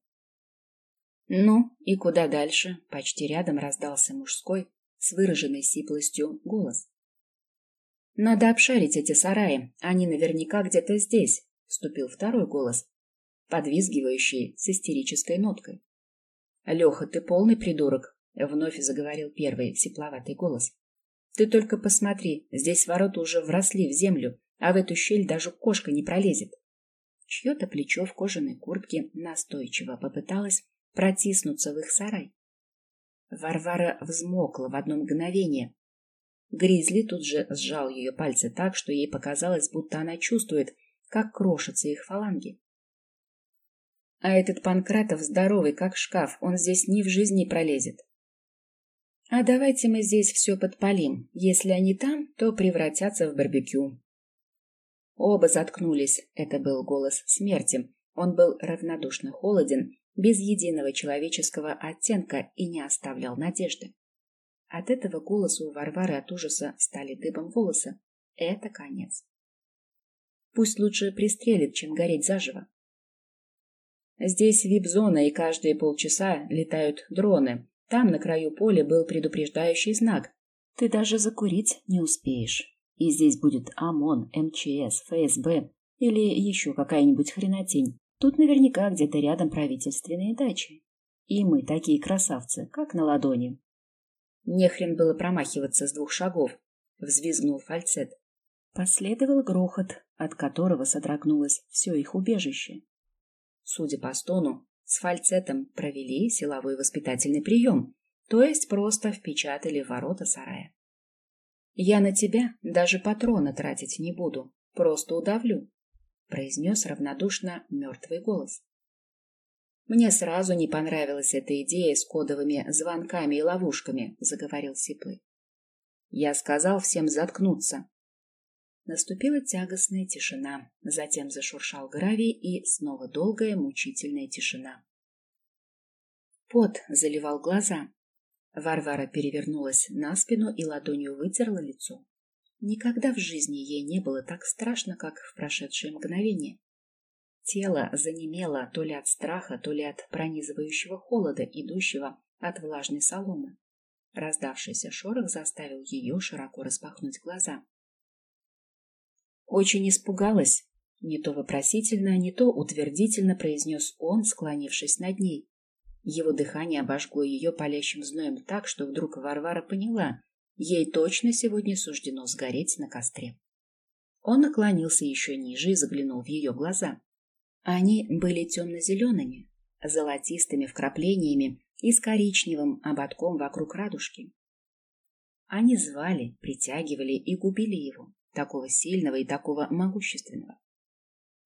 «Ну, и куда дальше?» — почти рядом раздался мужской, с выраженной сиплостью голос. «Надо обшарить эти сараи, они наверняка где-то здесь», — вступил второй голос, подвизгивающий с истерической ноткой. «Леха, ты полный придурок», — вновь заговорил первый сипловатый голос. «Ты только посмотри, здесь ворота уже вросли в землю, а в эту щель даже кошка не пролезет». Чье-то плечо в кожаной куртке настойчиво попыталось протиснуться в их сарай. Варвара взмокла в одно мгновение. Гризли тут же сжал ее пальцы так, что ей показалось, будто она чувствует, как крошатся их фаланги. А этот Панкратов здоровый, как шкаф, он здесь ни в жизни пролезет. А давайте мы здесь все подпалим. Если они там, то превратятся в барбекю. Оба заткнулись. Это был голос смерти. Он был равнодушно холоден, без единого человеческого оттенка и не оставлял надежды. От этого голоса у Варвары от ужаса стали дыбом волосы. Это конец. Пусть лучше пристрелит, чем гореть заживо. Здесь вип-зона, и каждые полчаса летают дроны. Там, на краю поля, был предупреждающий знак. Ты даже закурить не успеешь. И здесь будет ОМОН, МЧС, ФСБ или еще какая-нибудь хренотень. Тут наверняка где-то рядом правительственные дачи. И мы такие красавцы, как на ладони. Нехрен было промахиваться с двух шагов, взвизгнул фальцет. Последовал грохот, от которого содрогнулось все их убежище. Судя по стону, с фальцетом провели силовой воспитательный прием, то есть просто впечатали в ворота сарая. «Я на тебя даже патрона тратить не буду, просто удавлю», — произнес равнодушно мертвый голос. «Мне сразу не понравилась эта идея с кодовыми звонками и ловушками», — заговорил Сиплый. «Я сказал всем заткнуться». Наступила тягостная тишина, затем зашуршал гравий и снова долгая мучительная тишина. Пот заливал глаза. Варвара перевернулась на спину и ладонью вытерла лицо. Никогда в жизни ей не было так страшно, как в прошедшее мгновение. Тело занемело то ли от страха, то ли от пронизывающего холода, идущего от влажной соломы. Раздавшийся шорох заставил ее широко распахнуть глаза. Очень испугалась. Не то вопросительно, не то утвердительно произнес он, склонившись над ней. Его дыхание обожгло ее палящим зноем так, что вдруг Варвара поняла, ей точно сегодня суждено сгореть на костре. Он наклонился еще ниже и заглянул в ее глаза. Они были темно-зелеными, золотистыми вкраплениями и с коричневым ободком вокруг радужки. Они звали, притягивали и губили его такого сильного и такого могущественного.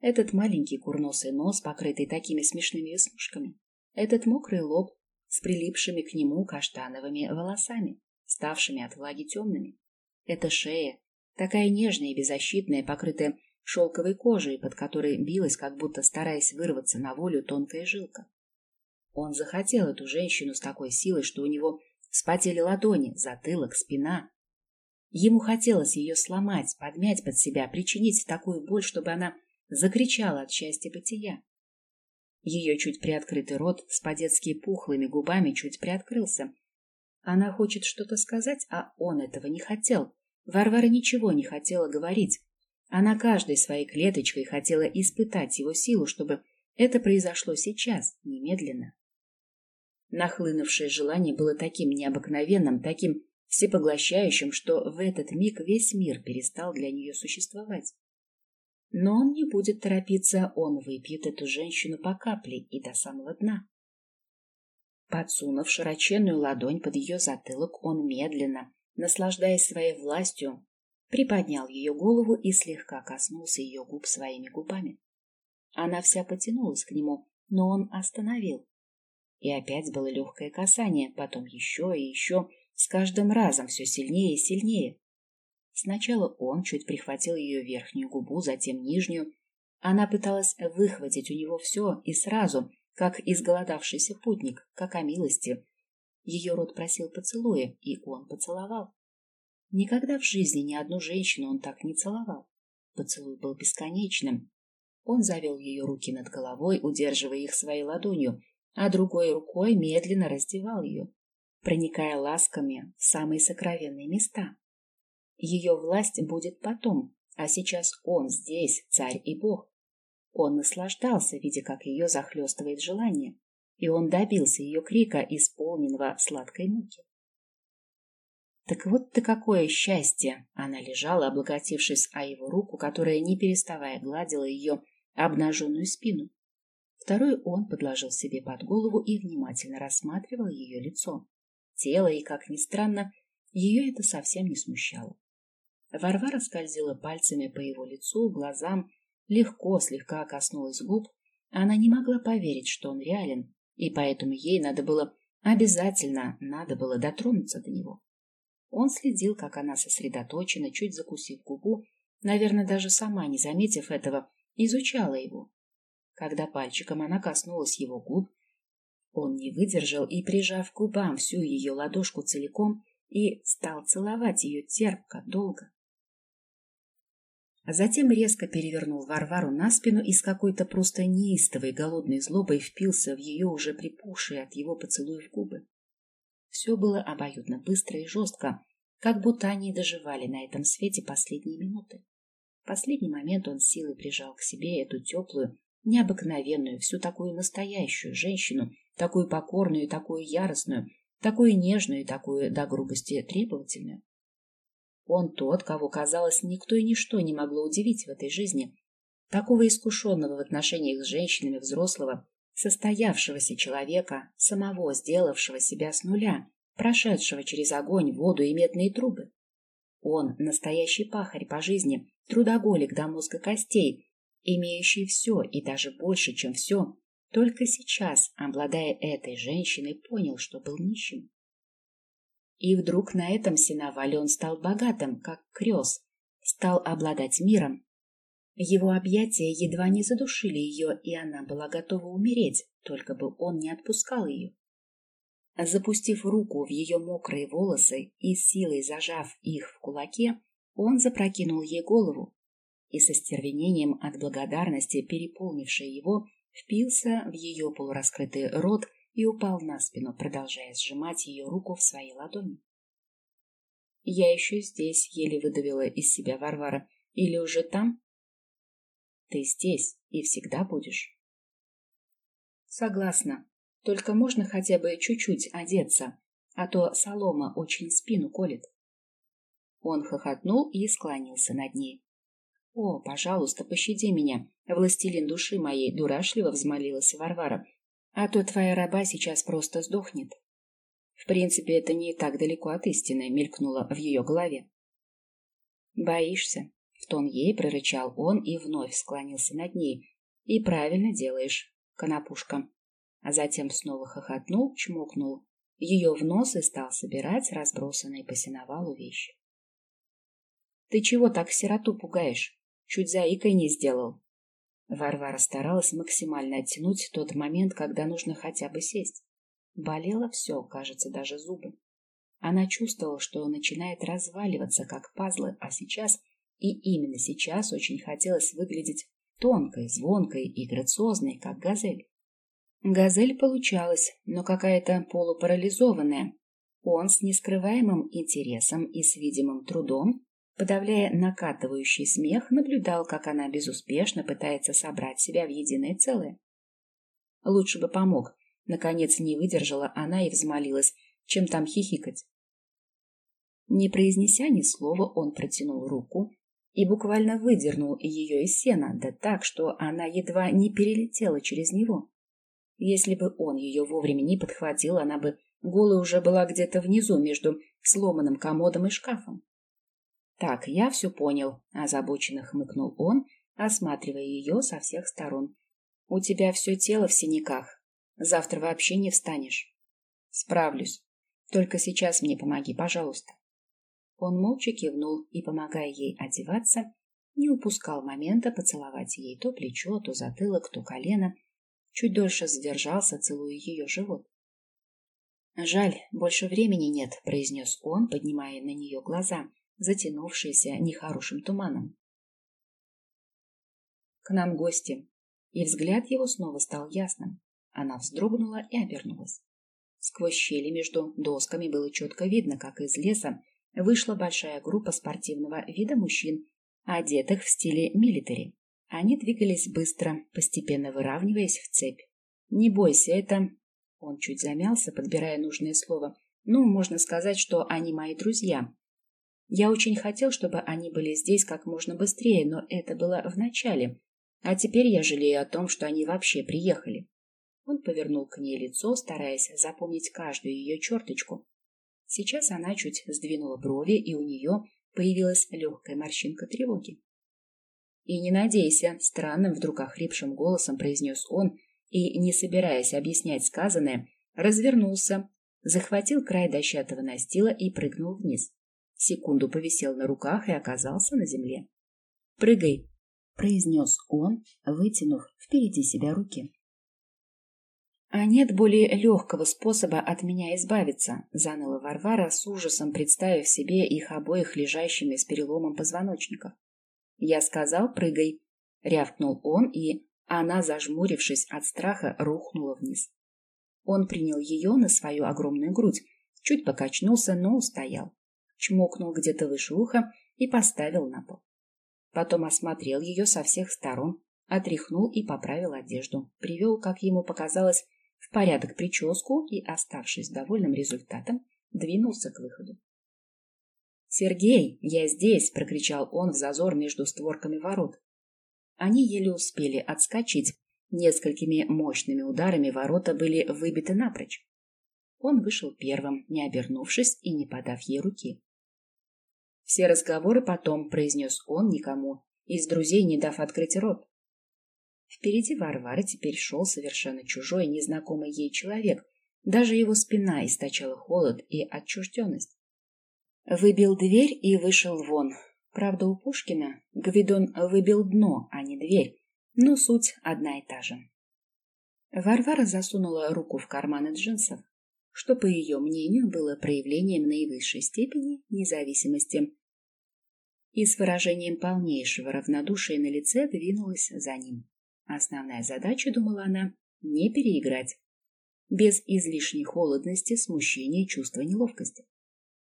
Этот маленький курносый нос, покрытый такими смешными веснушками, этот мокрый лоб с прилипшими к нему каштановыми волосами, ставшими от влаги темными, эта шея, такая нежная и беззащитная, покрытая шелковой кожей, под которой билась, как будто стараясь вырваться на волю тонкая жилка. Он захотел эту женщину с такой силой, что у него вспотели ладони, затылок, спина, Ему хотелось ее сломать, подмять под себя, причинить такую боль, чтобы она закричала от счастья бытия. Ее чуть приоткрытый рот с по-детски пухлыми губами чуть приоткрылся. Она хочет что-то сказать, а он этого не хотел. Варвара ничего не хотела говорить. Она каждой своей клеточкой хотела испытать его силу, чтобы это произошло сейчас, немедленно. Нахлынувшее желание было таким необыкновенным, таким всепоглощающим, что в этот миг весь мир перестал для нее существовать. Но он не будет торопиться, он выпьет эту женщину по капле и до самого дна. Подсунув широченную ладонь под ее затылок, он медленно, наслаждаясь своей властью, приподнял ее голову и слегка коснулся ее губ своими губами. Она вся потянулась к нему, но он остановил. И опять было легкое касание, потом еще и еще, с каждым разом все сильнее и сильнее. Сначала он чуть прихватил ее верхнюю губу, затем нижнюю. Она пыталась выхватить у него все и сразу, как изголодавшийся путник, как о милости. Ее рот просил поцелуя, и он поцеловал. Никогда в жизни ни одну женщину он так не целовал. Поцелуй был бесконечным. Он завел ее руки над головой, удерживая их своей ладонью, а другой рукой медленно раздевал ее проникая ласками в самые сокровенные места. Ее власть будет потом, а сейчас он здесь, царь и бог. Он наслаждался, видя, как ее захлестывает желание, и он добился ее крика, исполненного сладкой муки. Так вот ты какое счастье! Она лежала, облокотившись о его руку, которая, не переставая, гладила ее обнаженную спину. Второй он подложил себе под голову и внимательно рассматривал ее лицо тело, и, как ни странно, ее это совсем не смущало. Варвара скользила пальцами по его лицу, глазам, легко слегка коснулась губ, Она не могла поверить, что он реален, и поэтому ей надо было, обязательно надо было дотронуться до него. Он следил, как она сосредоточена, чуть закусив губу, наверное, даже сама не заметив этого, изучала его. Когда пальчиком она коснулась его губ, он не выдержал и, прижав к губам всю ее ладошку целиком, и стал целовать ее терпко, долго. Затем резко перевернул Варвару на спину и с какой-то просто неистовой голодной злобой впился в ее уже припухшие от его поцелуев губы. Все было обоюдно быстро и жестко, как будто они доживали на этом свете последние минуты. В последний момент он силой прижал к себе эту теплую, необыкновенную, всю такую настоящую женщину, такую покорную такую яростную, такую нежную и такую до грубости требовательную. Он тот, кого, казалось, никто и ничто не могло удивить в этой жизни, такого искушенного в отношениях с женщинами взрослого, состоявшегося человека, самого сделавшего себя с нуля, прошедшего через огонь, воду и медные трубы. Он настоящий пахарь по жизни, трудоголик до мозга костей, имеющий все и даже больше, чем все, только сейчас, обладая этой женщиной, понял, что был нищим. И вдруг на этом сеновале он стал богатым, как крест, стал обладать миром. Его объятия едва не задушили ее, и она была готова умереть, только бы он не отпускал ее. Запустив руку в ее мокрые волосы и силой зажав их в кулаке, он запрокинул ей голову и со стервенением от благодарности, переполнившей его, впился в ее полураскрытый рот и упал на спину, продолжая сжимать ее руку в своей ладони. «Я еще здесь», — еле выдавила из себя Варвара. «Или уже там?» «Ты здесь и всегда будешь». «Согласна. Только можно хотя бы чуть-чуть одеться, а то солома очень спину колет». Он хохотнул и склонился над ней. «О, пожалуйста, пощади меня, властелин души моей!» — дурашливо взмолилась Варвара. «А то твоя раба сейчас просто сдохнет». В принципе, это не так далеко от истины, мелькнуло в ее голове. «Боишься?» — в тон ей прорычал он и вновь склонился над ней. «И правильно делаешь, конопушка». А затем снова хохотнул, чмокнул ее в нос и стал собирать разбросанные по сеновалу вещи. «Ты чего так сироту пугаешь?» Чуть заикой не сделал. Варвара старалась максимально оттянуть тот момент, когда нужно хотя бы сесть. Болело все, кажется, даже зубы. Она чувствовала, что начинает разваливаться, как пазлы, а сейчас, и именно сейчас, очень хотелось выглядеть тонкой, звонкой и грациозной, как газель. Газель получалась, но какая-то полупарализованная. Он с нескрываемым интересом и с видимым трудом Подавляя накатывающий смех, наблюдал, как она безуспешно пытается собрать себя в единое целое. Лучше бы помог. Наконец не выдержала она и взмолилась, чем там хихикать. Не произнеся ни слова, он протянул руку и буквально выдернул ее из сена, да так, что она едва не перелетела через него. Если бы он ее вовремя не подхватил, она бы голая уже была где-то внизу между сломанным комодом и шкафом. «Так, я все понял», — озабоченно хмыкнул он, осматривая ее со всех сторон. «У тебя все тело в синяках. Завтра вообще не встанешь». «Справлюсь. Только сейчас мне помоги, пожалуйста». Он молча кивнул и, помогая ей одеваться, не упускал момента поцеловать ей то плечо, то затылок, то колено. Чуть дольше задержался, целуя ее живот. «Жаль, больше времени нет», — произнес он, поднимая на нее глаза затянувшиеся нехорошим туманом. К нам гости, и взгляд его снова стал ясным. Она вздрогнула и обернулась. Сквозь щели между досками было четко видно, как из леса вышла большая группа спортивного вида мужчин, одетых в стиле милитари. Они двигались быстро, постепенно выравниваясь в цепь. «Не бойся, это...» Он чуть замялся, подбирая нужное слово. «Ну, можно сказать, что они мои друзья. Я очень хотел, чтобы они были здесь как можно быстрее, но это было в начале. А теперь я жалею о том, что они вообще приехали. Он повернул к ней лицо, стараясь запомнить каждую ее черточку. Сейчас она чуть сдвинула брови, и у нее появилась легкая морщинка тревоги. И не надейся, странным вдруг охрипшим голосом произнес он и, не собираясь объяснять сказанное, развернулся, захватил край дощатого настила и прыгнул вниз. Секунду повисел на руках и оказался на земле. «Прыгай!» — произнес он, вытянув впереди себя руки. «А нет более легкого способа от меня избавиться», — заныла Варвара с ужасом, представив себе их обоих лежащими с переломом позвоночника. «Я сказал, прыгай», — рявкнул он, и она, зажмурившись от страха, рухнула вниз. Он принял ее на свою огромную грудь, чуть покачнулся, но устоял, чмокнул где-то выше уха и поставил на пол. Потом осмотрел ее со всех сторон, отряхнул и поправил одежду, привел, как ему показалось, в порядок прическу и, оставшись довольным результатом, двинулся к выходу. «Сергей, я здесь!» — прокричал он в зазор между створками ворот. Они еле успели отскочить. Несколькими мощными ударами ворота были выбиты напрочь. Он вышел первым, не обернувшись и не подав ей руки. «Все разговоры потом», — произнес он никому, из друзей не дав открыть рот. Впереди Варвары теперь шел совершенно чужой, незнакомый ей человек. Даже его спина источала холод и отчужденность. Выбил дверь и вышел вон. Правда, у Пушкина Гвидон выбил дно, а не дверь, но суть одна и та же. Варвара засунула руку в карманы джинсов, что, по ее мнению, было проявлением наивысшей степени независимости, и с выражением полнейшего равнодушия на лице двинулась за ним. Основная задача, думала она, не переиграть. Без излишней холодности, смущения и чувства неловкости.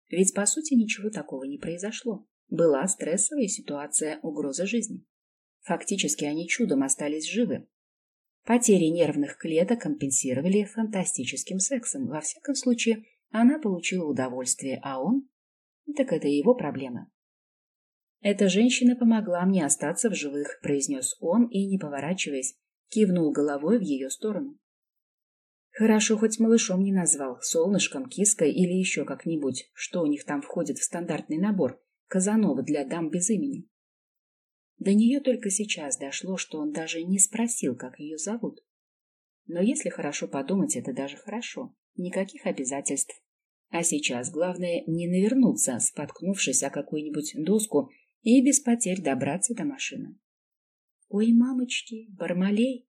Ведь, по сути, ничего такого не произошло. Была стрессовая ситуация угрозы жизни. Фактически они чудом остались живы. Потери нервных клеток компенсировали фантастическим сексом. Во всяком случае, она получила удовольствие, а он? Так это его проблема. «Эта женщина помогла мне остаться в живых», — произнес он и, не поворачиваясь, кивнул головой в ее сторону. Хорошо, хоть малышом не назвал, солнышком, киской или еще как-нибудь, что у них там входит в стандартный набор, Казанова для дам без имени. До нее только сейчас дошло, что он даже не спросил, как ее зовут. Но если хорошо подумать, это даже хорошо. Никаких обязательств. А сейчас главное не навернуться, споткнувшись о какую-нибудь доску и без потерь добраться до машины. «Ой, мамочки, Бармалей!»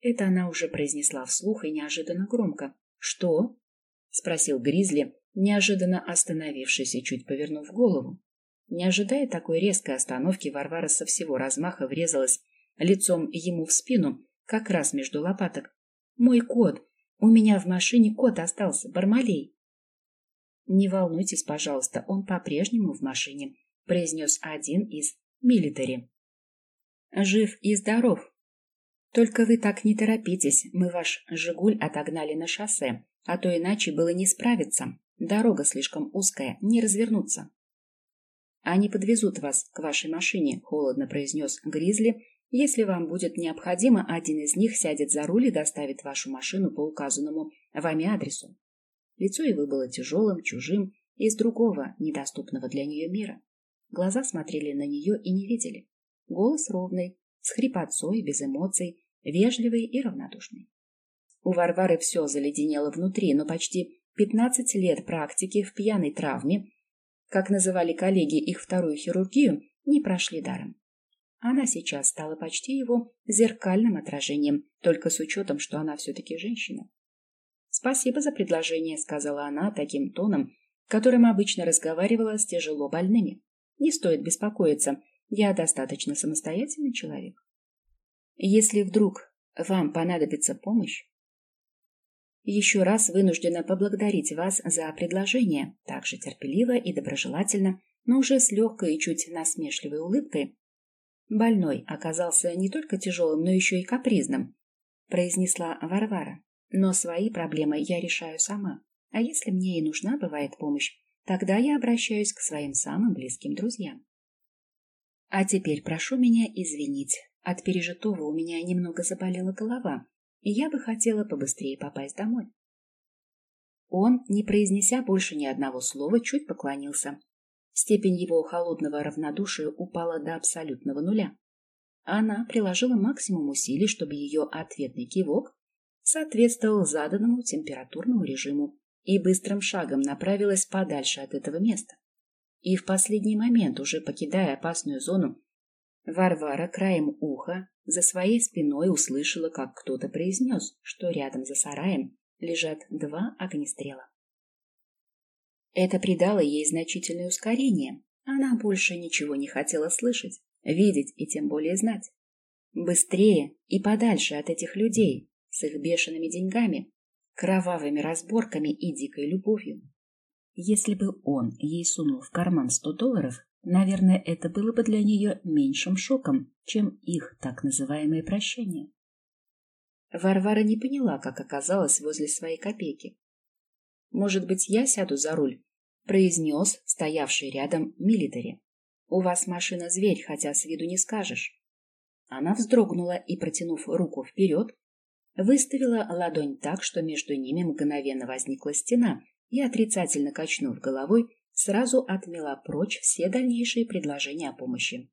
Это она уже произнесла вслух и неожиданно громко. «Что?» — спросил Гризли, неожиданно остановившись и чуть повернув голову. Не ожидая такой резкой остановки, Варвара со всего размаха врезалась лицом ему в спину, как раз между лопаток. «Мой кот! У меня в машине кот остался, Бармалей!» «Не волнуйтесь, пожалуйста, он по-прежнему в машине», произнес один из милитари. Жив и здоров. Только вы так не торопитесь, мы ваш «Жигуль» отогнали на шоссе, а то иначе было не справиться. Дорога слишком узкая, не развернуться. Они подвезут вас к вашей машине, холодно произнес Гризли. Если вам будет необходимо, один из них сядет за руль и доставит вашу машину по указанному вами адресу. Лицо его было тяжелым, чужим, из другого, недоступного для нее мира. Глаза смотрели на нее и не видели. Голос ровный, с хрипотцой, без эмоций, вежливый и равнодушный. У Варвары все заледенело внутри, но почти пятнадцать лет практики в пьяной травме, как называли коллеги их вторую хирургию, не прошли даром. Она сейчас стала почти его зеркальным отражением, только с учетом, что она все-таки женщина. «Спасибо за предложение», — сказала она таким тоном, которым обычно разговаривала с тяжело больными. Не стоит беспокоиться, я достаточно самостоятельный человек. Если вдруг вам понадобится помощь, еще раз вынуждена поблагодарить вас за предложение, также терпеливо и доброжелательно, но уже с легкой и чуть насмешливой улыбкой. Больной оказался не только тяжелым, но еще и капризным, произнесла Варвара. Но свои проблемы я решаю сама. А если мне и нужна бывает помощь, Тогда я обращаюсь к своим самым близким друзьям. А теперь прошу меня извинить. От пережитого у меня немного заболела голова, и я бы хотела побыстрее попасть домой. Он, не произнеся больше ни одного слова, чуть поклонился. Степень его холодного равнодушия упала до абсолютного нуля. она приложила максимум усилий, чтобы ее ответный кивок соответствовал заданному температурному режиму и быстрым шагом направилась подальше от этого места. И в последний момент, уже покидая опасную зону, Варвара краем уха за своей спиной услышала, как кто-то произнес, что рядом за сараем лежат два огнестрела. Это придало ей значительное ускорение. Она больше ничего не хотела слышать, видеть и тем более знать. Быстрее и подальше от этих людей с их бешеными деньгами, кровавыми разборками и дикой любовью. Если бы он ей сунул в карман сто долларов, наверное, это было бы для нее меньшим шоком, чем их так называемое прощание. Варвара не поняла, как оказалась возле своей копейки. «Может быть, я сяду за руль?» — произнес стоявший рядом милитари. «У вас машина зверь, хотя с виду не скажешь». Она вздрогнула и, протянув руку вперед, выставила ладонь так, что между ними мгновенно возникла стена, и, отрицательно качнув головой, сразу отмела прочь все дальнейшие предложения о помощи.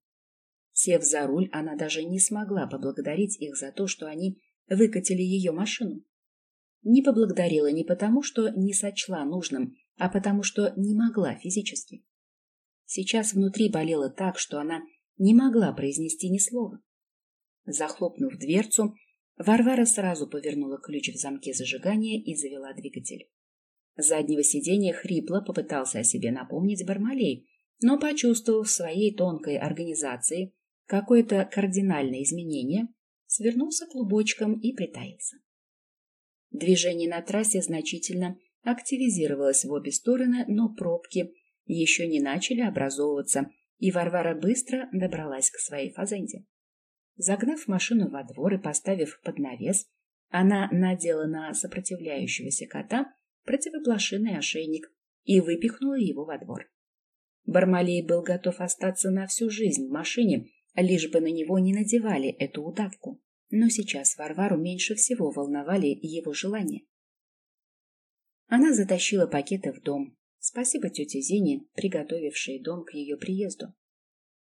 Сев за руль, она даже не смогла поблагодарить их за то, что они выкатили ее машину. Не поблагодарила не потому, что не сочла нужным, а потому, что не могла физически. Сейчас внутри болело так, что она не могла произнести ни слова. Захлопнув дверцу, Варвара сразу повернула ключ в замке зажигания и завела двигатель. Заднего сиденья хрипло попытался о себе напомнить Бармалей, но, почувствовав в своей тонкой организации какое-то кардинальное изменение, свернулся клубочком и притаился. Движение на трассе значительно активизировалось в обе стороны, но пробки еще не начали образовываться, и Варвара быстро добралась к своей фазенде. Загнав машину во двор и поставив под навес, она надела на сопротивляющегося кота противоплашинный ошейник и выпихнула его во двор. Бармалей был готов остаться на всю жизнь в машине, лишь бы на него не надевали эту удавку. Но сейчас Варвару меньше всего волновали его желания. Она затащила пакеты в дом. Спасибо тете Зине, приготовившей дом к ее приезду.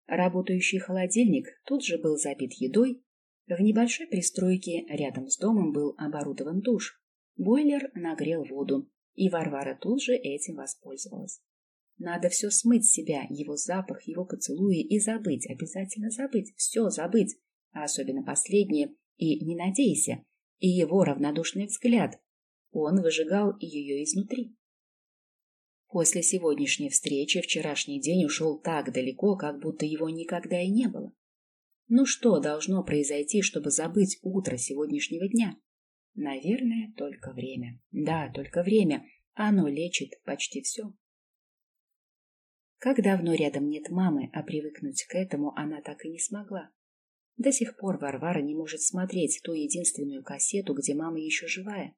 Работающий холодильник тут же был забит едой. В небольшой пристройке рядом с домом был оборудован душ. Бойлер нагрел воду, и Варвара тут же этим воспользовалась. Надо все смыть с себя, его запах, его поцелуи и забыть, обязательно забыть, все забыть, а особенно последнее, и не надейся, и его равнодушный взгляд. Он выжигал ее изнутри. После сегодняшней встречи вчерашний день ушел так далеко, как будто его никогда и не было. Ну что должно произойти, чтобы забыть утро сегодняшнего дня? Наверное, только время. Да, только время. Оно лечит почти все. Как давно рядом нет мамы, а привыкнуть к этому она так и не смогла. До сих пор Варвара не может смотреть ту единственную кассету, где мама еще живая.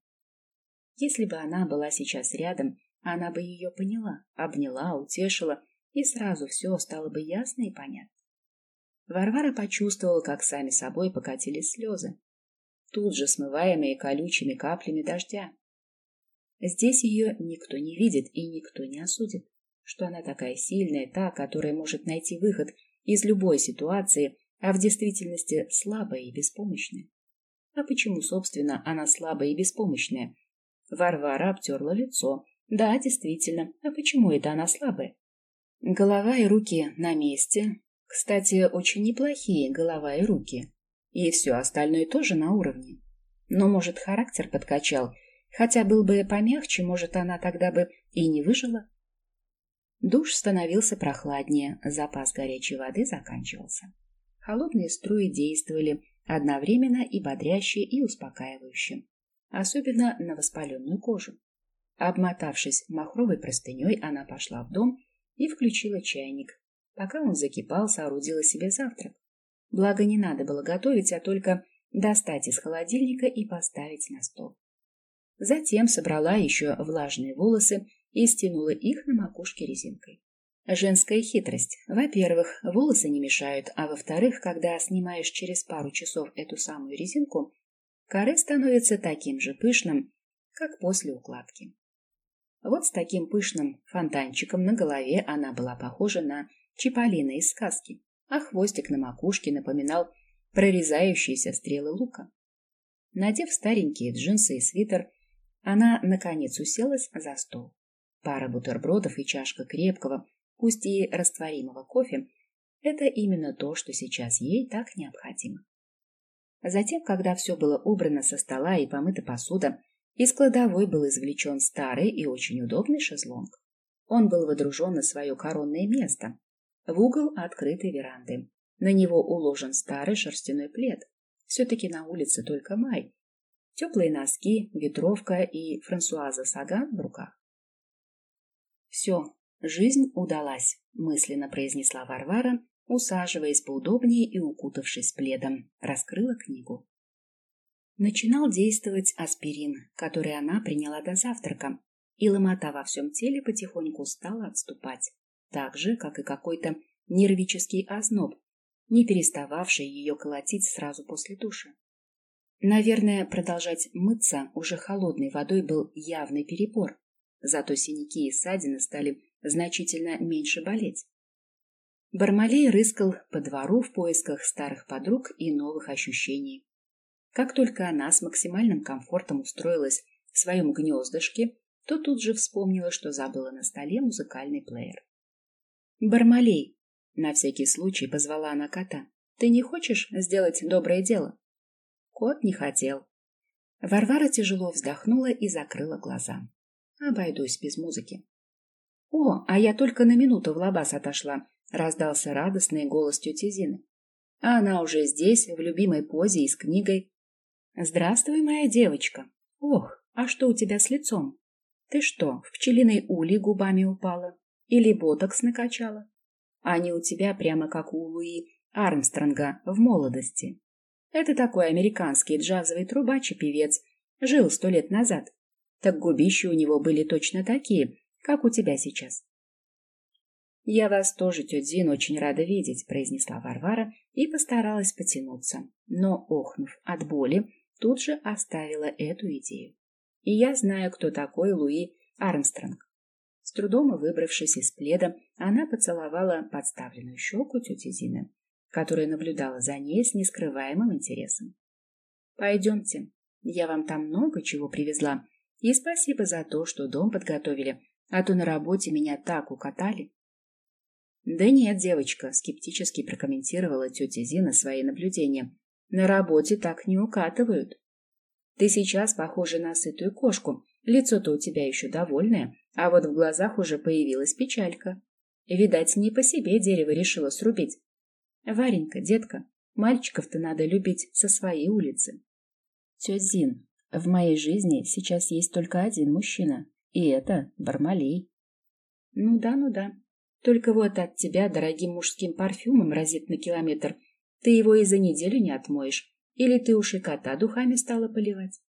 Если бы она была сейчас рядом, она бы ее поняла, обняла, утешила, и сразу все стало бы ясно и понятно. Варвара почувствовала, как сами собой покатились слезы, тут же смываемые колючими каплями дождя. Здесь ее никто не видит и никто не осудит, что она такая сильная, та, которая может найти выход из любой ситуации, а в действительности слабая и беспомощная. А почему, собственно, она слабая и беспомощная? Варвара обтерла лицо, да, действительно. А почему это она слабая? Голова и руки на месте. Кстати, очень неплохие голова и руки. И все остальное тоже на уровне. Но, может, характер подкачал. Хотя был бы помягче, может, она тогда бы и не выжила. Душ становился прохладнее, запас горячей воды заканчивался. Холодные струи действовали одновременно и бодряще, и успокаивающе, особенно на воспаленную кожу. Обмотавшись махровой простыней, она пошла в дом и включила чайник. Пока он закипал, соорудила себе завтрак. Благо, не надо было готовить, а только достать из холодильника и поставить на стол. Затем собрала еще влажные волосы и стянула их на макушке резинкой. Женская хитрость. Во-первых, волосы не мешают, а во-вторых, когда снимаешь через пару часов эту самую резинку, каре становится таким же пышным, как после укладки. Вот с таким пышным фонтанчиком на голове она была похожа на Чиполлино из сказки, а хвостик на макушке напоминал прорезающиеся стрелы лука. Надев старенькие джинсы и свитер, она, наконец, уселась за стол. Пара бутербродов и чашка крепкого, пусть и растворимого кофе – это именно то, что сейчас ей так необходимо. Затем, когда все было убрано со стола и помыта посуда, из кладовой был извлечен старый и очень удобный шезлонг. Он был водружен на свое коронное место, в угол открытой веранды. На него уложен старый шерстяной плед. Все-таки на улице только май. Теплые носки, ветровка и Франсуаза Саган в руках. «Все, жизнь удалась», — мысленно произнесла Варвара, усаживаясь поудобнее и укутавшись пледом, раскрыла книгу. Начинал действовать аспирин, который она приняла до завтрака, и ломота во всем теле потихоньку стала отступать, так же, как и какой-то нервический озноб, не перестававший ее колотить сразу после душа. Наверное, продолжать мыться уже холодной водой был явный перебор, зато синяки и ссадины стали значительно меньше болеть. Бармалей рыскал по двору в поисках старых подруг и новых ощущений. Как только она с максимальным комфортом устроилась в своем гнездышке, то тут же вспомнила, что забыла на столе музыкальный плеер. «Бармалей!» — на всякий случай позвала она кота. «Ты не хочешь сделать доброе дело?» Кот не хотел. Варвара тяжело вздохнула и закрыла глаза. «Обойдусь без музыки». «О, а я только на минуту в лабаз отошла раздался радостный голос тети Зины. А она уже здесь, в любимой позе и с книгой. Здравствуй, моя девочка. Ох, а что у тебя с лицом? Ты что, в пчелиной улей губами упала? Или ботокс накачала? Они у тебя прямо как у Луи Армстронга в молодости. Это такой американский джазовый трубач и певец. Жил сто лет назад. Так губища у него были точно такие, как у тебя сейчас. «Я вас тоже, тетя Зин, очень рада видеть», — произнесла Варвара и постаралась потянуться. Но, охнув от боли, тут же оставила эту идею. И я знаю, кто такой Луи Армстронг. Трудом выбравшись из пледа, она поцеловала подставленную щеку тети Зины, которая наблюдала за ней с нескрываемым интересом. «Пойдемте, я вам там много чего привезла, и спасибо за то, что дом подготовили, а то на работе меня так укатали». Да нет, девочка, скептически прокомментировала тетя Зина свои наблюдения. На работе так не укатывают. Ты сейчас похожа на сытую кошку. Лицо-то у тебя еще довольное, а вот в глазах уже появилась печалька. Видать, не по себе дерево решила срубить. Варенька, детка, мальчиков-то надо любить со своей улицы. Тетя Зин, в моей жизни сейчас есть только один мужчина, и это Бармалей. Ну да, ну да, только вот от тебя дорогим мужским парфюмом разит на километр. Ты его и за неделю не отмоешь. Или ты уж и кота духами стала поливать?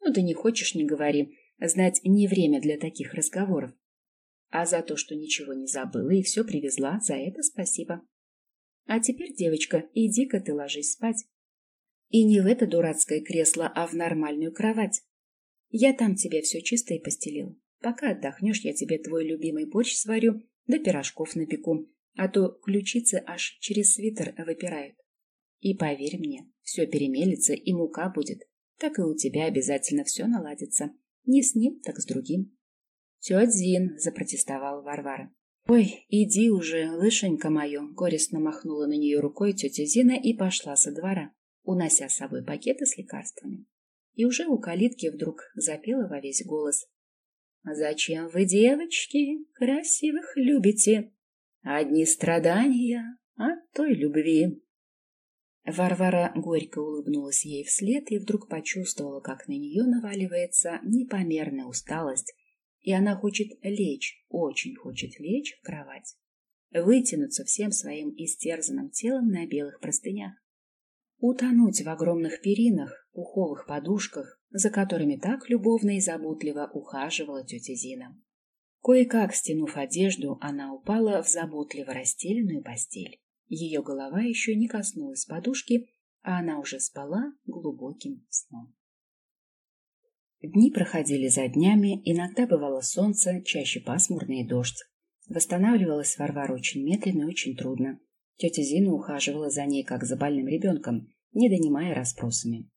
Ну да не хочешь, не говори. Знать не время для таких разговоров. А за то, что ничего не забыла и все привезла, за это спасибо. А теперь, девочка, иди-ка ты ложись спать. И не в это дурацкое кресло, а в нормальную кровать. Я там тебе все чисто постелил. Пока отдохнешь, я тебе твой любимый борщ сварю да пирожков напеку, а то ключицы аж через свитер выпирают. И поверь мне, все перемелится и мука будет, так и у тебя обязательно все наладится. Не с ним, так с другим. Тетя Зин, запротестовала Варвара. Ой, иди уже, лышенька мое, горестно махнула на нее рукой тетя Зина и пошла со двора, унося с собой пакеты с лекарствами. И уже у калитки вдруг запела во весь голос. Зачем вы, девочки, красивых любите? Одни страдания от той любви. Варвара горько улыбнулась ей вслед и вдруг почувствовала, как на нее наваливается непомерная усталость, и она хочет лечь, очень хочет лечь в кровать, вытянуться всем своим истерзанным телом на белых простынях, утонуть в огромных перинах, пуховых подушках, за которыми так любовно и заботливо ухаживала тетя Зина. Кое-как стянув одежду, она упала в заботливо расстеленную постель. Ее голова еще не коснулась подушки, а она уже спала глубоким сном. Дни проходили за днями, иногда бывало солнце, чаще пасмурный дождь. Восстанавливалась Варвара очень медленно и очень трудно. Тетя Зина ухаживала за ней, как за больным ребенком, не донимая расспросами.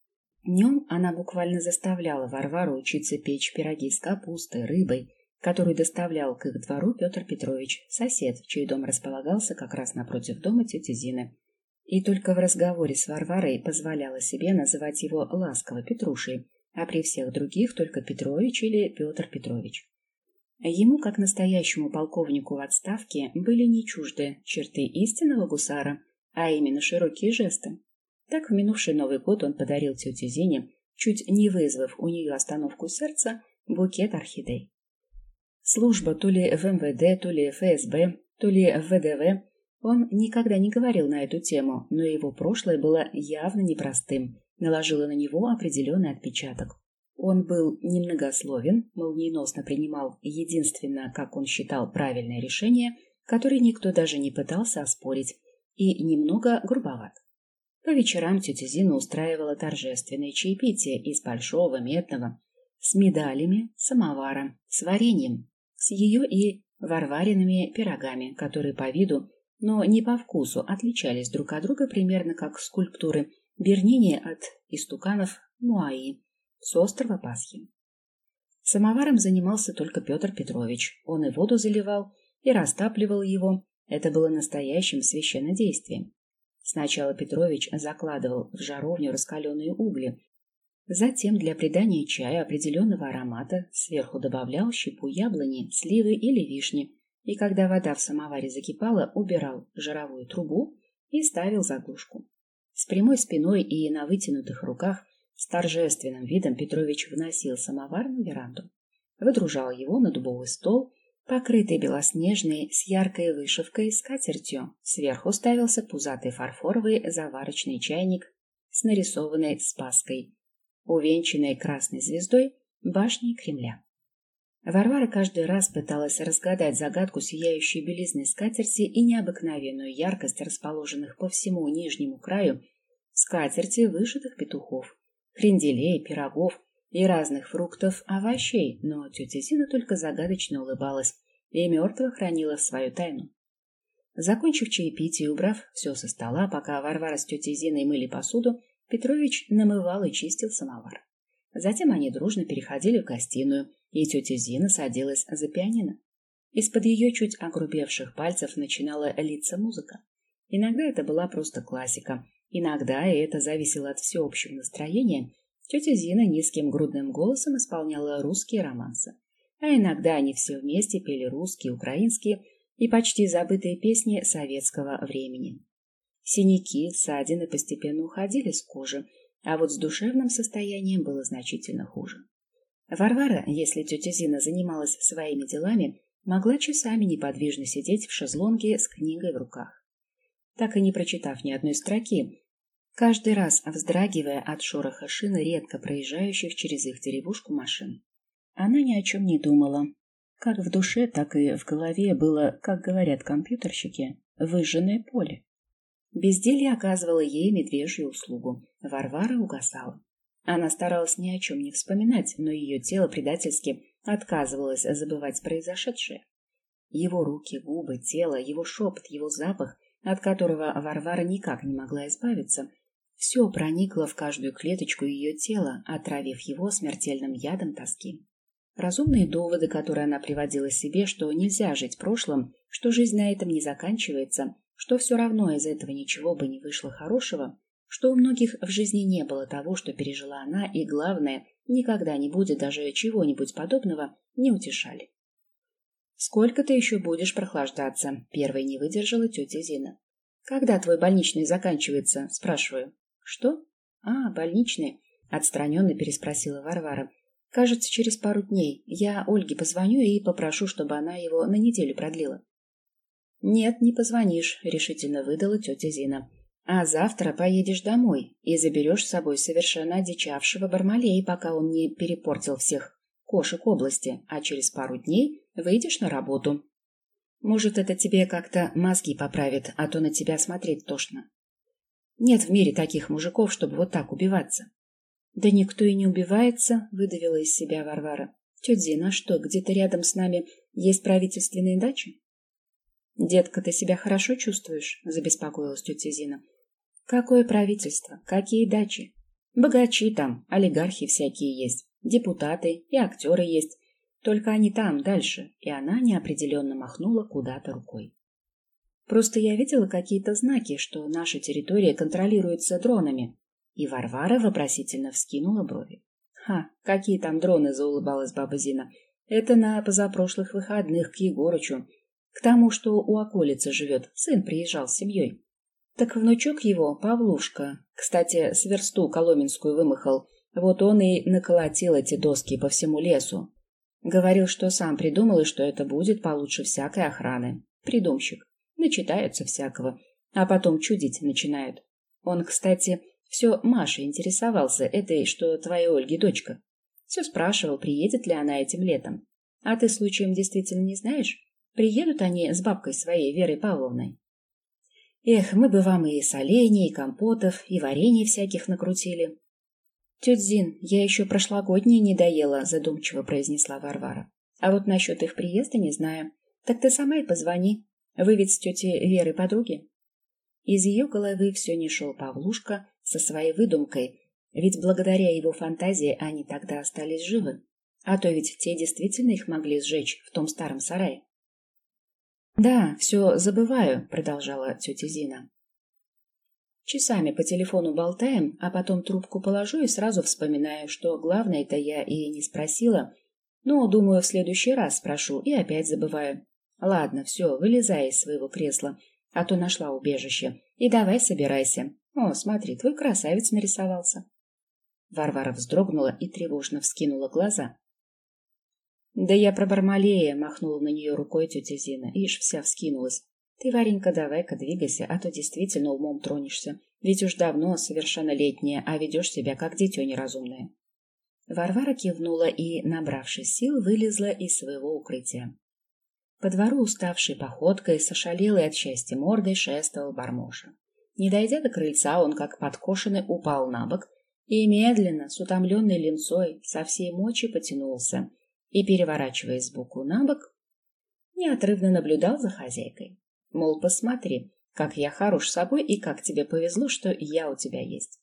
Днем она буквально заставляла Варвару учиться печь пироги с капустой, рыбой, которую доставлял к их двору Петр Петрович, сосед, чей дом располагался как раз напротив дома тети Зины. И только в разговоре с Варварой позволяла себе называть его ласково Петрушей, а при всех других только Петрович или Петр Петрович. Ему, как настоящему полковнику в отставке, были не чужды черты истинного гусара, а именно широкие жесты. Так в минувший Новый год он подарил тете Зине, чуть не вызвав у нее остановку сердца, букет орхидей. Служба то ли в МВД, то ли ФСБ, то ли в ВДВ, он никогда не говорил на эту тему, но его прошлое было явно непростым, наложило на него определенный отпечаток. Он был немногословен, молниеносно принимал единственно, как он считал, правильное решение, которое никто даже не пытался оспорить, и немного грубоват. По вечерам тетя Зина устраивала торжественные чаепития из большого медного, с медалями, самоваром, с вареньем, с ее и варваренными пирогами, которые по виду, но не по вкусу, отличались друг от друга примерно как скульптуры Бернини от истуканов Муаи, с острова Пасхи. Самоваром занимался только Петр Петрович. Он и воду заливал, и растапливал его. Это было настоящим священнодействием. Сначала Петрович закладывал в жаровню раскаленные угли, затем для придания чая определенного аромата сверху добавлял щепу яблони, сливы или вишни, и когда вода в самоваре закипала, убирал жировую трубу и ставил заглушку. С прямой спиной и на вытянутых руках с торжественным видом Петрович вносил самовар на веранду, выдружал его на дубовый стол, покрытый белоснежной с яркой вышивкой скатертью. Сверху ставился пузатый фарфоровый заварочный чайник с нарисованной спаской, увенчанной красной звездой башней Кремля. Варвара каждый раз пыталась разгадать загадку сияющей белизны скатерти и необыкновенную яркость расположенных по всему нижнему краю скатерти вышитых петухов кренделей, пирогов и разных фруктов, овощей, но тетя Зина только загадочно улыбалась и мертво хранила свою тайну. Закончив чаепитие и убрав все со стола, пока Варвара с тетей Зиной мыли посуду, Петрович намывал и чистил самовар. Затем они дружно переходили в гостиную, и тетя Зина садилась за пианино. Из-под ее чуть огрубевших пальцев начинала литься музыка. Иногда это была просто классика, Иногда, и это зависело от всеобщего настроения, тетя Зина низким грудным голосом исполняла русские романсы. А иногда они все вместе пели русские, украинские и почти забытые песни советского времени. Синяки, ссадины постепенно уходили с кожи, а вот с душевным состоянием было значительно хуже. Варвара, если тетя Зина занималась своими делами, могла часами неподвижно сидеть в шезлонге с книгой в руках. Так и не прочитав ни одной строки, каждый раз вздрагивая от шороха шины редко проезжающих через их деревушку машин. Она ни о чем не думала. Как в душе, так и в голове было, как говорят компьютерщики, выжженное поле. Безделье оказывало ей медвежью услугу. Варвара угасала. Она старалась ни о чем не вспоминать, но ее тело предательски отказывалось забывать произошедшее. Его руки, губы, тело, его шепот, его запах, от которого Варвара никак не могла избавиться, все проникло в каждую клеточку ее тела, отравив его смертельным ядом тоски. Разумные доводы, которые она приводила себе, что нельзя жить прошлым, что жизнь на этом не заканчивается, что все равно из этого ничего бы не вышло хорошего, что у многих в жизни не было того, что пережила она, и, главное, никогда не будет даже чего-нибудь подобного, не утешали. «Сколько ты еще будешь прохлаждаться?» — первой не выдержала тетя Зина. «Когда твой больничный заканчивается?» — спрашиваю. Что? А, больничный, отстраненно переспросила Варвара. Кажется, через пару дней. Я Ольге позвоню и попрошу, чтобы она его на неделю продлила. Нет, не позвонишь, решительно выдала тетя Зина. А завтра поедешь домой и заберешь с собой совершенно одичавшего Бармалея, пока он не перепортил всех кошек области, а через пару дней выйдешь на работу. Может, это тебе как-то мозги поправит, а то на тебя смотреть тошно. Нет в мире таких мужиков, чтобы вот так убиваться. Да никто и не убивается, выдавила из себя Варвара. Тетя Зина, что, где-то рядом с нами есть правительственные дачи? «Детка, ты себя хорошо чувствуешь?» – забеспокоилась тетя Зина. «Какое правительство? Какие дачи? Богачи там, олигархи всякие есть, депутаты и актеры есть. Только они там, дальше». И она неопределенно махнула куда-то рукой. «Просто я видела какие-то знаки, что наша территория контролируется дронами». И Варвара вопросительно вскинула брови. «Ха, какие там дроны?» – заулыбалась баба Зина. «Это на позапрошлых выходных к Егорычу. К тому, что у околицы живет, сын приезжал с семьей. Так внучок его, Павлушка, кстати, сверсту коломенскую вымахал, вот он и наколотил эти доски по всему лесу. Говорил, что сам придумал и что это будет получше всякой охраны. Придумщик. Начитаются всякого, а потом чудить начинают. Он, кстати, все Машей интересовался, этой, что твоей Ольги дочка. Все спрашивал, приедет ли она этим летом. А ты случаем действительно не знаешь? Приедут они с бабкой своей, Верой Павловной. Эх, мы бы вам и солений, и компотов, и варений всяких накрутили. Тетя Зин, я еще прошлогодние не доела, задумчиво произнесла Варвара. А вот насчет их приезда не знаю. Так ты сама и позвони. Вы ведь с тетей Верой подруги? Из ее головы все не шел Павлушка со своей выдумкой, ведь благодаря его фантазии они тогда остались живы. А то ведь те действительно их могли сжечь в том старом сарае. «Да, все забываю», — продолжала тетя Зина. Часами по телефону болтаем, а потом трубку положу и сразу вспоминаю, что главное-то я и не спросила. Но, думаю, в следующий раз спрошу и опять забываю. Ладно, все, вылезай из своего кресла, а то нашла убежище. И давай собирайся. О, смотри, твой красавец нарисовался. Варвара вздрогнула и тревожно вскинула глаза. Да я про Бармалея, махнула на нее рукой тетя Зина, ишь вся вскинулась. Ты, Варенька, давай-ка двигайся, а то действительно умом тронешься. Ведь уж давно совершеннолетняя, а ведешь себя как дитё неразумное. Варвара кивнула и, набравшись сил, вылезла из своего укрытия. По двору уставшей походкой, сошалелой от счастья мордой, шествовал Бармоша. Не дойдя до крыльца, он, как подкошенный, упал на бок и медленно, с утомленной линцой, со всей мочи потянулся, и, переворачиваясь сбоку на бок, неотрывно наблюдал за хозяйкой. Мол, посмотри, как я хорош собой и как тебе повезло, что я у тебя есть.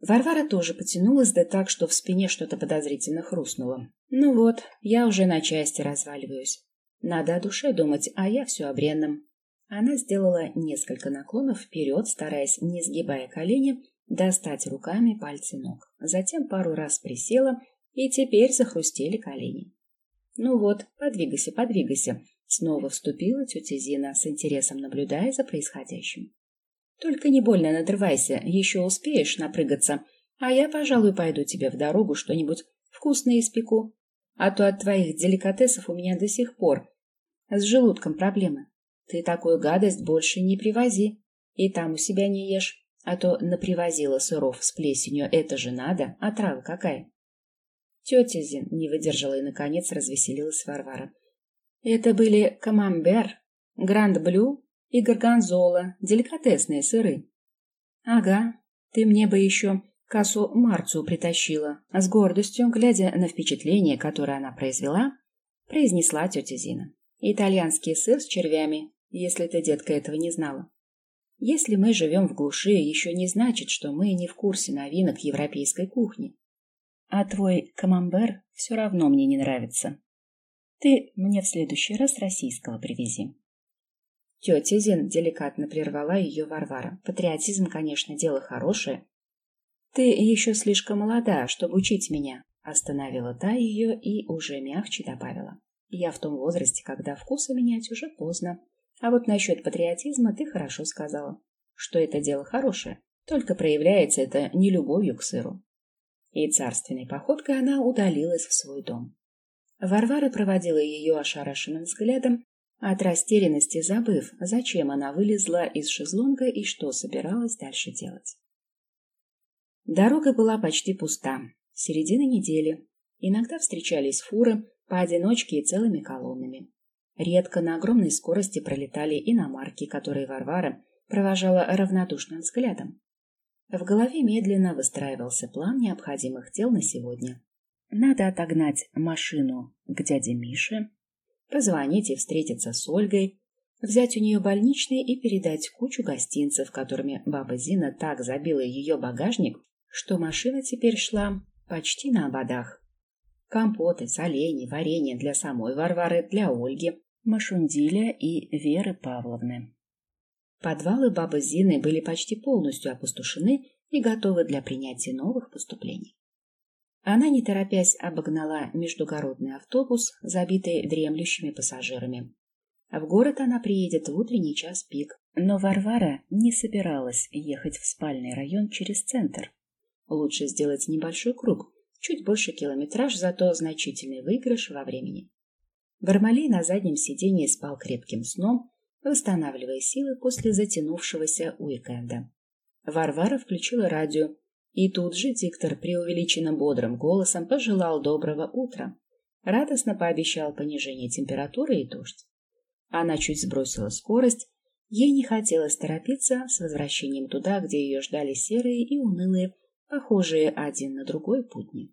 Варвара тоже потянулась, да так, что в спине что-то подозрительно хрустнуло. Ну вот, я уже на части разваливаюсь. Надо о душе думать, а я все о. Она сделала несколько наклонов вперед, стараясь, не сгибая колени, достать руками пальцы ног. Затем пару раз присела и теперь захрустели колени. «Ну вот, подвигайся, подвигайся», — снова вступила тетя Зина, с интересом наблюдая за происходящим. «Только не больно надрывайся, еще успеешь напрыгаться, а я, пожалуй, пойду тебе в дорогу что-нибудь вкусное испеку, а то от твоих деликатесов у меня до сих пор с желудком проблемы. Ты такую гадость больше не привози, и там у себя не ешь, а то напривозила сыров с плесенью, это же надо, а трава какая?» Тетя Зин не выдержала и, наконец, развеселилась Варвара. Это были камамбер, гранд-блю и горгонзола, деликатесные сыры. Ага, ты мне бы еще кассу Марцу притащила. С гордостью, глядя на впечатление, которое она произвела, произнесла тетя Зина. Итальянский сыр с червями, если ты, детка, этого не знала. Если мы живем в глуши, еще не значит, что мы не в курсе новинок европейской кухни. А твой камамбер все равно мне не нравится. Ты мне в следующий раз российского привези. Тетя Зин деликатно прервала ее Варвара. Патриотизм, конечно, дело хорошее. Ты еще слишком молода, чтобы учить меня. Остановила та ее и уже мягче добавила. Я в том возрасте, когда вкусы менять уже поздно. А вот насчет патриотизма ты хорошо сказала, что это дело хорошее, только проявляется это не любовью к сыру и царственной походкой она удалилась в свой дом. Варвара проводила ее ошарашенным взглядом, от растерянности забыв, зачем она вылезла из шезлонга и что собиралась дальше делать. Дорога была почти пуста, середина недели. Иногда встречались фуры, поодиночке и целыми колоннами. Редко на огромной скорости пролетали иномарки, которые Варвара провожала равнодушным взглядом. В голове медленно выстраивался план необходимых дел на сегодня. Надо отогнать машину к дяде Мише, позвонить и встретиться с Ольгой, взять у нее больничный и передать кучу гостинцев, которыми баба Зина так забила ее багажник, что машина теперь шла почти на ободах. Компоты, соленья, варенье для самой Варвары, для Ольги, Машундиля и Веры Павловны. Подвалы бабы Зины были почти полностью опустошены и готовы для принятия новых поступлений. Она, не торопясь, обогнала междугородный автобус, забитый дремлющими пассажирами. В город она приедет в утренний час пик, но Варвара не собиралась ехать в спальный район через центр. Лучше сделать небольшой круг, чуть больше километраж, зато значительный выигрыш во времени. Бармалей на заднем сиденье спал крепким сном, восстанавливая силы после затянувшегося уикенда. Варвара включила радио, и тут же диктор преувеличенно бодрым голосом пожелал доброго утра. Радостно пообещал понижение температуры и дождь. Она чуть сбросила скорость, ей не хотелось торопиться с возвращением туда, где ее ждали серые и унылые, похожие один на другой путни.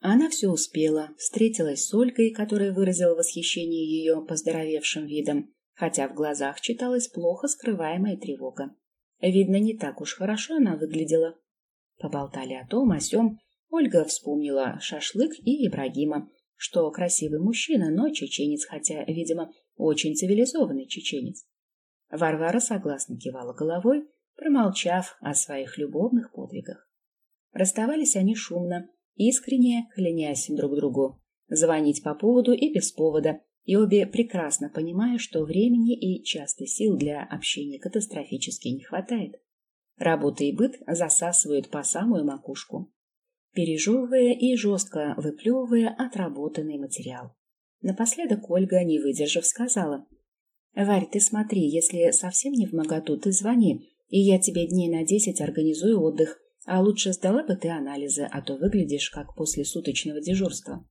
Она все успела, встретилась с Ольгой, которая выразила восхищение ее поздоровевшим видом, хотя в глазах читалась плохо скрываемая тревога. Видно, не так уж хорошо она выглядела. Поболтали о том, о сём. Ольга вспомнила шашлык и Ибрагима, что красивый мужчина, но чеченец, хотя, видимо, очень цивилизованный чеченец. Варвара согласно кивала головой, промолчав о своих любовных подвигах. Расставались они шумно, искренне клянясь друг другу, звонить по поводу и без повода, и обе прекрасно понимая, что времени и часто сил для общения катастрофически не хватает. Работа и быт засасывают по самую макушку, пережевывая и жестко выплевывая отработанный материал. Напоследок Ольга, не выдержав, сказала, «Варь, ты смотри, если совсем не в моготу, ты звони, и я тебе дней на десять организую отдых, а лучше сдала бы ты анализы, а то выглядишь как после суточного дежурства.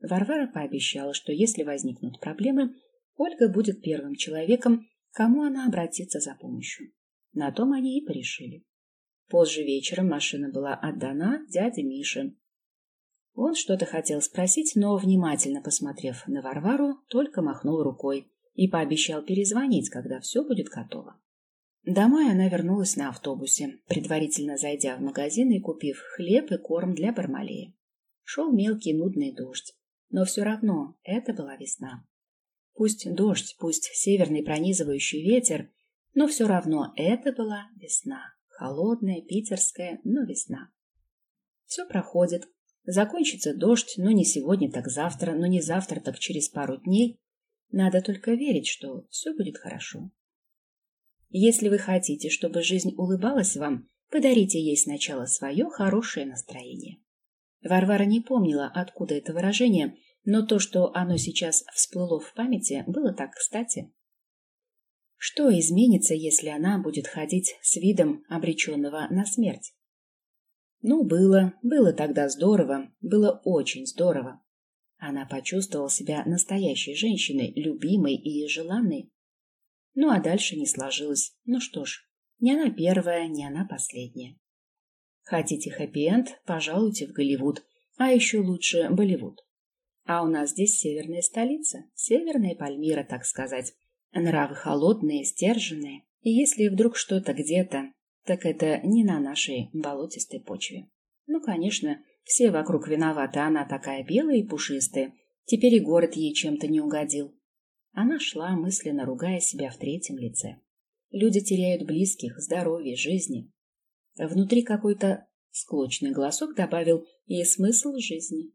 Варвара пообещала, что если возникнут проблемы, Ольга будет первым человеком, кому она обратится за помощью. На том они и порешили. Позже вечером машина была отдана дяде Мише. Он что-то хотел спросить, но, внимательно посмотрев на Варвару, только махнул рукой и пообещал перезвонить, когда все будет готово. Домой она вернулась на автобусе, предварительно зайдя в магазин и купив хлеб и корм для Бармалея. Шел мелкий нудный дождь, но все равно это была весна. Пусть дождь, пусть северный пронизывающий ветер, но все равно это была весна. Холодная, питерская, но весна. Все проходит. Закончится дождь, но не сегодня, так завтра, но не завтра, так через пару дней. Надо только верить, что все будет хорошо. Если вы хотите, чтобы жизнь улыбалась вам, подарите ей сначала свое хорошее настроение. Варвара не помнила, откуда это выражение, но то, что оно сейчас всплыло в памяти, было так кстати. Что изменится, если она будет ходить с видом обреченного на смерть? Ну, было, было тогда здорово, было очень здорово. Она почувствовала себя настоящей женщиной, любимой и желанной. Ну а дальше не сложилось. Ну что ж, не она первая, не она последняя. Хотите хэппи-энд, пожалуйте в Голливуд, а еще лучше Болливуд. А у нас здесь северная столица, северная Пальмира, так сказать. Нравы холодные, сдержанные. И если вдруг что-то где-то, так это не на нашей болотистой почве. Ну, конечно, все вокруг виноваты, она такая белая и пушистая. Теперь и город ей чем-то не угодил. Она шла, мысленно ругая себя в третьем лице. Люди теряют близких, здоровье, жизни. Внутри какой-то склочный голосок добавил и смысл жизни.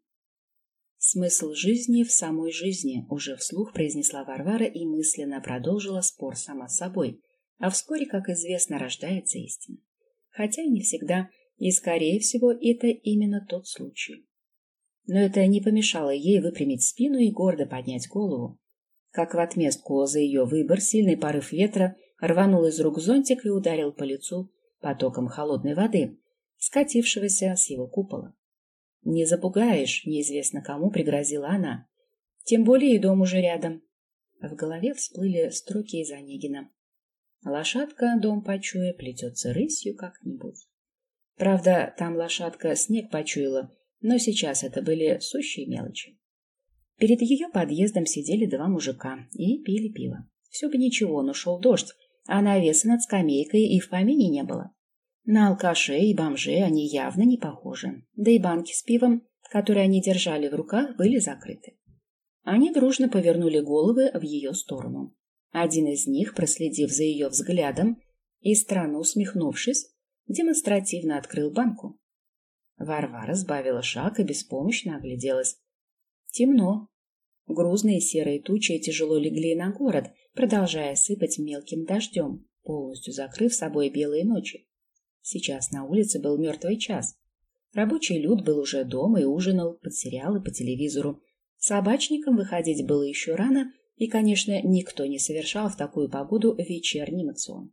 Смысл жизни в самой жизни, уже вслух произнесла Варвара и мысленно продолжила спор сама с собой. А вскоре, как известно, рождается истина. Хотя и не всегда, и, скорее всего, это именно тот случай. Но это не помешало ей выпрямить спину и гордо поднять голову, как в отместку за ее выбор, сильный порыв ветра рванул из рук зонтик и ударил по лицу потоком холодной воды, скатившегося с его купола. «Не запугаешь», — неизвестно кому пригрозила она. «Тем более и дом уже рядом». В голове всплыли строки из Онегина. Лошадка, дом почуя, плетется рысью как-нибудь. Правда, там лошадка снег почуяла, но сейчас это были сущие мелочи. Перед ее подъездом сидели два мужика и пили пиво. Все бы ничего, но шел дождь, а навеса над скамейкой и в помине не было. На алкашей и бомжей они явно не похожи, да и банки с пивом, которые они держали в руках, были закрыты. Они дружно повернули головы в ее сторону. Один из них, проследив за ее взглядом и странно усмехнувшись, демонстративно открыл банку. Варвара сбавила шаг и беспомощно огляделась. Темно. Грузные серые тучи тяжело легли на город, продолжая сыпать мелким дождем, полностью закрыв собой белые ночи. Сейчас на улице был мертвый час. Рабочий люд был уже дома и ужинал под сериалы по телевизору. Собачникам выходить было еще рано, и, конечно, никто не совершал в такую погоду вечерний мацион.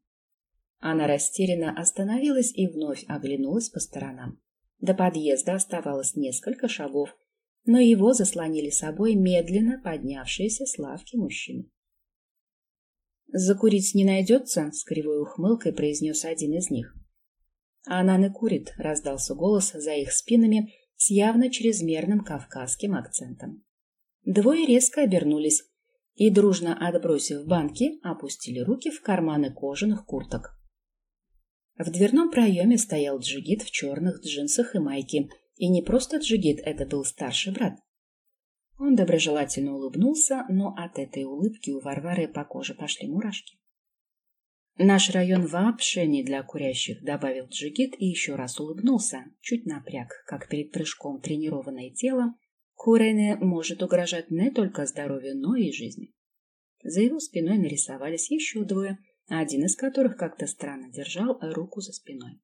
Она растерянно остановилась и вновь оглянулась по сторонам. До подъезда оставалось несколько шагов, но его заслонили собой медленно поднявшиеся с лавки мужчины. «Закурить не найдется?» — с кривой ухмылкой произнес один из них. «Она не курит», — раздался голос за их спинами с явно чрезмерным кавказским акцентом. Двое резко обернулись и, дружно отбросив банки, опустили руки в карманы кожаных курток. В дверном проеме стоял джигит в черных джинсах и майке. И не просто джигит, это был старший брат. Он доброжелательно улыбнулся, но от этой улыбки у Варвары по коже пошли мурашки. «Наш район вообще не для курящих», — добавил джигит и еще раз улыбнулся, чуть напряг, как перед прыжком тренированное тело. Курение может угрожать не только здоровью, но и жизни. За его спиной нарисовались еще двое — один из которых как-то странно держал руку за спиной.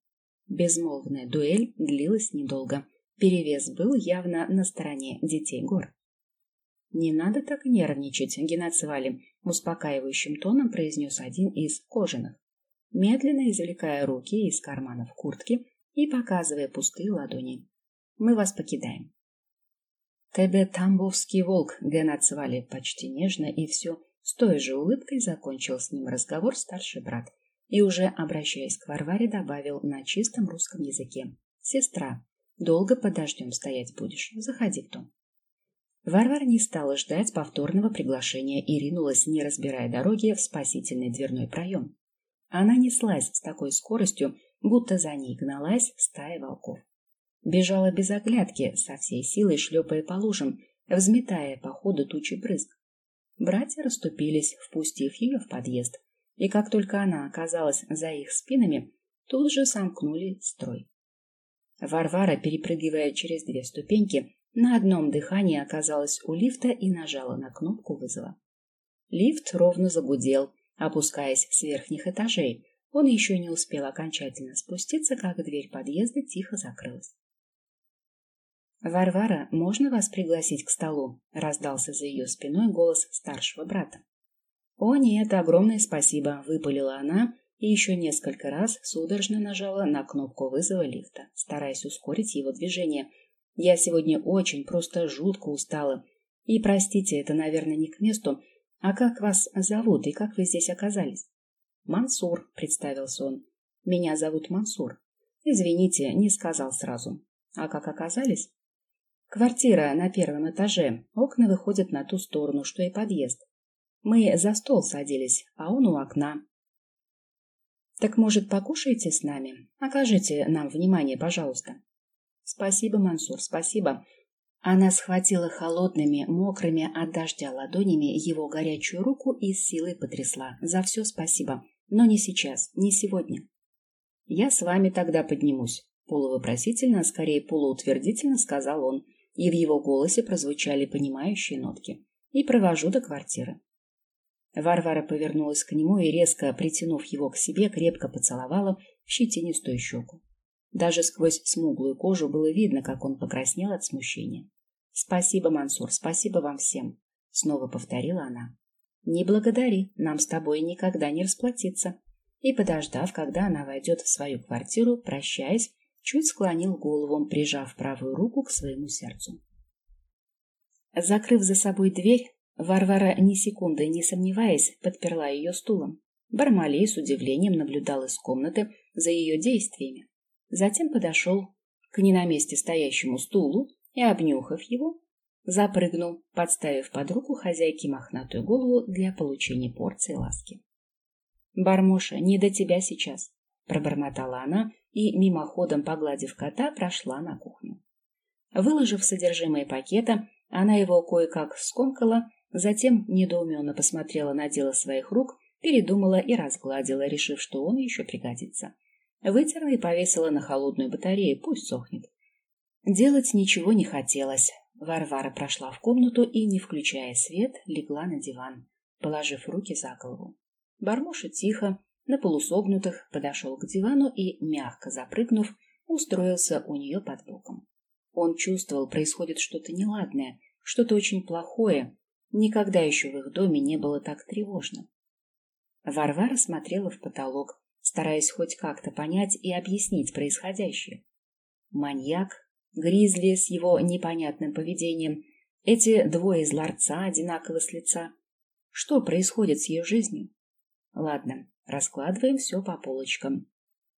Безмолвная дуэль длилась недолго. Перевес был явно на стороне детей гор. «Не надо так нервничать, Геноцвали», — успокаивающим тоном произнес один из кожаных, медленно извлекая руки из карманов куртки и показывая пустые ладони. «Мы вас покидаем». «Тебе тамбовский волк», — Геноцвали почти нежно и все с той же улыбкой закончил с ним разговор старший брат и уже, обращаясь к Варваре, добавил на чистом русском языке. «Сестра, долго подождем стоять будешь. Заходи в дом». Варвара не стала ждать повторного приглашения и ринулась, не разбирая дороги, в спасительный дверной проем. Она неслась с такой скоростью, будто за ней гналась стая волков. Бежала без оглядки, со всей силой шлепая по лужам, взметая по ходу тучи брызг. Братья расступились, впустив ее в подъезд, и как только она оказалась за их спинами, тут же сомкнули строй. Варвара, перепрыгивая через две ступеньки, на одном дыхании оказалась у лифта и нажала на кнопку вызова. Лифт ровно загудел, опускаясь с верхних этажей. Он еще не успел окончательно спуститься, как дверь подъезда тихо закрылась. «Варвара, можно вас пригласить к столу?» — раздался за ее спиной голос старшего брата. «О нет, огромное спасибо!» — выпалила она и еще несколько раз судорожно нажала на кнопку вызова лифта, стараясь ускорить его движение. «Я сегодня очень, просто жутко устала. И, простите, это, наверное, не к месту. А как вас зовут и как вы здесь оказались?» «Мансур», — представился он. «Меня зовут Мансур. Извините, не сказал сразу. А как оказались?» Квартира на первом этаже. Окна выходят на ту сторону, что и подъезд. Мы за стол садились, а он у окна. Так, может, покушаете с нами? Окажите нам внимание, пожалуйста. Спасибо, Мансур, спасибо. Она схватила холодными, мокрыми от дождя ладонями его горячую руку и с силой потрясла. За все спасибо. Но не сейчас, не сегодня. Я с вами тогда поднимусь. Полувопросительно, а скорее полуутвердительно сказал он и в его голосе прозвучали понимающие нотки. «И провожу до квартиры». Варвара повернулась к нему и, резко притянув его к себе, крепко поцеловала в щетинистую щеку. Даже сквозь смуглую кожу было видно, как он покраснел от смущения. «Спасибо, Мансур, спасибо вам всем», — снова повторила она. «Не благодари, нам с тобой никогда не расплатиться». И, подождав, когда она войдет в свою квартиру, прощаясь, чуть склонил голову, прижав правую руку к своему сердцу. Закрыв за собой дверь, Варвара ни секунды не сомневаясь подперла ее стулом. Бармалей с удивлением наблюдал из комнаты за ее действиями. Затем подошел к не на месте стоящему стулу и, обнюхав его, запрыгнул, подставив под руку хозяйке мохнатую голову для получения порции ласки. «Бармоша, не до тебя сейчас», — пробормотала она и, мимоходом погладив кота, прошла на кухню. Выложив содержимое пакета, она его кое-как скомкала, затем недоуменно посмотрела на дело своих рук, передумала и разгладила, решив, что он еще пригодится. Вытерла и повесила на холодную батарею, пусть сохнет. Делать ничего не хотелось. Варвара прошла в комнату и, не включая свет, легла на диван, положив руки за голову. Бармоша тихо, на полусогнутых, подошел к дивану и, мягко запрыгнув, устроился у нее под боком. Он чувствовал, происходит что-то неладное, что-то очень плохое. Никогда еще в их доме не было так тревожно. Варвара смотрела в потолок, стараясь хоть как-то понять и объяснить происходящее. Маньяк, Гризли с его непонятным поведением, эти двое из ларца одинаково с лица. Что происходит с ее жизнью? Ладно, раскладываем все по полочкам.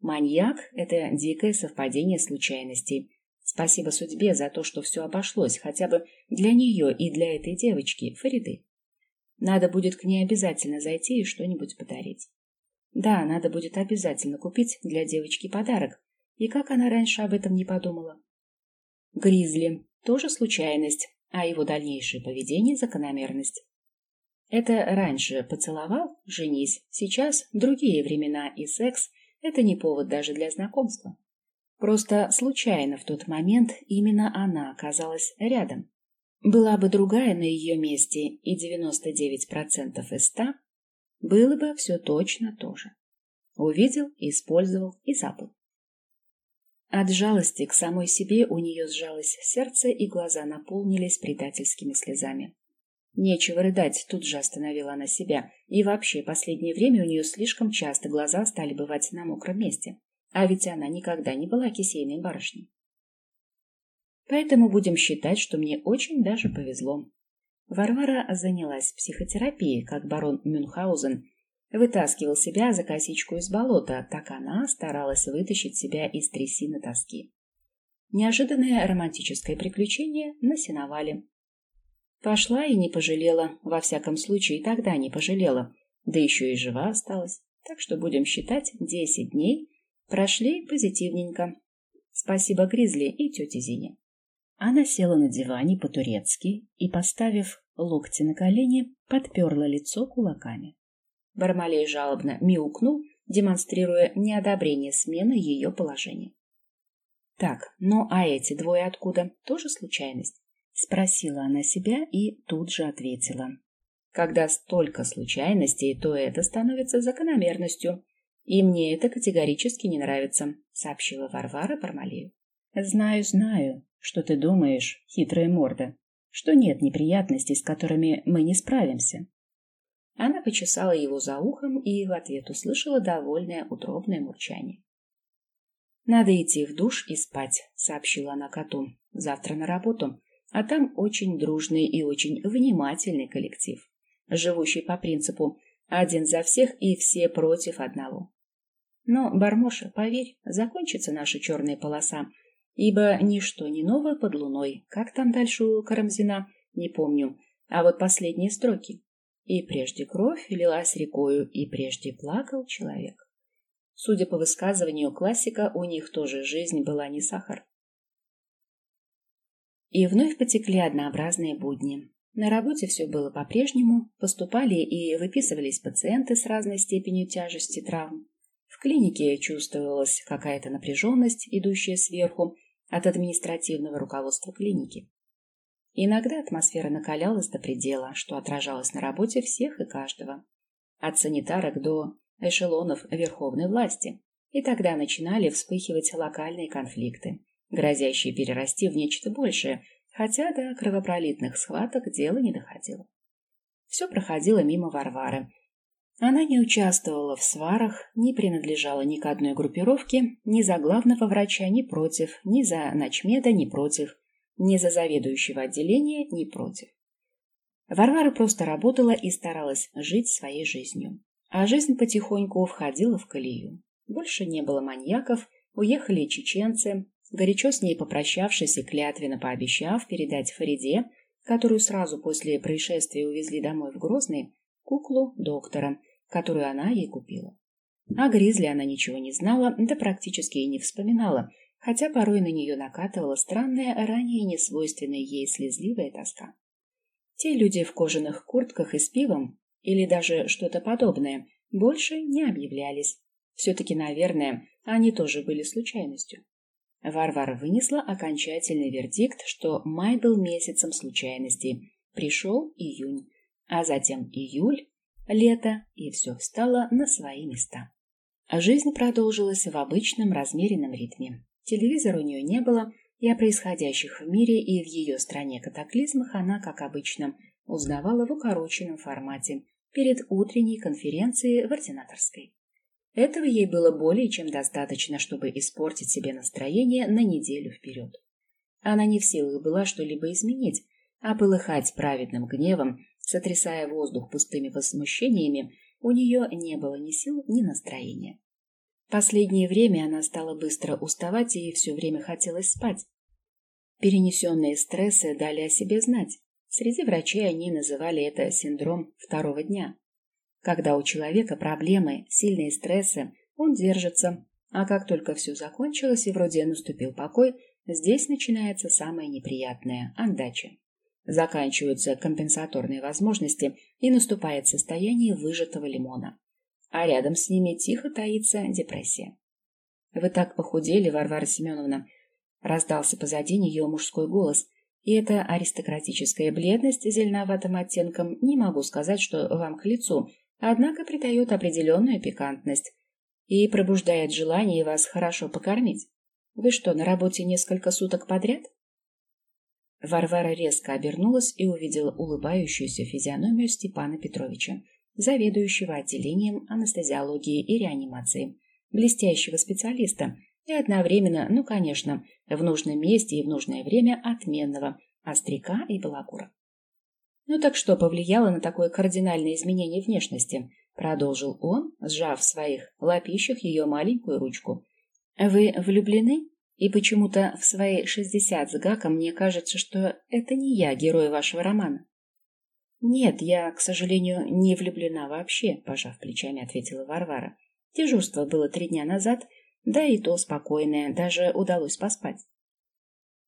Маньяк — это дикое совпадение случайностей. Спасибо судьбе за то, что все обошлось, хотя бы для нее и для этой девочки, Фариды. Надо будет к ней обязательно зайти и что-нибудь подарить. Да, надо будет обязательно купить для девочки подарок. И как она раньше об этом не подумала? Гризли – тоже случайность, а его дальнейшее поведение – закономерность. Это раньше поцеловал, женись, сейчас другие времена и секс – это не повод даже для знакомства. Просто случайно в тот момент именно она оказалась рядом. Была бы другая на ее месте, и 99% из 100 было бы все точно то же. Увидел, использовал и забыл. От жалости к самой себе у нее сжалось сердце, и глаза наполнились предательскими слезами. Нечего рыдать, тут же остановила она себя. И вообще, последнее время у нее слишком часто глаза стали бывать на мокром месте. А ведь она никогда не была кисейной барышней. Поэтому будем считать, что мне очень даже повезло. Варвара занялась психотерапией, как барон Мюнхгаузен вытаскивал себя за косичку из болота, так она старалась вытащить себя из трясины тоски. Неожиданное романтическое приключение на сеновале. Пошла и не пожалела, во всяком случае тогда не пожалела, да еще и жива осталась, так что будем считать десять дней прошли позитивненько. Спасибо Гризли и тете Зине. Она села на диване по-турецки и, поставив локти на колени, подперла лицо кулаками. Бармалей жалобно мяукнул, демонстрируя неодобрение смены ее положения. «Так, ну а эти двое откуда? Тоже случайность?» Спросила она себя и тут же ответила. «Когда столько случайностей, то это становится закономерностью, и мне это категорически не нравится», сообщила Варвара Бармалею. «Знаю, знаю, что ты думаешь, хитрая морда, что нет неприятностей, с которыми мы не справимся. Она почесала его за ухом и в ответ услышала довольное утробное мурчание. «Надо идти в душ и спать», — сообщила она коту. «Завтра на работу, а там очень дружный и очень внимательный коллектив, живущий по принципу «один за всех и все против одного». Но, Бармоша, поверь, закончится наша черная полоса, ибо ничто не новое под луной. Как там дальше у Карамзина? Не помню. А вот последние строки. И прежде кровь лилась рекою, и прежде плакал человек. Судя по высказыванию классика, у них тоже жизнь была не сахар. И вновь потекли однообразные будни. На работе все было по-прежнему, поступали и выписывались пациенты с разной степенью тяжести травм. В клинике чувствовалась какая-то напряженность, идущая сверху, от административного руководства клиники. Иногда атмосфера накалялась до предела, что отражалось на работе всех и каждого. От санитарок до эшелонов верховной власти. И тогда начинали вспыхивать локальные конфликты, грозящие перерасти в нечто большее, хотя до кровопролитных схваток дело не доходило. Все проходило мимо Варвары. Она не участвовала в сварах, не принадлежала ни к одной группировке, ни за главного врача, ни против, ни за ночмеда, ни против, ни за заведующего отделения, ни против. Варвара просто работала и старалась жить своей жизнью. А жизнь потихоньку входила в колею. Больше не было маньяков, уехали чеченцы, горячо с ней попрощавшись и клятвенно пообещав передать Фариде, которую сразу после происшествия увезли домой в Грозный, куклу доктора, которую она ей купила. О Гризли она ничего не знала, да практически и не вспоминала, хотя порой на нее накатывала странная, ранее несвойственная ей слезливая тоска. Те люди в кожаных куртках и с пивом, или даже что-то подобное, больше не объявлялись. Все-таки, наверное, они тоже были случайностью. Варвара вынесла окончательный вердикт, что май был месяцем случайностей. Пришел июнь, а затем июль, лето, и все встало на свои места. Жизнь продолжилась в обычном размеренном ритме. Телевизора у нее не было, и о происходящих в мире и в ее стране катаклизмах она, как обычно, узнавала в укороченном формате перед утренней конференцией в ординаторской. Этого ей было более чем достаточно, чтобы испортить себе настроение на неделю вперед. Она не в силах была что-либо изменить, а полыхать праведным гневом, сотрясая воздух пустыми возмущениями, у нее не было ни сил, ни настроения. Последнее время она стала быстро уставать и все время хотелось спать. Перенесенные стрессы дали о себе знать. Среди врачей они называли это синдром второго дня. Когда у человека проблемы, сильные стрессы, он держится, а как только все закончилось и вроде наступил покой, здесь начинается самое неприятное – андача. Заканчиваются компенсаторные возможности и наступает состояние выжатого лимона. А рядом с ними тихо таится депрессия. «Вы так похудели, Варвара Семеновна!» Раздался позади нее мужской голос, и эта аристократическая бледность зеленоватым оттенком не могу сказать, что вам к лицу – однако придает определенную пикантность и пробуждает желание вас хорошо покормить. Вы что, на работе несколько суток подряд? Варвара резко обернулась и увидела улыбающуюся физиономию Степана Петровича, заведующего отделением анестезиологии и реанимации, блестящего специалиста и одновременно, ну, конечно, в нужном месте и в нужное время отменного остряка и балагура. «Ну так что повлияло на такое кардинальное изменение внешности?» — продолжил он, сжав в своих лапищах ее маленькую ручку. «Вы влюблены? И почему-то в свои шестьдесят с гаком мне кажется, что это не я герой вашего романа». «Нет, я, к сожалению, не влюблена вообще», — пожав плечами, ответила Варвара. «Дежурство было три дня назад, да и то спокойное, даже удалось поспать.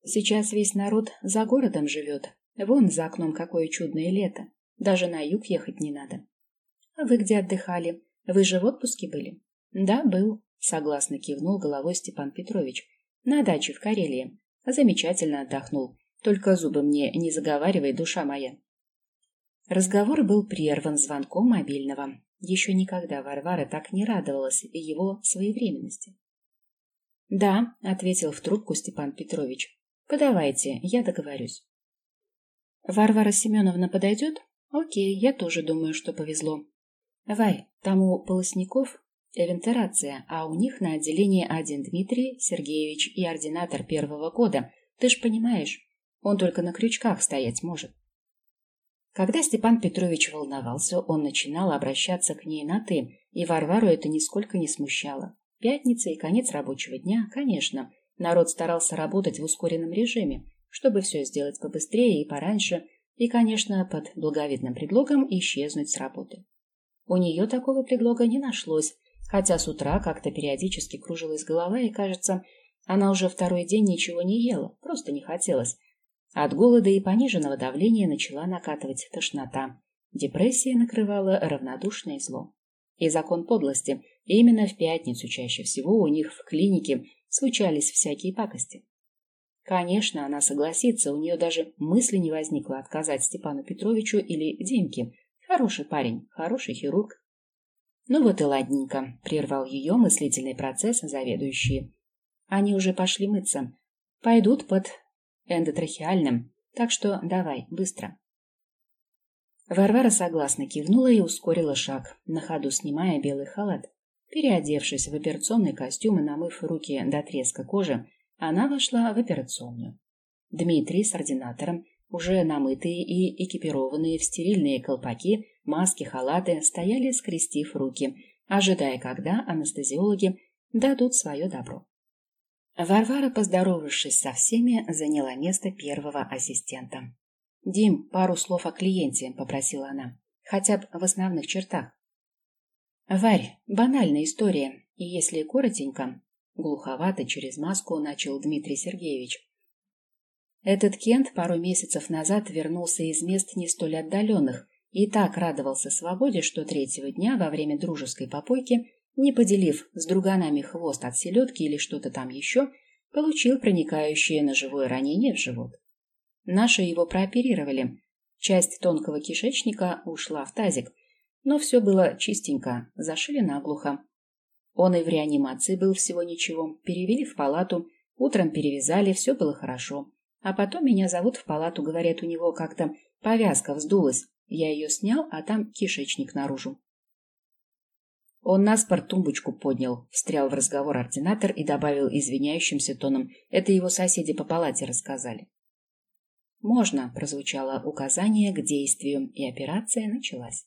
Сейчас весь народ за городом живет, Вон за окном какое чудное лето. Даже на юг ехать не надо. А вы где отдыхали? Вы же в отпуске были? Да, был, согласно кивнул головой Степан Петрович. На даче в Карелии. Замечательно отдохнул. Только зубы мне не заговаривай, душа моя. Разговор был прерван звонком мобильного. Еще никогда Варвара так не радовалась его своевременности. «Да», — ответил в трубку Степан Петрович. «Подавайте, я договорюсь». Варвара Семеновна подойдет? Окей, я тоже думаю, что повезло. Варь, там у Полосников эвентерация, а у них на отделении один Дмитрий Сергеевич и ординатор первого года. Ты ж понимаешь, он только на крючках стоять может. Когда Степан Петрович волновался, он начинал обращаться к ней на «ты», и Варвару это нисколько не смущало. Пятница и конец рабочего дня, конечно, народ старался работать в ускоренном режиме, чтобы все сделать побыстрее и пораньше, и, конечно, под благовидным предлогом исчезнуть с работы. У нее такого предлога не нашлось, хотя с утра как-то периодически кружилась голова, и, кажется, она уже второй день ничего не ела, просто не хотелось. От голода и пониженного давления начала накатывать тошнота. Депрессия накрывала равнодушное зло. И закон подлости. Именно в пятницу чаще всего у них в клинике случались всякие пакости. Конечно, она согласится, у нее даже мысли не возникло отказать Степану Петровичу или Димке. Хороший парень, хороший хирург. Ну вот и ладненько, прервал ее мыслительный процесс заведующий. Они уже пошли мыться. Пойдут под эндотрахеальным, так что давай, быстро. Варвара согласно кивнула и ускорила шаг, на ходу снимая белый халат. Переодевшись в операционный костюм и намыв руки до треска кожи, она вошла в операционную. Дмитрий с ординатором, уже намытые и экипированные в стерильные колпаки, маски, халаты, стояли, скрестив руки, ожидая, когда анестезиологи дадут свое добро. Варвара, поздоровавшись со всеми, заняла место первого ассистента. «Дим, пару слов о клиенте», — попросила она. «Хотя бы в основных чертах». «Варь, банальная история, и если коротенько...» Глуховато через маску начал Дмитрий Сергеевич. Этот Кент пару месяцев назад вернулся из мест не столь отдаленных и так радовался свободе, что третьего дня во время дружеской попойки, не поделив с друганами хвост от селедки или что-то там еще, получил проникающее ножевое ранение в живот. Наши его прооперировали. Часть тонкого кишечника ушла в тазик, но все было чистенько, зашили наглухо. Он и в реанимации был всего ничего, перевели в палату, утром перевязали, все было хорошо. А потом меня зовут в палату, говорят, у него как-то повязка вздулась. Я ее снял, а там кишечник наружу. Он наспор тумбочку поднял, встрял в разговор ординатор и добавил извиняющимся тоном. Это его соседи по палате рассказали. «Можно», — прозвучало указание к действию, и операция началась.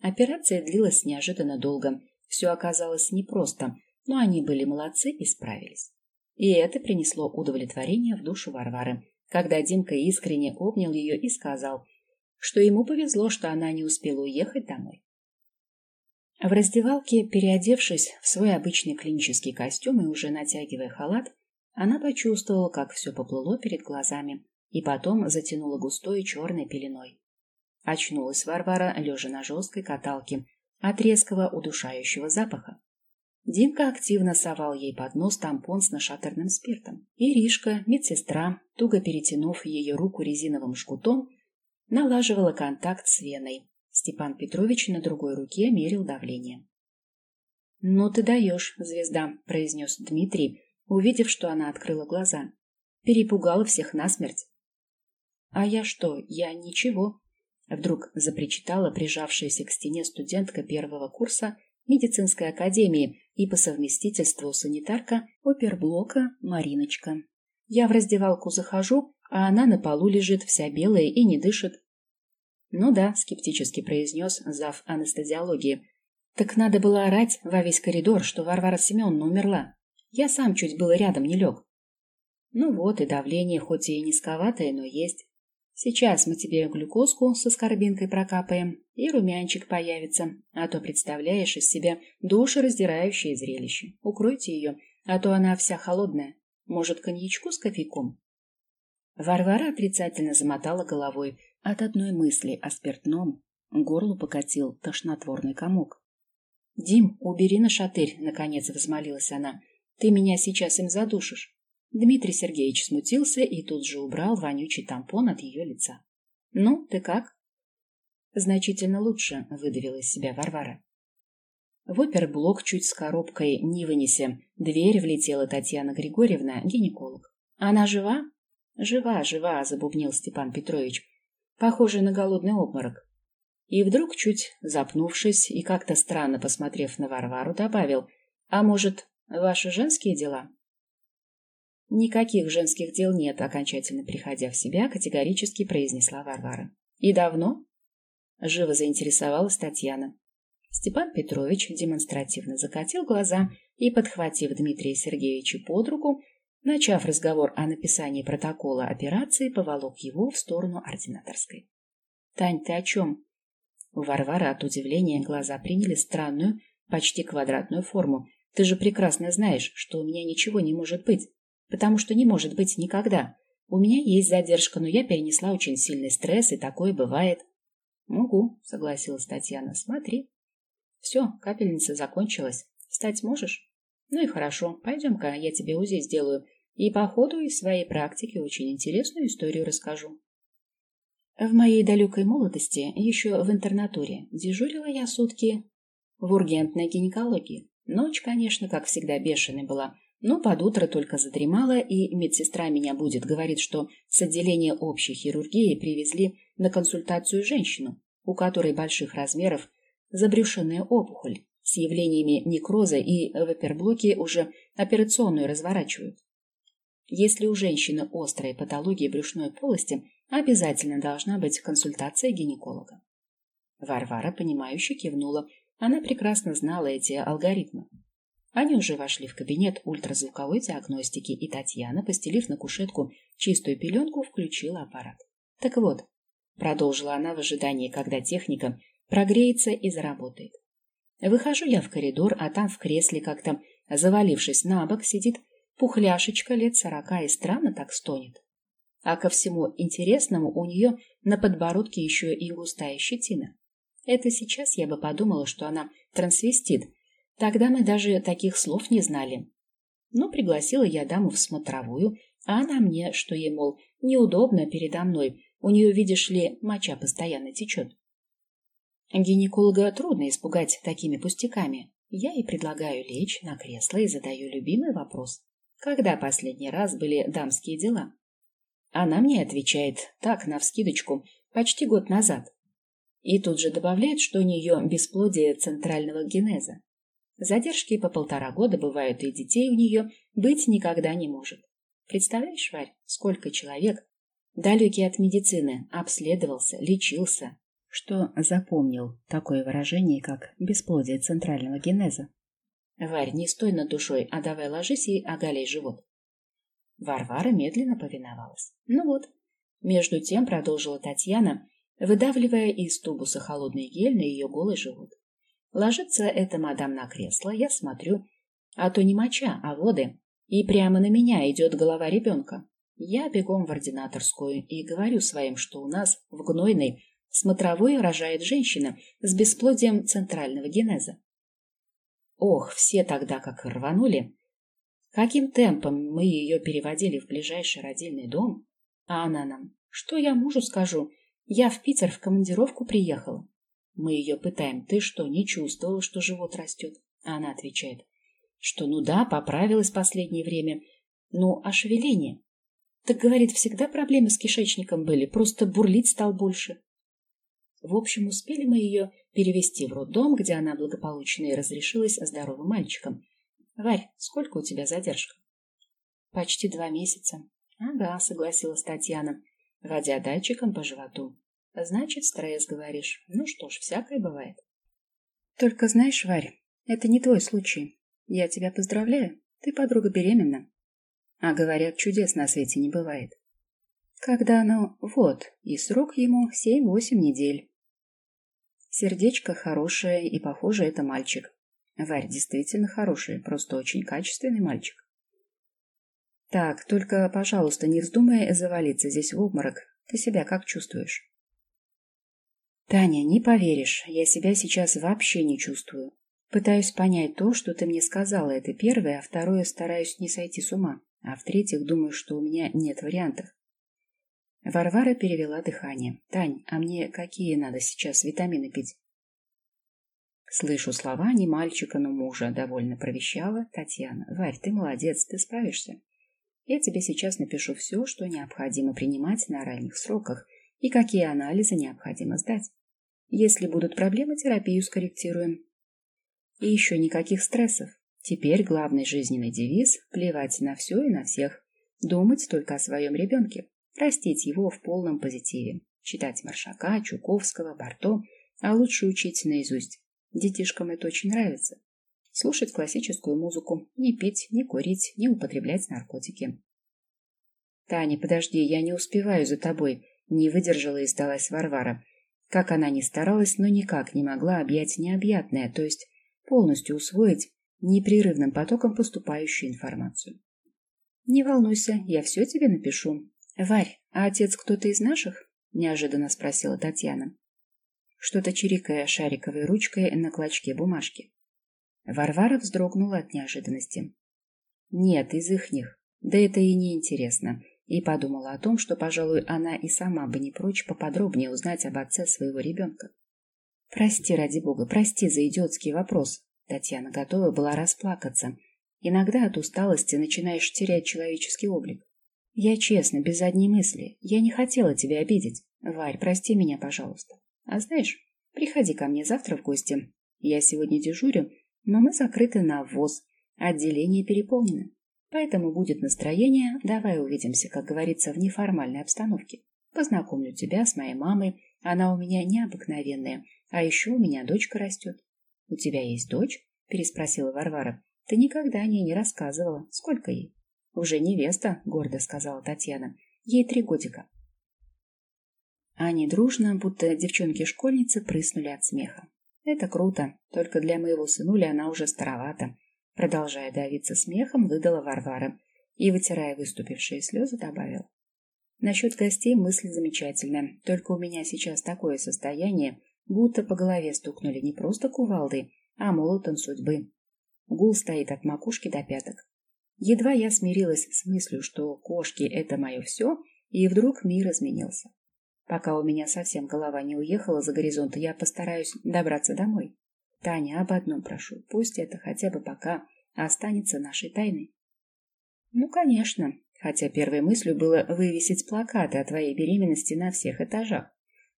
Операция длилась неожиданно долго. Все оказалось непросто, но они были молодцы и справились. И это принесло удовлетворение в душу Варвары когда Димка искренне обнял ее и сказал, что ему повезло, что она не успела уехать домой. В раздевалке, переодевшись в свой обычный клинический костюм и уже натягивая халат, она почувствовала, как все поплыло перед глазами, и потом затянула густой черной пеленой. Очнулась Варвара, лежа на жесткой каталке, от резкого удушающего запаха. Димка активно совал ей под нос тампон с нашатырным спиртом. Иришка, медсестра, туго перетянув ее руку резиновым жгутом, налаживала контакт с веной. Степан Петрович на другой руке мерил давление. «Ну ты даешь, звезда», — произнес Дмитрий, увидев, что она открыла глаза. Перепугала всех насмерть. «А я что? Я ничего», — вдруг запричитала прижавшаяся к стене студентка первого курса медицинской академии и по совместительству санитарка оперблока Мариночка. Я в раздевалку захожу, а она на полу лежит вся белая и не дышит. Ну да, скептически произнес зав анестезиологии. Так надо было орать во весь коридор, что Варвара Семеновна умерла. Я сам чуть было рядом не лег. Ну вот, и давление хоть и низковатое, но есть. Сейчас мы тебе глюкозку со скорбинкой прокапаем, и румянчик появится, а то представляешь из себя душераздирающее зрелище. Укройте ее, а то она вся холодная. Может, коньячку с кофейком? Варвара отрицательно замотала головой. От одной мысли о спиртном горлу покатил тошнотворный комок. — Дим, убери на шатырь, — наконец взмолилась она. — Ты меня сейчас им задушишь. Дмитрий Сергеевич смутился и тут же убрал вонючий тампон от ее лица. «Ну, ты как?» «Значительно лучше», — выдавила из себя Варвара. В оперблок чуть с коробкой не вынесем. Дверь влетела Татьяна Григорьевна, гинеколог. «Она жива?» «Жива, жива», — забубнил Степан Петрович. «Похоже на голодный обморок». И вдруг, чуть запнувшись и как-то странно посмотрев на Варвару, добавил, «А может, ваши женские дела?» Никаких женских дел нет, окончательно приходя в себя, категорически произнесла Варвара. И давно? Живо заинтересовалась Татьяна. Степан Петрович демонстративно закатил глаза и, подхватив Дмитрия Сергеевича под руку, начав разговор о написании протокола операции, поволок его в сторону ординаторской. «Тань, ты о чем?» У Варвары от удивления глаза приняли странную, почти квадратную форму. «Ты же прекрасно знаешь, что у меня ничего не может быть потому что не может быть никогда. У меня есть задержка, но я перенесла очень сильный стресс, и такое бывает. Угу, согласилась Татьяна. Смотри. Все, капельница закончилась. Встать можешь? Ну и хорошо. Пойдем-ка, я тебе УЗИ сделаю. И по ходу из своей практики очень интересную историю расскажу. В моей далекой молодости, еще в интернатуре, дежурила я сутки в ургентной гинекологии. Ночь, конечно, как всегда, бешеной была. Но под утро только задремала, и медсестра меня будет, говорит, что с отделения общей хирургии привезли на консультацию женщину, у которой больших размеров забрюшенная опухоль с явлениями некроза и в оперблоке уже операционную разворачивают. Если у женщины острая патология брюшной полости, обязательно должна быть консультация гинеколога. Варвара, понимающе кивнула. Она прекрасно знала эти алгоритмы. Они уже вошли в кабинет ультразвуковой диагностики, и Татьяна, постелив на кушетку чистую пеленку, включила аппарат. Так вот, продолжила она в ожидании, когда техника прогреется и заработает. Выхожу я в коридор, а там в кресле как-то, завалившись на бок, сидит пухляшечка лет сорока и странно так стонет. А ко всему интересному у нее на подбородке еще и густая щетина. Это сейчас я бы подумала, что она трансвестит. Тогда мы даже таких слов не знали. Но пригласила я даму в смотровую, а она мне, что ей, мол, неудобно передо мной, у нее, видишь ли, моча постоянно течет. Гинеколога трудно испугать такими пустяками. Я ей предлагаю лечь на кресло и задаю любимый вопрос. Когда последний раз были дамские дела? Она мне отвечает, так, навскидочку, почти год назад. И тут же добавляет, что у нее бесплодие центрального генеза. Задержки по полтора года бывают, и детей у нее быть никогда не может. Представляешь, Варь, сколько человек, далекий от медицины, обследовался, лечился, что запомнил такое выражение, как бесплодие центрального генеза. Варь, не стой над душой, а давай ложись и оголей живот. Варвара медленно повиновалась. Ну вот. Между тем продолжила Татьяна, выдавливая из тубуса холодный гель на ее голый живот. Ложится эта мадам на кресло, я смотрю, а то не моча, а воды, и прямо на меня идет голова ребенка. Я бегом в ординаторскую и говорю своим, что у нас в Гнойной смотровой рожает женщина с бесплодием центрального генеза. Ох, все тогда как рванули. Каким темпом мы ее переводили в ближайший родильный дом? А она нам, что я мужу скажу? Я в Питер в командировку приехала. Мы ее пытаем, ты что, не чувствовала, что живот растет? А она отвечает, что ну да, поправилась последнее время. Ну, а шевеление? Так, говорит, всегда проблемы с кишечником были, просто бурлить стал больше. В общем, успели мы ее перевести в роддом, где она благополучно и разрешилась здоровым мальчиком. Варь, сколько у тебя задержка? Почти два месяца. Ага, согласилась Татьяна, водя датчиком по животу. Значит, стресс, говоришь. Ну что ж, всякое бывает. Только знаешь, Варь, это не твой случай. Я тебя поздравляю. Ты подруга беременна. А говорят, чудес на свете не бывает. Когда оно вот, и срок ему семь-восемь недель. Сердечко хорошее, и, похоже, это мальчик. Варь действительно хороший, просто очень качественный мальчик. Так, только, пожалуйста, не вздумай завалиться здесь в обморок. Ты себя как чувствуешь? Таня, не поверишь, я себя сейчас вообще не чувствую. Пытаюсь понять то, что ты мне сказала, это первое, а второе стараюсь не сойти с ума, а в-третьих, думаю, что у меня нет вариантов. Варвара перевела дыхание. «Тань, а мне какие надо сейчас витамины пить?» Слышу слова не мальчика, но мужа, довольно провещала Татьяна. «Варь, ты молодец, ты справишься. Я тебе сейчас напишу все, что необходимо принимать на ранних сроках и какие анализы необходимо сдать. Если будут проблемы, терапию скорректируем. И еще никаких стрессов. Теперь главный жизненный девиз – плевать на все и на всех. Думать только о своем ребенке растить его в полном позитиве, читать Маршака, Чуковского, Барто, а лучше учить наизусть. Детишкам это очень нравится. Слушать классическую музыку, не пить, не курить, не употреблять наркотики. «Таня, подожди, я не успеваю за тобой», — не выдержала и сдалась Варвара. Как она ни старалась, но никак не могла объять необъятное, то есть полностью усвоить непрерывным потоком поступающую информацию. «Не волнуйся, я все тебе напишу. «Варь, а отец кто-то из наших?» — неожиданно спросила Татьяна. Что-то чирикая шариковой ручкой на клочке бумажки. Варвара вздрогнула от неожиданности. «Нет, из ихних. Да это и не интересно. И подумала о том, что, пожалуй, она и сама бы не прочь поподробнее узнать об отце своего ребенка. «Прости, ради бога, прости за идиотский вопрос». Татьяна готова была расплакаться. Иногда от усталости начинаешь терять человеческий облик. Я честно, без задней мысли. Я не хотела тебя обидеть. Варь, прости меня, пожалуйста. А знаешь, приходи ко мне завтра в гости. Я сегодня дежурю, но мы закрыты на ввоз. Отделение переполнено. Поэтому будет настроение, давай увидимся, как говорится, в неформальной обстановке. Познакомлю тебя с моей мамой, она у меня необыкновенная, а еще у меня дочка растет. — У тебя есть дочь? — переспросила Варвара. — Ты никогда о ней не рассказывала. Сколько ей? «Уже невеста», — гордо сказала Татьяна. «Ей три годика». Они дружно, будто девчонки-школьницы, прыснули от смеха. Это круто, только для моего сынуля она уже старовата. Продолжая давиться смехом, выдала Варвара и, вытирая выступившие слезы, добавил. Насчет гостей мысль замечательная, только у меня сейчас такое состояние, будто по голове стукнули не просто кувалдой, а молотом судьбы. Гул стоит от макушки до пяток. Едва я смирилась с мыслью, что кошки — это мое все, и вдруг мир изменился. Пока у меня совсем голова не уехала за горизонт, я постараюсь добраться домой. Таня, об одном прошу, пусть это хотя бы пока останется нашей тайной. Ну, конечно, хотя первой мыслью было вывесить плакаты о твоей беременности на всех этажах.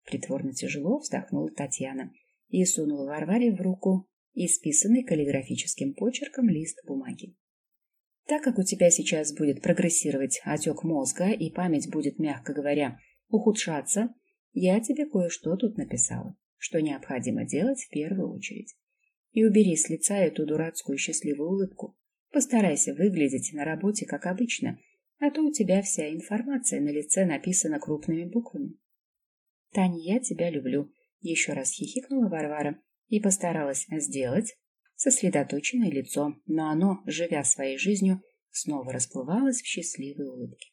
Притворно тяжело вздохнула Татьяна и сунула Варваре в руку исписанный каллиграфическим почерком лист бумаги. Так как у тебя сейчас будет прогрессировать отек мозга и память будет, мягко говоря, ухудшаться, я тебе кое-что тут написала, что необходимо делать в первую очередь. И убери с лица эту дурацкую счастливую улыбку. Постарайся выглядеть на работе как обычно, а то у тебя вся информация на лице написана крупными буквами. Таня, я тебя люблю, еще раз хихикнула Варвара и постаралась сделать сосредоточенное лицо, но оно, живя своей жизнью, снова расплывалось в счастливой улыбке.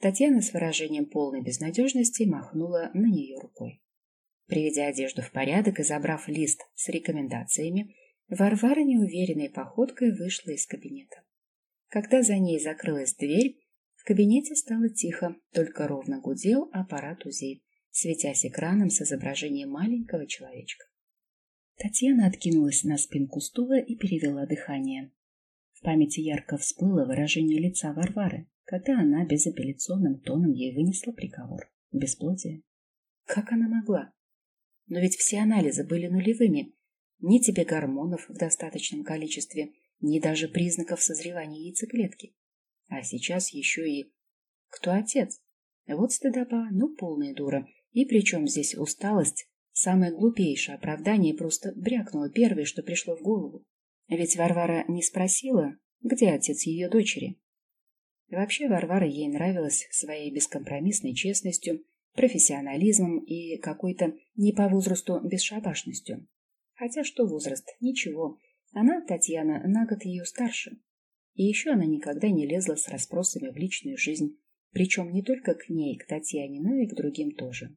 Татьяна с выражением полной безнадежности махнула на нее рукой. Приведя одежду в порядок и забрав лист с рекомендациями, Варвара неуверенной походкой вышла из кабинета. Когда за ней закрылась дверь, в кабинете стало тихо, только ровно гудел аппарат УЗИ, светясь экраном с изображением маленького человечка. Татьяна откинулась на спинку стула и перевела дыхание. В памяти ярко всплыло выражение лица Варвары, когда она безапелляционным тоном ей вынесла приговор. Бесплодие. Как она могла? Но ведь все анализы были нулевыми. Ни тебе гормонов в достаточном количестве, ни даже признаков созревания яйцеклетки. А сейчас еще и... Кто отец? Вот стыдоба, ну полная дура. И причем здесь усталость? Самое глупейшее оправдание просто брякнуло первое, что пришло в голову. Ведь Варвара не спросила, где отец ее дочери. И вообще Варвара ей нравилась своей бескомпромиссной честностью, профессионализмом и какой-то не по возрасту бесшабашностью. Хотя что возраст? Ничего. Она, Татьяна, на год ее старше. И еще она никогда не лезла с расспросами в личную жизнь, причем не только к ней, к Татьяне, но и к другим тоже.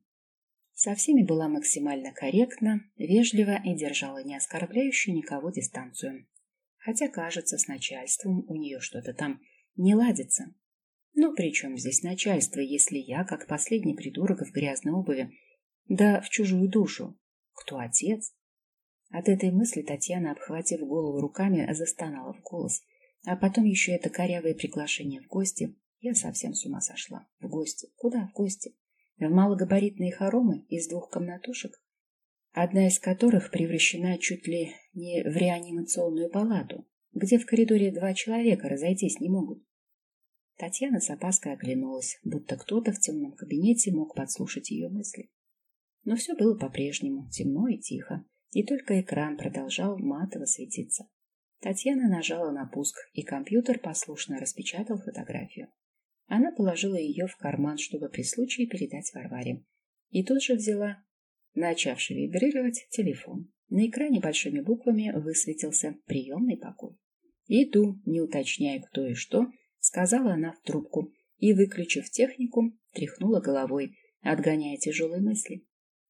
Со всеми была максимально корректна, вежлива и держала не оскорбляющую никого дистанцию. Хотя, кажется, с начальством у нее что-то там не ладится. Но при чем здесь начальство, если я, как последний придурок в грязной обуви, да в чужую душу? Кто отец? От этой мысли Татьяна, обхватив голову руками, застонала в голос. А потом еще это корявое приглашение в гости. Я совсем с ума сошла. В гости? Куда в гости? В малогабаритные хоромы из двух комнатушек, одна из которых превращена чуть ли не в реанимационную палату, где в коридоре два человека разойтись не могут. Татьяна с опаской оглянулась, будто кто-то в темном кабинете мог подслушать ее мысли. Но все было по-прежнему, темно и тихо, и только экран продолжал матово светиться. Татьяна нажала на пуск, и компьютер послушно распечатал фотографию. Она положила ее в карман, чтобы при случае передать Варваре. И тут же взяла начавший вибрировать телефон. На экране большими буквами высветился приемный покой. «Иду, не уточняя, кто и что», — сказала она в трубку и, выключив технику, тряхнула головой, отгоняя тяжелые мысли.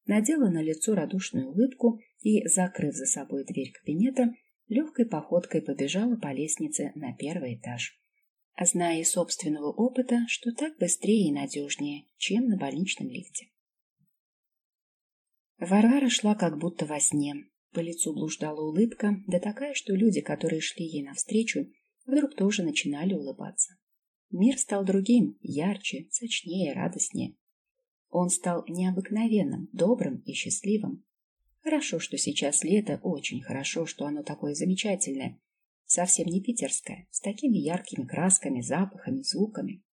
Надела на лицо радушную улыбку и, закрыв за собой дверь кабинета, легкой походкой побежала по лестнице на первый этаж, зная из собственного опыта, что так быстрее и надежнее, чем на больничном лифте. Варвара шла как будто во сне. По лицу блуждала улыбка, да такая, что люди, которые шли ей навстречу, вдруг тоже начинали улыбаться. Мир стал другим, ярче, сочнее, радостнее. Он стал необыкновенным, добрым и счастливым. Хорошо, что сейчас лето, очень хорошо, что оно такое замечательное. Совсем не питерское, с такими яркими красками, запахами, звуками.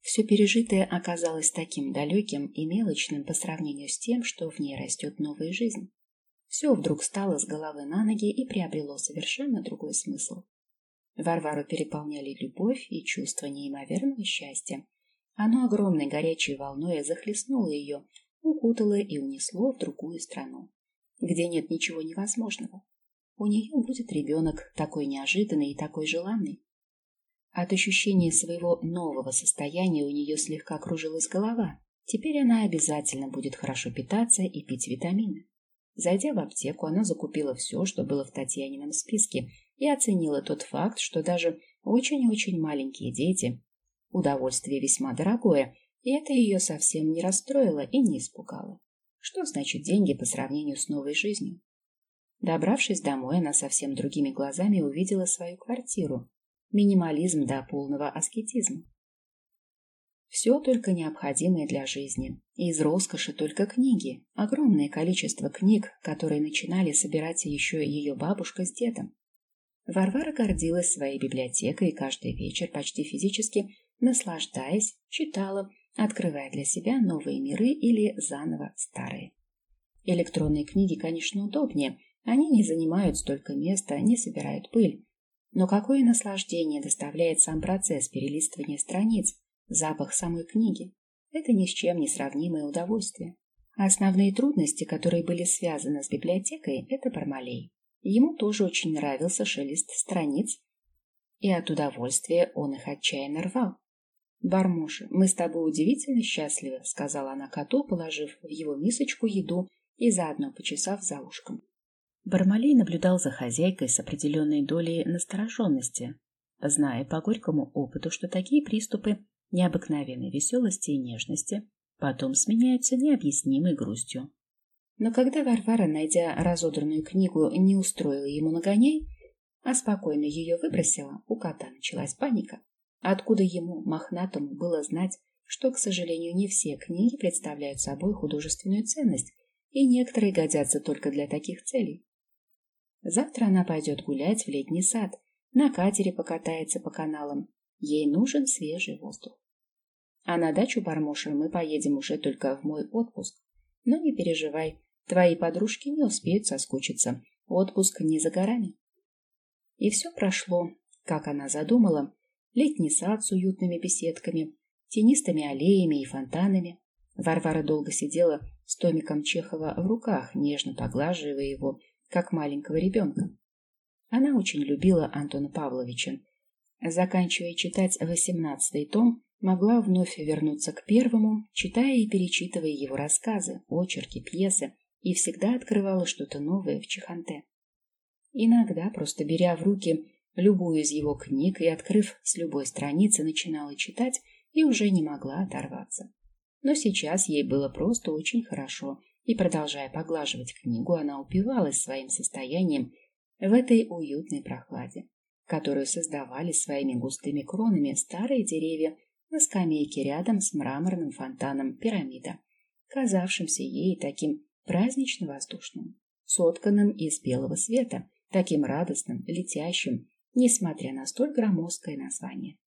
Все пережитое оказалось таким далеким и мелочным по сравнению с тем, что в ней растет новая жизнь. Все вдруг стало с головы на ноги и приобрело совершенно другой смысл. Варвару переполняли любовь и чувство неимоверного счастья. Оно огромной горячей волной захлестнуло ее, укутало и унесло в другую страну, где нет ничего невозможного. У нее будет ребенок такой неожиданный и такой желанный. От ощущения своего нового состояния у нее слегка кружилась голова. Теперь она обязательно будет хорошо питаться и пить витамины. Зайдя в аптеку, она закупила все, что было в Татьянином списке, и оценила тот факт, что даже очень-очень маленькие дети – удовольствие весьма дорогое, и это ее совсем не расстроило и не испугало. Что значит деньги по сравнению с новой жизнью? Добравшись домой, она совсем другими глазами увидела свою квартиру. Минимализм до полного аскетизма. Все только необходимое для жизни. И из роскоши только книги. Огромное количество книг, которые начинали собирать еще ее бабушка с дедом. Варвара гордилась своей библиотекой и каждый вечер, почти физически, наслаждаясь, читала, открывая для себя новые миры или заново старые. Электронные книги, конечно, удобнее, они не занимают столько места, не собирают пыль. Но какое наслаждение доставляет сам процесс перелистывания страниц, запах самой книги. Это ни с чем не сравнимое удовольствие. основные трудности, которые были связаны с библиотекой, это Бармалей. Ему тоже очень нравился шелест страниц, и от удовольствия он их отчаянно рвал. «Бармуша, мы с тобой удивительно счастливы», — сказала она коту, положив в его мисочку еду и заодно почесав за ушком. Бармалей наблюдал за хозяйкой с определенной долей настороженности, зная по горькому опыту, что такие приступы необыкновенной веселости и нежности потом сменяются необъяснимой грустью. Но когда Варвара, найдя разодранную книгу, не устроила ему нагоняй, а спокойно ее выбросила, у кота началась паника. Откуда ему, мохнатому, было знать, что, к сожалению, не все книги представляют собой художественную ценность, и некоторые годятся только для таких целей. Завтра она пойдет гулять в летний сад, на катере покатается по каналам. Ей нужен свежий воздух. А на дачу Бармоши мы поедем уже только в мой отпуск. Но не переживай, твои подружки не успеют соскучиться. Отпуск не за горами. И все прошло, как она задумала. Летний сад с уютными беседками, тенистыми аллеями и фонтанами. Варвара долго сидела с томиком Чехова в руках, нежно поглаживая его как маленького ребенка. Она очень любила Антона Павловича. Заканчивая читать восемнадцатый том, могла вновь вернуться к первому, читая и перечитывая его рассказы, очерки, пьесы, и всегда открывала что-то новое в Чеханте. Иногда, просто беря в руки любую из его книг и, открыв с любой страницы, начинала читать и уже не могла оторваться. Но сейчас ей было просто очень хорошо, и, продолжая поглаживать книгу, она упивалась своим состоянием в этой уютной прохладе, которую создавали своими густыми кронами старые деревья на скамейке рядом с мраморным фонтаном пирамида, казавшимся ей таким празднично-воздушным, сотканным из белого света, таким радостным, летящим, несмотря на столь громоздкое название.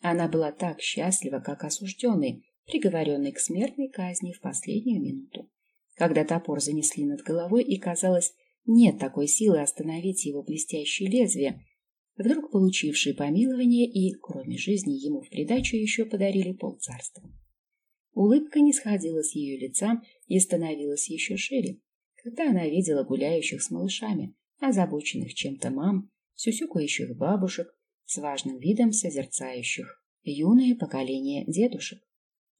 Она была так счастлива, как осужденный, приговоренный к смертной казни в последнюю минуту когда топор занесли над головой, и, казалось, нет такой силы остановить его блестящее лезвие, вдруг получивший помилование и, кроме жизни, ему в придачу еще подарили полцарства. Улыбка не сходила с ее лица и становилась еще шире, когда она видела гуляющих с малышами, озабоченных чем-то мам, сюсюкающих бабушек, с важным видом созерцающих юное поколение дедушек.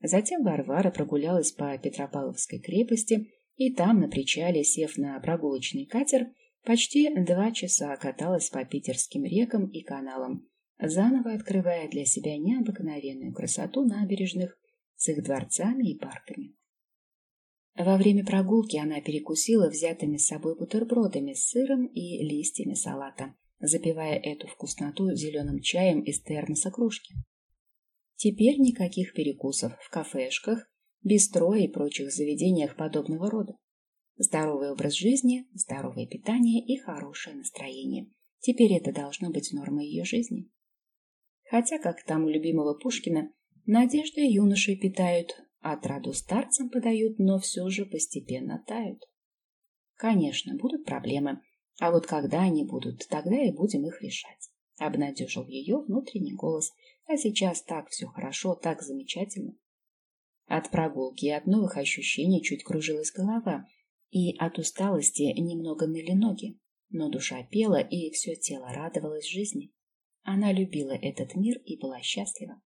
Затем Варвара прогулялась по Петропавловской крепости, и там, на причале, сев на прогулочный катер, почти два часа каталась по питерским рекам и каналам, заново открывая для себя необыкновенную красоту набережных с их дворцами и парками. Во время прогулки она перекусила взятыми с собой бутербродами с сыром и листьями салата, запивая эту вкусноту зеленым чаем из термоса кружки. Теперь никаких перекусов в кафешках, бистро и прочих заведениях подобного рода. Здоровый образ жизни, здоровое питание и хорошее настроение. Теперь это должно быть нормой ее жизни. Хотя, как там у любимого Пушкина, надежды юношей питают, отраду старцам подают, но все же постепенно тают. Конечно, будут проблемы, а вот когда они будут, тогда и будем их решать. — обнадежил ее внутренний голос. «А сейчас так все хорошо, так замечательно». От прогулки и от новых ощущений чуть кружилась голова, и от усталости немного ныли ноги, но душа пела, и все тело радовалось жизни. Она любила этот мир и была счастлива.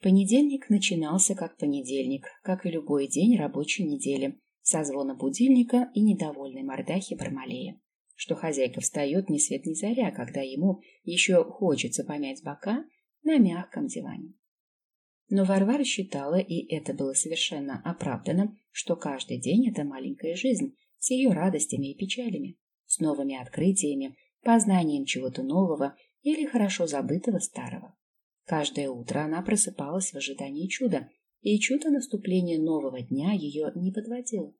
Понедельник начинался как понедельник, как и любой день рабочей недели, со звона будильника и недовольной мордахи Бармалея, что хозяйка встает ни свет ни заря, когда ему еще хочется помять бока на мягком диване. Но Варвара считала, и это было совершенно оправданным, что каждый день — это маленькая жизнь с ее радостями и печалями, с новыми открытиями, познанием чего-то нового или хорошо забытого старого. Каждое утро она просыпалась в ожидании чуда, и чудо наступления нового дня ее не подводило.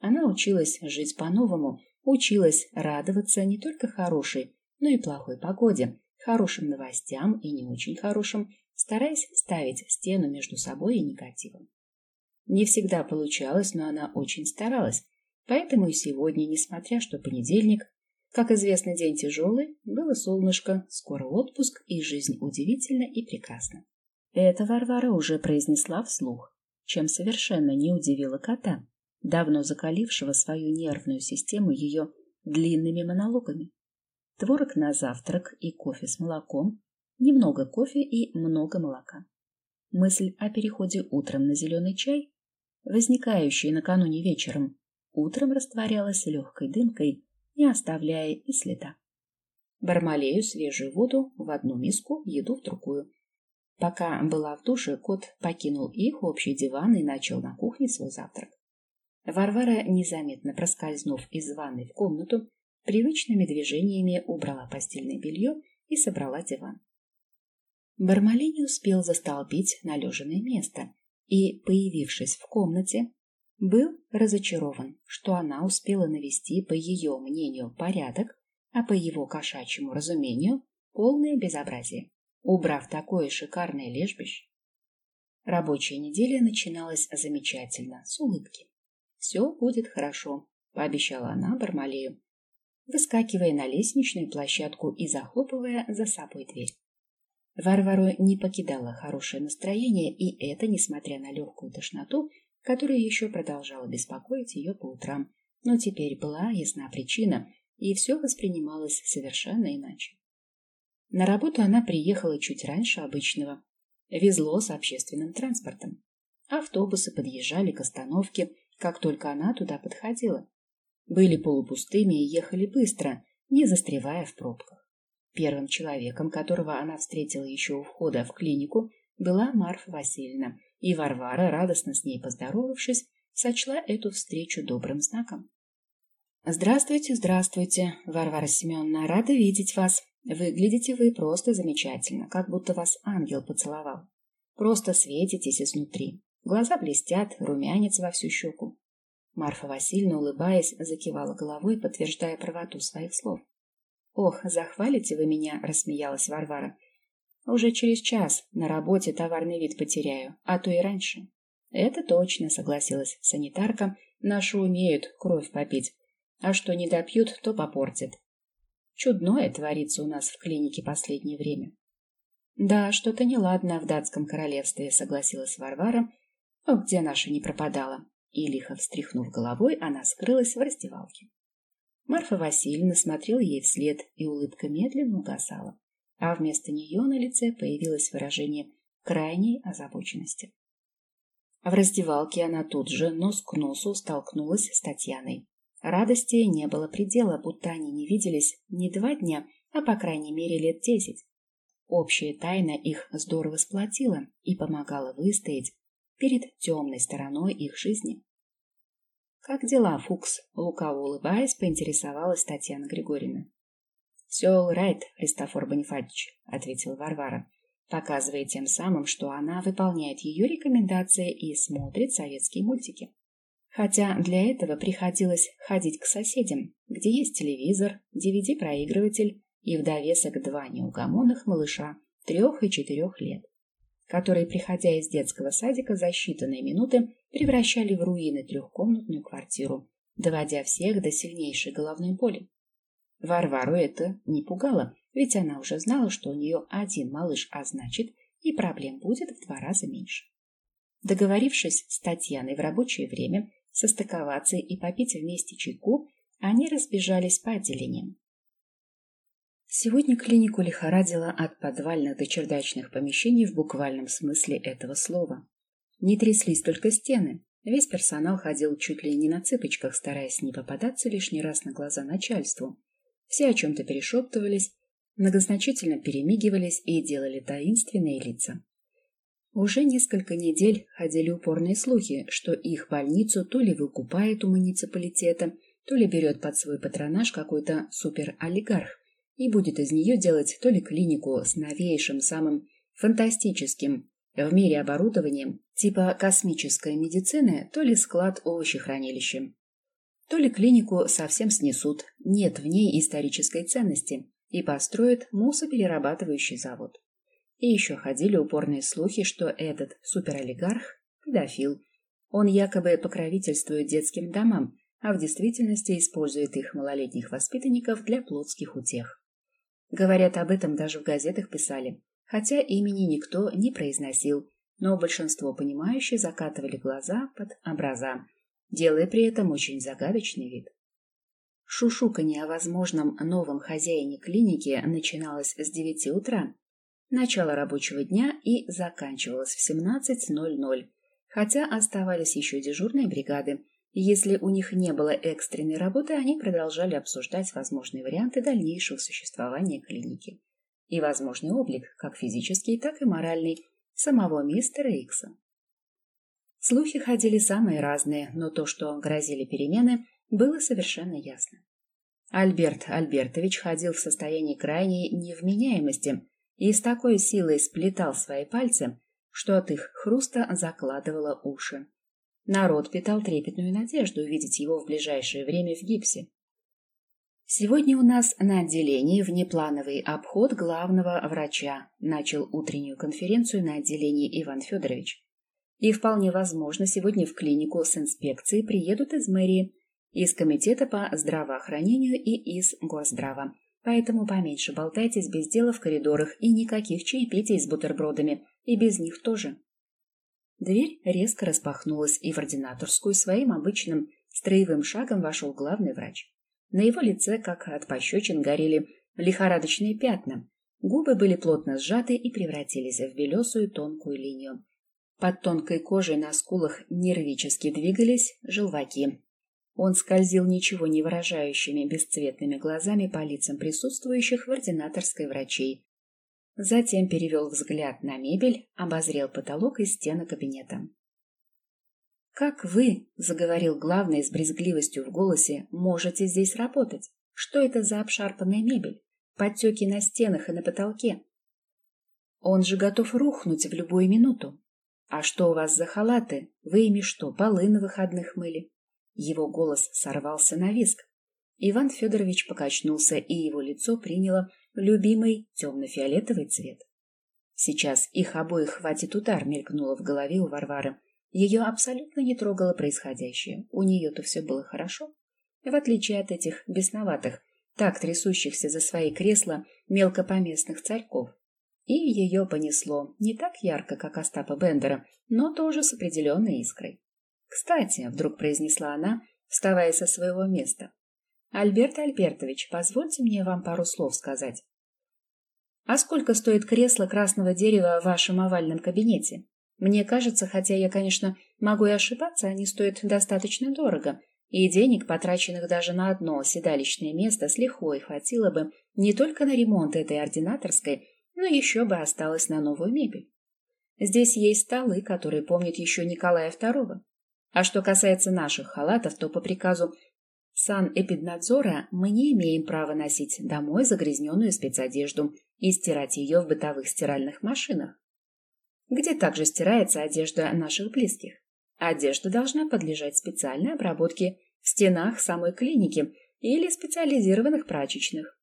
Она училась жить по-новому, училась радоваться не только хорошей, но и плохой погоде, хорошим новостям и не очень хорошим, стараясь ставить стену между собой и негативом. Не всегда получалось, но она очень старалась, поэтому и сегодня, несмотря что понедельник, как известно, день тяжелый, было солнышко, скоро отпуск, и жизнь удивительна и прекрасна. Это Варвара уже произнесла вслух, чем совершенно не удивила кота, давно закалившего свою нервную систему ее длинными монологами. Творог на завтрак и кофе с молоком, немного кофе и много молока. Мысль о переходе утром на зеленый чай, возникающая накануне вечером, утром растворялась легкой дымкой, не оставляя и следа. Бармалею свежую воду в одну миску, еду в другую. Пока была в душе, кот покинул их общий диван и начал на кухне свой завтрак. Варвара, незаметно проскользнув из ванной в комнату, привычными движениями убрала постельное белье и собрала диван. Бармалей не успел застолбить належенное место и, появившись в комнате, был разочарован, что она успела навести, по ее мнению, порядок, а по его кошачьему разумению, полное безобразие, убрав такое шикарное лежбище. Рабочая неделя начиналась замечательно, с улыбки. «Все будет хорошо», — пообещала она Бармалею, выскакивая на лестничную площадку и захлопывая за собой дверь. Варвару не покидало хорошее настроение, и это, несмотря на легкую тошноту, которая еще продолжала беспокоить ее по утрам. Но теперь была ясна причина, и все воспринималось совершенно иначе. На работу она приехала чуть раньше обычного. Везло с общественным транспортом. Автобусы подъезжали к остановке, как только она туда подходила. Были полупустыми и ехали быстро, не застревая в пробках. Первым человеком, которого она встретила еще у входа в клинику, была Марфа Васильевна, и Варвара, радостно с ней поздоровавшись, сочла эту встречу добрым знаком. «Здравствуйте, здравствуйте, Варвара Семеновна, рада видеть вас. Выглядите вы просто замечательно, как будто вас ангел поцеловал. Просто светитесь изнутри. Глаза блестят, румянец во всю щеку». Марфа Васильевна, улыбаясь, закивала головой, подтверждая правоту своих слов. «Ох, захвалите вы меня!» — рассмеялась Варвара. Уже через час на работе товарный вид потеряю, а то и раньше. Это точно, согласилась санитарка. Наши умеют кровь попить, а что не допьют, то попортят. Чудное творится у нас в клинике последнее время. Да, что-то неладно в датском королевстве, согласилась Варвара. Но где наша не пропадала? И, лихо встряхнув головой, она скрылась в раздевалке. Марфа Васильевна смотрела ей вслед, и улыбка медленно угасала а вместо нее на лице появилось выражение крайней озабоченности. В раздевалке она тут же нос к носу столкнулась с Татьяной. Радости не было предела, будто они не виделись не два дня, а по крайней мере лет десять. Общая тайна их здорово сплотила и помогала выстоять перед темной стороной их жизни. «Как дела, Фукс?» — лукаво улыбаясь, поинтересовалась Татьяна Григорьевна. «Все райт, Христофор Бонифатич», — ответила Варвара, показывая тем самым, что она выполняет ее рекомендации и смотрит советские мультики. Хотя для этого приходилось ходить к соседям, где есть телевизор, DVD-проигрыватель и в довесок два неугомонных малыша трех и четырех лет, которые, приходя из детского садика за считанные минуты, превращали в руины трехкомнатную квартиру, доводя всех до сильнейшей головной боли. Варвару это не пугало, ведь она уже знала, что у нее один малыш, а значит, и проблем будет в два раза меньше. Договорившись с Татьяной в рабочее время состыковаться и попить вместе чайку, они разбежались по отделениям. Сегодня клинику лихорадило от подвальных до чердачных помещений в буквальном смысле этого слова. Не тряслись только стены. Весь персонал ходил чуть ли не на цыпочках, стараясь не попадаться лишний раз на глаза начальству. Все о чем-то перешептывались, многозначительно перемигивались и делали таинственные лица. Уже несколько недель ходили упорные слухи, что их больницу то ли выкупает у муниципалитета, то ли берет под свой патронаж какой-то суперолигарх и будет из нее делать то ли клинику с новейшим, самым фантастическим в мире оборудованием, типа космической медицины, то ли склад овощехранилища. То ли клинику совсем снесут, нет в ней исторической ценности, и построят мусоперерабатывающий завод. И еще ходили упорные слухи, что этот суперолигарх – педофил. Он якобы покровительствует детским домам, а в действительности использует их малолетних воспитанников для плотских утех. Говорят, об этом даже в газетах писали, хотя имени никто не произносил, но большинство понимающих закатывали глаза под образа, делая при этом очень загадочный вид. Шушуканье о возможном новом хозяине клиники начиналось с девяти утра, начало рабочего дня и заканчивалось в 17.00, хотя оставались еще дежурные бригады, если у них не было экстренной работы, они продолжали обсуждать возможные варианты дальнейшего существования клиники и возможный облик, как физический, так и моральный, самого мистера Икса. Слухи ходили самые разные, но то, что грозили перемены, было совершенно ясно. Альберт Альбертович ходил в состоянии крайней невменяемости и с такой силой сплетал свои пальцы, что от их хруста закладывало уши. Народ питал трепетную надежду увидеть его в ближайшее время в гипсе. Сегодня у нас на отделении внеплановый обход главного врача, начал утреннюю конференцию на отделении Иван Федорович. И вполне возможно, сегодня в клинику с инспекцией приедут из мэрии, из комитета по здравоохранению и из Госздрава. Поэтому поменьше болтайтесь без дела в коридорах и никаких чаепитий с бутербродами, и без них тоже. Дверь резко распахнулась, и в ординаторскую своим обычным строевым шагом вошел главный врач. На его лице, как от пощечин, горели лихорадочные пятна. Губы были плотно сжаты и превратились в белесую тонкую линию. Под тонкой кожей на скулах нервически двигались желваки. Он скользил ничего не выражающими бесцветными глазами по лицам присутствующих в ординаторской врачей, Затем перевел взгляд на мебель, обозрел потолок и стены кабинета. «Как вы, — заговорил главный с брезгливостью в голосе, — можете здесь работать? Что это за обшарпанная мебель? Подтеки на стенах и на потолке? Он же готов рухнуть в любую минуту. А что у вас за халаты? Вы ими что, полы на выходных мыли?» Его голос сорвался на виск. Иван Федорович покачнулся, и его лицо приняло любимый темно-фиолетовый цвет. Сейчас их обоих хватит удар, мелькнуло в голове у Варвары. Ее абсолютно не трогало происходящее. У нее-то все было хорошо. В отличие от этих бесноватых, так трясущихся за свои кресла мелкопоместных царьков. И ее понесло не так ярко, как Остапа Бендера, но тоже с определенной искрой. «Кстати», — вдруг произнесла она, вставая со своего места, Альберт Альбертович, позвольте мне вам пару слов сказать. А сколько стоит кресло красного дерева в вашем овальном кабинете? Мне кажется, хотя я, конечно, могу и ошибаться, они стоят достаточно дорого, и денег, потраченных даже на одно седалищное место, с лихвой хватило бы не только на ремонт этой ординаторской, но еще бы осталось на новую мебель. Здесь есть столы, которые помнят еще Николая II. А что касается наших халатов, то по приказу санэпиднадзора мы не имеем права носить домой загрязненную спецодежду и стирать ее в бытовых стиральных машинах, где также стирается одежда наших близких. Одежда должна подлежать специальной обработке в стенах самой клиники или специализированных прачечных.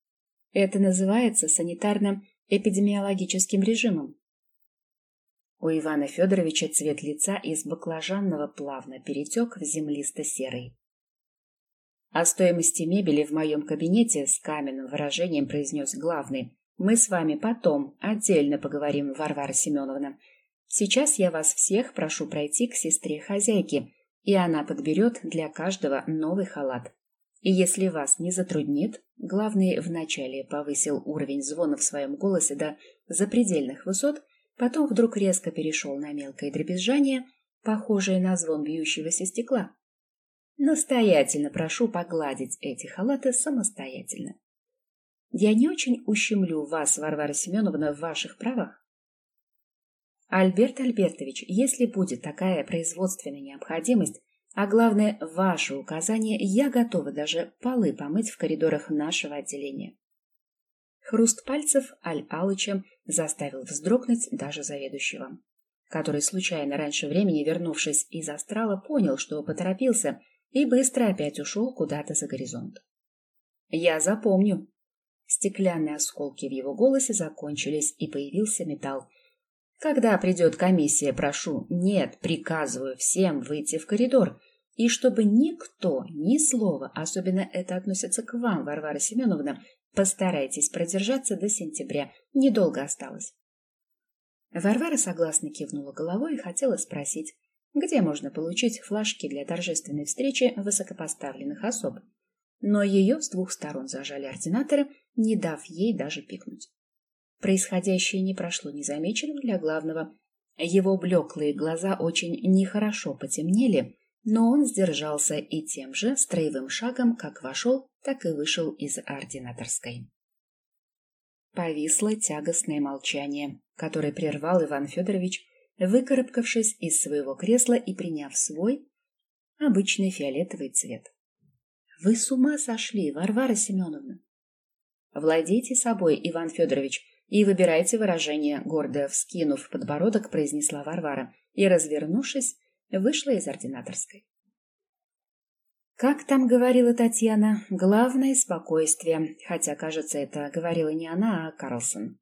Это называется санитарно-эпидемиологическим режимом. У Ивана Федоровича цвет лица из баклажанного плавно перетек в землисто-серый. О стоимости мебели в моем кабинете с каменным выражением произнес главный. Мы с вами потом отдельно поговорим, Варвара Семеновна. Сейчас я вас всех прошу пройти к сестре хозяйки, и она подберет для каждого новый халат. И если вас не затруднит, главный вначале повысил уровень звона в своем голосе до запредельных высот, потом вдруг резко перешел на мелкое дребезжание, похожее на звон бьющегося стекла. Настоятельно прошу погладить эти халаты самостоятельно. Я не очень ущемлю вас, Варвара Семеновна, в ваших правах. Альберт Альбертович, если будет такая производственная необходимость, а главное, ваше указание, я готова даже полы помыть в коридорах нашего отделения. Хруст пальцев Аль Алыча заставил вздрогнуть даже заведующего, который, случайно раньше времени вернувшись из астрала, понял, что поторопился и быстро опять ушел куда-то за горизонт. «Я запомню». Стеклянные осколки в его голосе закончились, и появился металл. «Когда придет комиссия, прошу, нет, приказываю всем выйти в коридор, и чтобы никто, ни слова, особенно это относится к вам, Варвара Семеновна, постарайтесь продержаться до сентября, недолго осталось». Варвара согласно кивнула головой и хотела спросить, где можно получить флажки для торжественной встречи высокопоставленных особ. Но ее с двух сторон зажали ординаторы, не дав ей даже пикнуть. Происходящее не прошло незамеченным для главного. Его блеклые глаза очень нехорошо потемнели, но он сдержался и тем же строевым шагом, как вошел, так и вышел из ординаторской. Повисло тягостное молчание, которое прервал Иван Федорович, выкарабкавшись из своего кресла и приняв свой обычный фиолетовый цвет. — Вы с ума сошли, Варвара Семеновна! — Владейте собой, Иван Федорович, и выбирайте выражение, гордо вскинув подбородок, произнесла Варвара и, развернувшись, вышла из ординаторской. Как там говорила Татьяна, главное — спокойствие, хотя, кажется, это говорила не она, а Карлсон.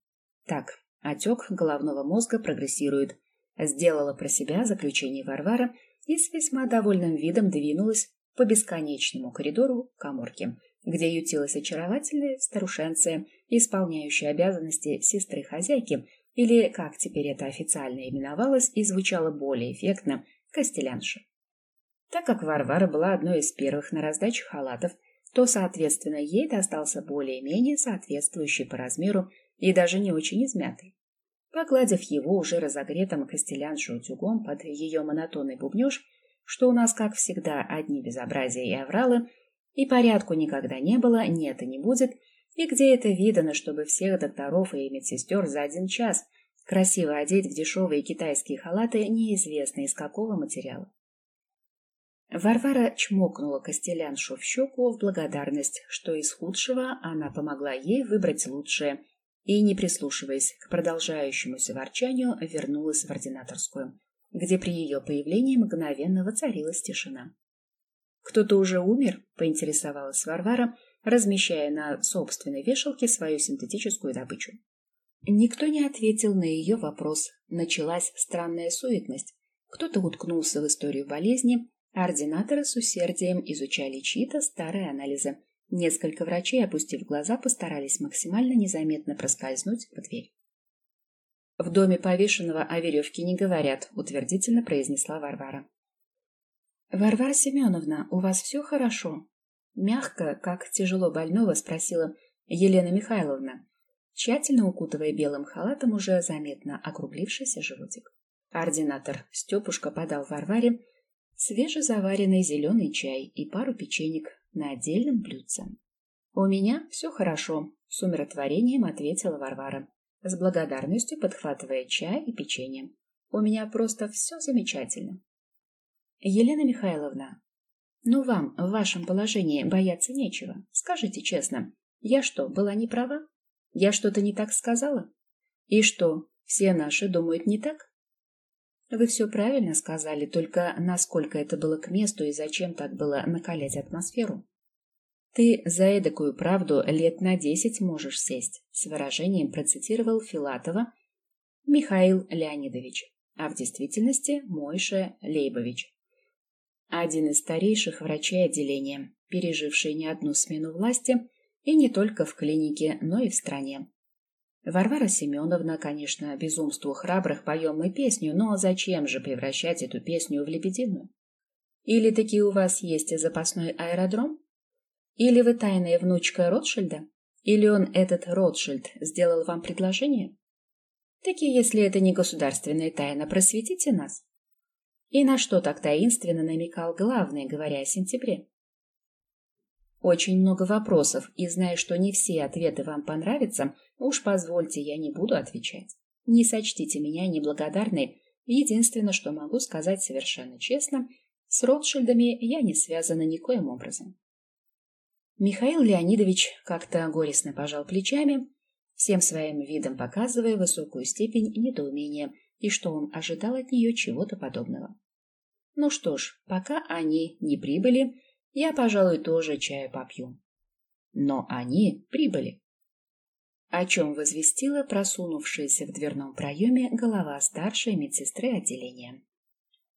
Так, отек головного мозга прогрессирует, Сделала про себя заключение Варвара и с весьма довольным видом двинулась по бесконечному коридору коморки, где ютилась очаровательная старушенция, исполняющая обязанности сестры-хозяйки, или, как теперь это официально именовалось и звучало более эффектно, костелянша. Так как Варвара была одной из первых на раздаче халатов, то, соответственно, ей достался более-менее соответствующий по размеру и даже не очень измятый. Погладив его уже разогретым костеляншу утюгом под ее монотонный бубнеж, что у нас, как всегда, одни безобразия и авралы, и порядку никогда не было, нет и не будет, и где это видано, чтобы всех докторов и медсестер за один час красиво одеть в дешевые китайские халаты, неизвестно из какого материала. Варвара чмокнула Костеляншу в щеку в благодарность, что из худшего она помогла ей выбрать лучшее – и, не прислушиваясь к продолжающемуся ворчанию, вернулась в ординаторскую, где при ее появлении мгновенно воцарилась тишина. «Кто-то уже умер?» — поинтересовалась Варвара, размещая на собственной вешалке свою синтетическую добычу. Никто не ответил на ее вопрос. Началась странная суетность. Кто-то уткнулся в историю болезни, а ординаторы с усердием изучали чьи-то старые анализы, Несколько врачей, опустив глаза, постарались максимально незаметно проскользнуть в дверь. «В доме повешенного о веревке не говорят», — утвердительно произнесла Варвара. «Варвара Семеновна, у вас все хорошо?» Мягко, как тяжело больного, спросила Елена Михайловна, тщательно укутывая белым халатом уже заметно округлившийся животик. Ординатор Степушка подал Варваре свежезаваренный зеленый чай и пару печенек на отдельном блюдце. «У меня все хорошо», — с умиротворением ответила Варвара, с благодарностью подхватывая чай и печенье. «У меня просто все замечательно». «Елена Михайловна, ну вам в вашем положении бояться нечего. Скажите честно, я что, была не права? Я что-то не так сказала? И что, все наши думают не так?» Вы все правильно сказали, только насколько это было к месту и зачем так было накалять атмосферу? Ты за эдакую правду лет на десять можешь сесть, с выражением процитировал Филатова Михаил Леонидович, а в действительности Мойша Лейбович. один из старейших врачей отделения, переживший не одну смену власти, и не только в клинике, но и в стране. Варвара Семеновна, конечно, безумству храбрых поем мы песню, но зачем же превращать эту песню в лебединую? Или таки у вас есть запасной аэродром? Или вы тайная внучка Ротшильда? Или он, этот Ротшильд, сделал вам предложение? Таки, если это не государственная тайна, просветите нас. И на что так таинственно намекал главный, говоря о сентябре? Очень много вопросов, и зная, что не все ответы вам понравятся, уж позвольте, я не буду отвечать. Не сочтите меня неблагодарной. Единственное, что могу сказать совершенно честно, с Ротшильдами я не связана никоим образом. Михаил Леонидович как-то горестно пожал плечами, всем своим видом показывая высокую степень недоумения и что он ожидал от нее чего-то подобного. Ну что ж, пока они не прибыли, я, пожалуй, тоже чаю попью. Но они прибыли. О чем возвестила просунувшаяся в дверном проеме голова старшей медсестры отделения.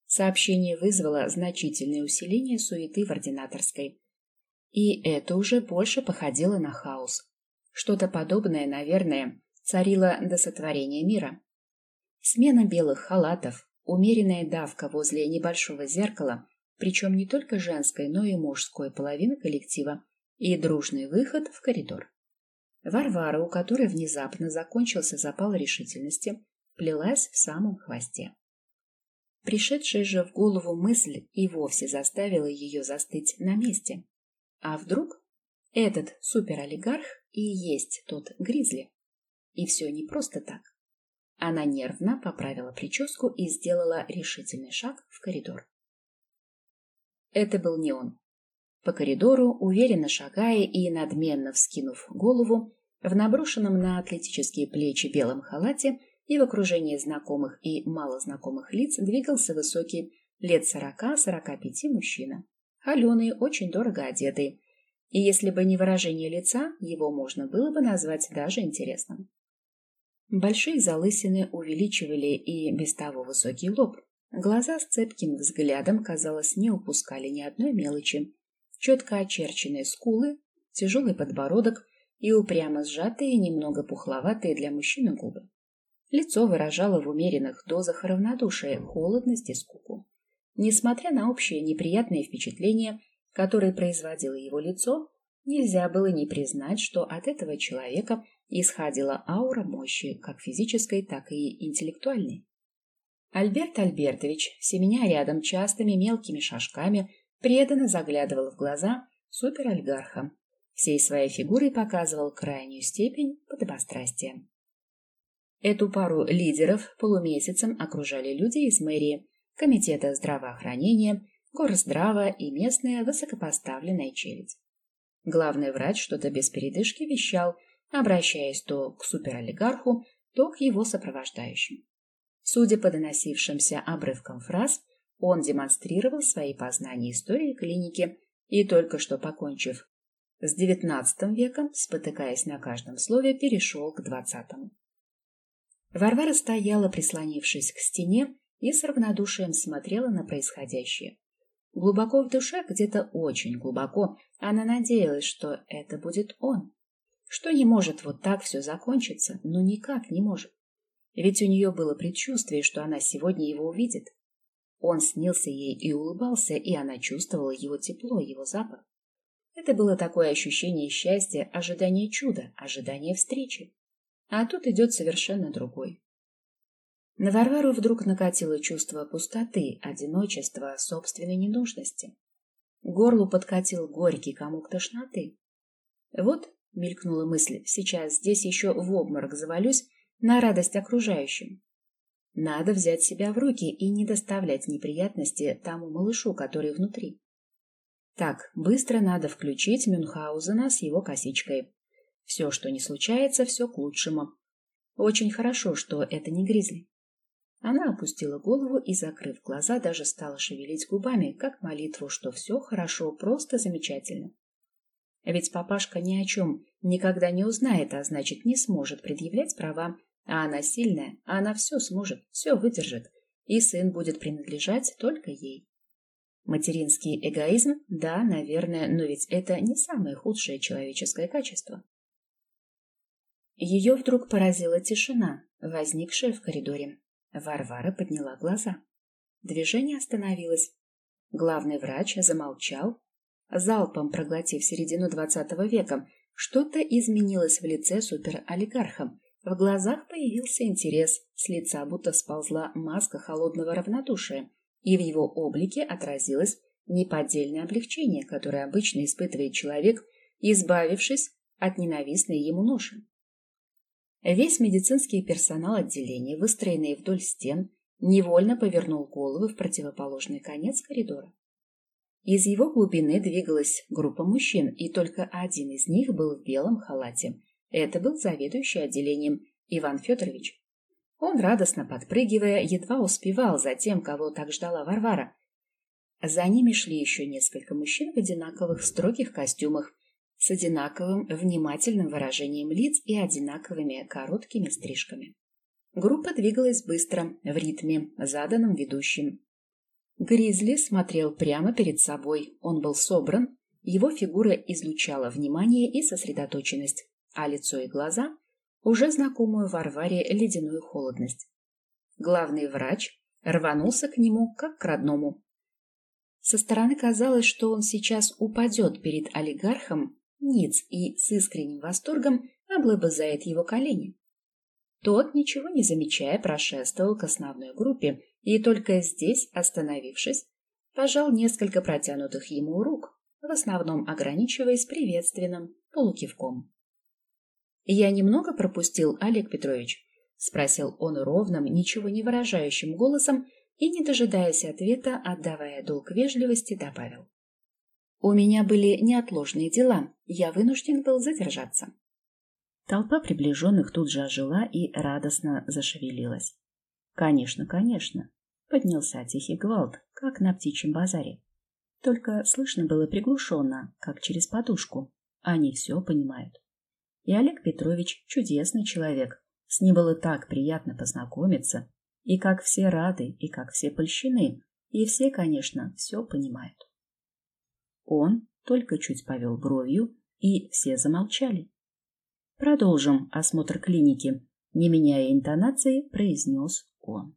Сообщение вызвало значительное усиление суеты в ординаторской. И это уже больше походило на хаос. Что-то подобное, наверное, царило до сотворения мира. Смена белых халатов, умеренная давка возле небольшого зеркала причем не только женской, но и мужской половины коллектива, и дружный выход в коридор. Варвара, у которой внезапно закончился запал решительности, плелась в самом хвосте. Пришедшая же в голову мысль и вовсе заставила ее застыть на месте. А вдруг этот суперолигарх и есть тот Гризли? И все не просто так. Она нервно поправила прическу и сделала решительный шаг в коридор. Это был не он. По коридору, уверенно шагая и надменно вскинув голову, в наброшенном на атлетические плечи белом халате и в окружении знакомых и малознакомых лиц двигался высокий, лет сорока-сорока пяти мужчина. Холеный, очень дорого одетый. И если бы не выражение лица, его можно было бы назвать даже интересным. Большие залысины увеличивали и без того высокий лоб, Глаза с цепким взглядом, казалось, не упускали ни одной мелочи. Четко очерченные скулы, тяжелый подбородок и упрямо сжатые, немного пухловатые для мужчины губы. Лицо выражало в умеренных дозах равнодушие, холодность и скуку. Несмотря на общее неприятное впечатление, которое производило его лицо, нельзя было не признать, что от этого человека исходила аура мощи, как физической, так и интеллектуальной. Альберт Альбертович, семеня рядом частыми мелкими шажками, преданно заглядывал в глаза суперольгарха. Всей своей фигурой показывал крайнюю степень подобострастия. Эту пару лидеров полумесяцем окружали люди из мэрии, комитета здравоохранения, горздрава и местная высокопоставленная челядь. Главный врач что-то без передышки вещал, обращаясь то к суперолигарху, то к его сопровождающим. Судя по доносившимся обрывкам фраз, он демонстрировал свои познания истории клиники и только что покончив с XIX веком, спотыкаясь на каждом слове, перешел к XX. Варвара стояла, прислонившись к стене, и с равнодушием смотрела на происходящее. Глубоко в душе, где-то очень глубоко, она надеялась, что это будет он. Что не может вот так все закончиться, но никак не может. Ведь у нее было предчувствие, что она сегодня его увидит. Он снился ей и улыбался, и она чувствовала его тепло, его запах. Это было такое ощущение счастья, ожидание чуда, ожидание встречи. А тут идет совершенно другой. На Варвару вдруг накатило чувство пустоты, одиночества, собственной ненужности. горлу подкатил горький комок тошноты. Вот, мелькнула мысль, сейчас здесь еще в обморок завалюсь, на радость окружающим. Надо взять себя в руки и не доставлять неприятности тому малышу, который внутри. Так, быстро надо включить Мюнхгаузена с его косичкой. Все, что не случается, все к лучшему. Очень хорошо, что это не Гризли. Она опустила голову и, закрыв глаза, даже стала шевелить губами, как молитву, что все хорошо, просто замечательно. Ведь папашка ни о чем никогда не узнает, а значит, не сможет предъявлять права а она сильная, а она все сможет, все выдержит, и сын будет принадлежать только ей. Материнский эгоизм? Да, наверное, но ведь это не самое худшее человеческое качество. Ее вдруг поразила тишина, возникшая в коридоре. Варвара подняла глаза. Движение остановилось. Главный врач замолчал, залпом проглотив середину двадцатого века. Что-то изменилось в лице суперолигарха. В глазах появился интерес, с лица будто сползла маска холодного равнодушия, и в его облике отразилось неподдельное облегчение, которое обычно испытывает человек, избавившись от ненавистной ему ноши. Весь медицинский персонал отделения, выстроенный вдоль стен, невольно повернул головы в противоположный конец коридора. Из его глубины двигалась группа мужчин, и только один из них был в белом халате. Это был заведующий отделением Иван Федорович. Он, радостно подпрыгивая, едва успевал за тем, кого так ждала Варвара. За ними шли еще несколько мужчин в одинаковых строгих костюмах, с одинаковым внимательным выражением лиц и одинаковыми короткими стрижками. Группа двигалась быстро, в ритме, заданном ведущим. Гризли смотрел прямо перед собой. Он был собран, его фигура излучала внимание и сосредоточенность, а лицо и глаза — уже знакомую Варваре ледяную холодность. Главный врач рванулся к нему, как к родному. Со стороны казалось, что он сейчас упадет перед олигархом ниц и с искренним восторгом облобызает его колени. Тот, ничего не замечая, прошествовал к основной группе и только здесь, остановившись, пожал несколько протянутых ему рук, в основном ограничиваясь приветственным полукивком. «Я немного пропустил, Олег Петрович?» — спросил он ровным, ничего не выражающим голосом и, не дожидаясь ответа, отдавая долг вежливости, добавил. «У меня были неотложные дела, я вынужден был задержаться». Толпа приближенных тут же ожила и радостно зашевелилась. Конечно, конечно. Поднялся тихий гвалт, как на птичьем базаре. Только слышно было приглушенно, как через подушку. Они все понимают. И Олег Петрович чудесный человек. С ним было так приятно познакомиться. И как все рады, и как все польщены. И все, конечно, все понимают. Он только чуть повел бровью, и все замолчали. Продолжим осмотр клиники, не меняя интонации, произнес он.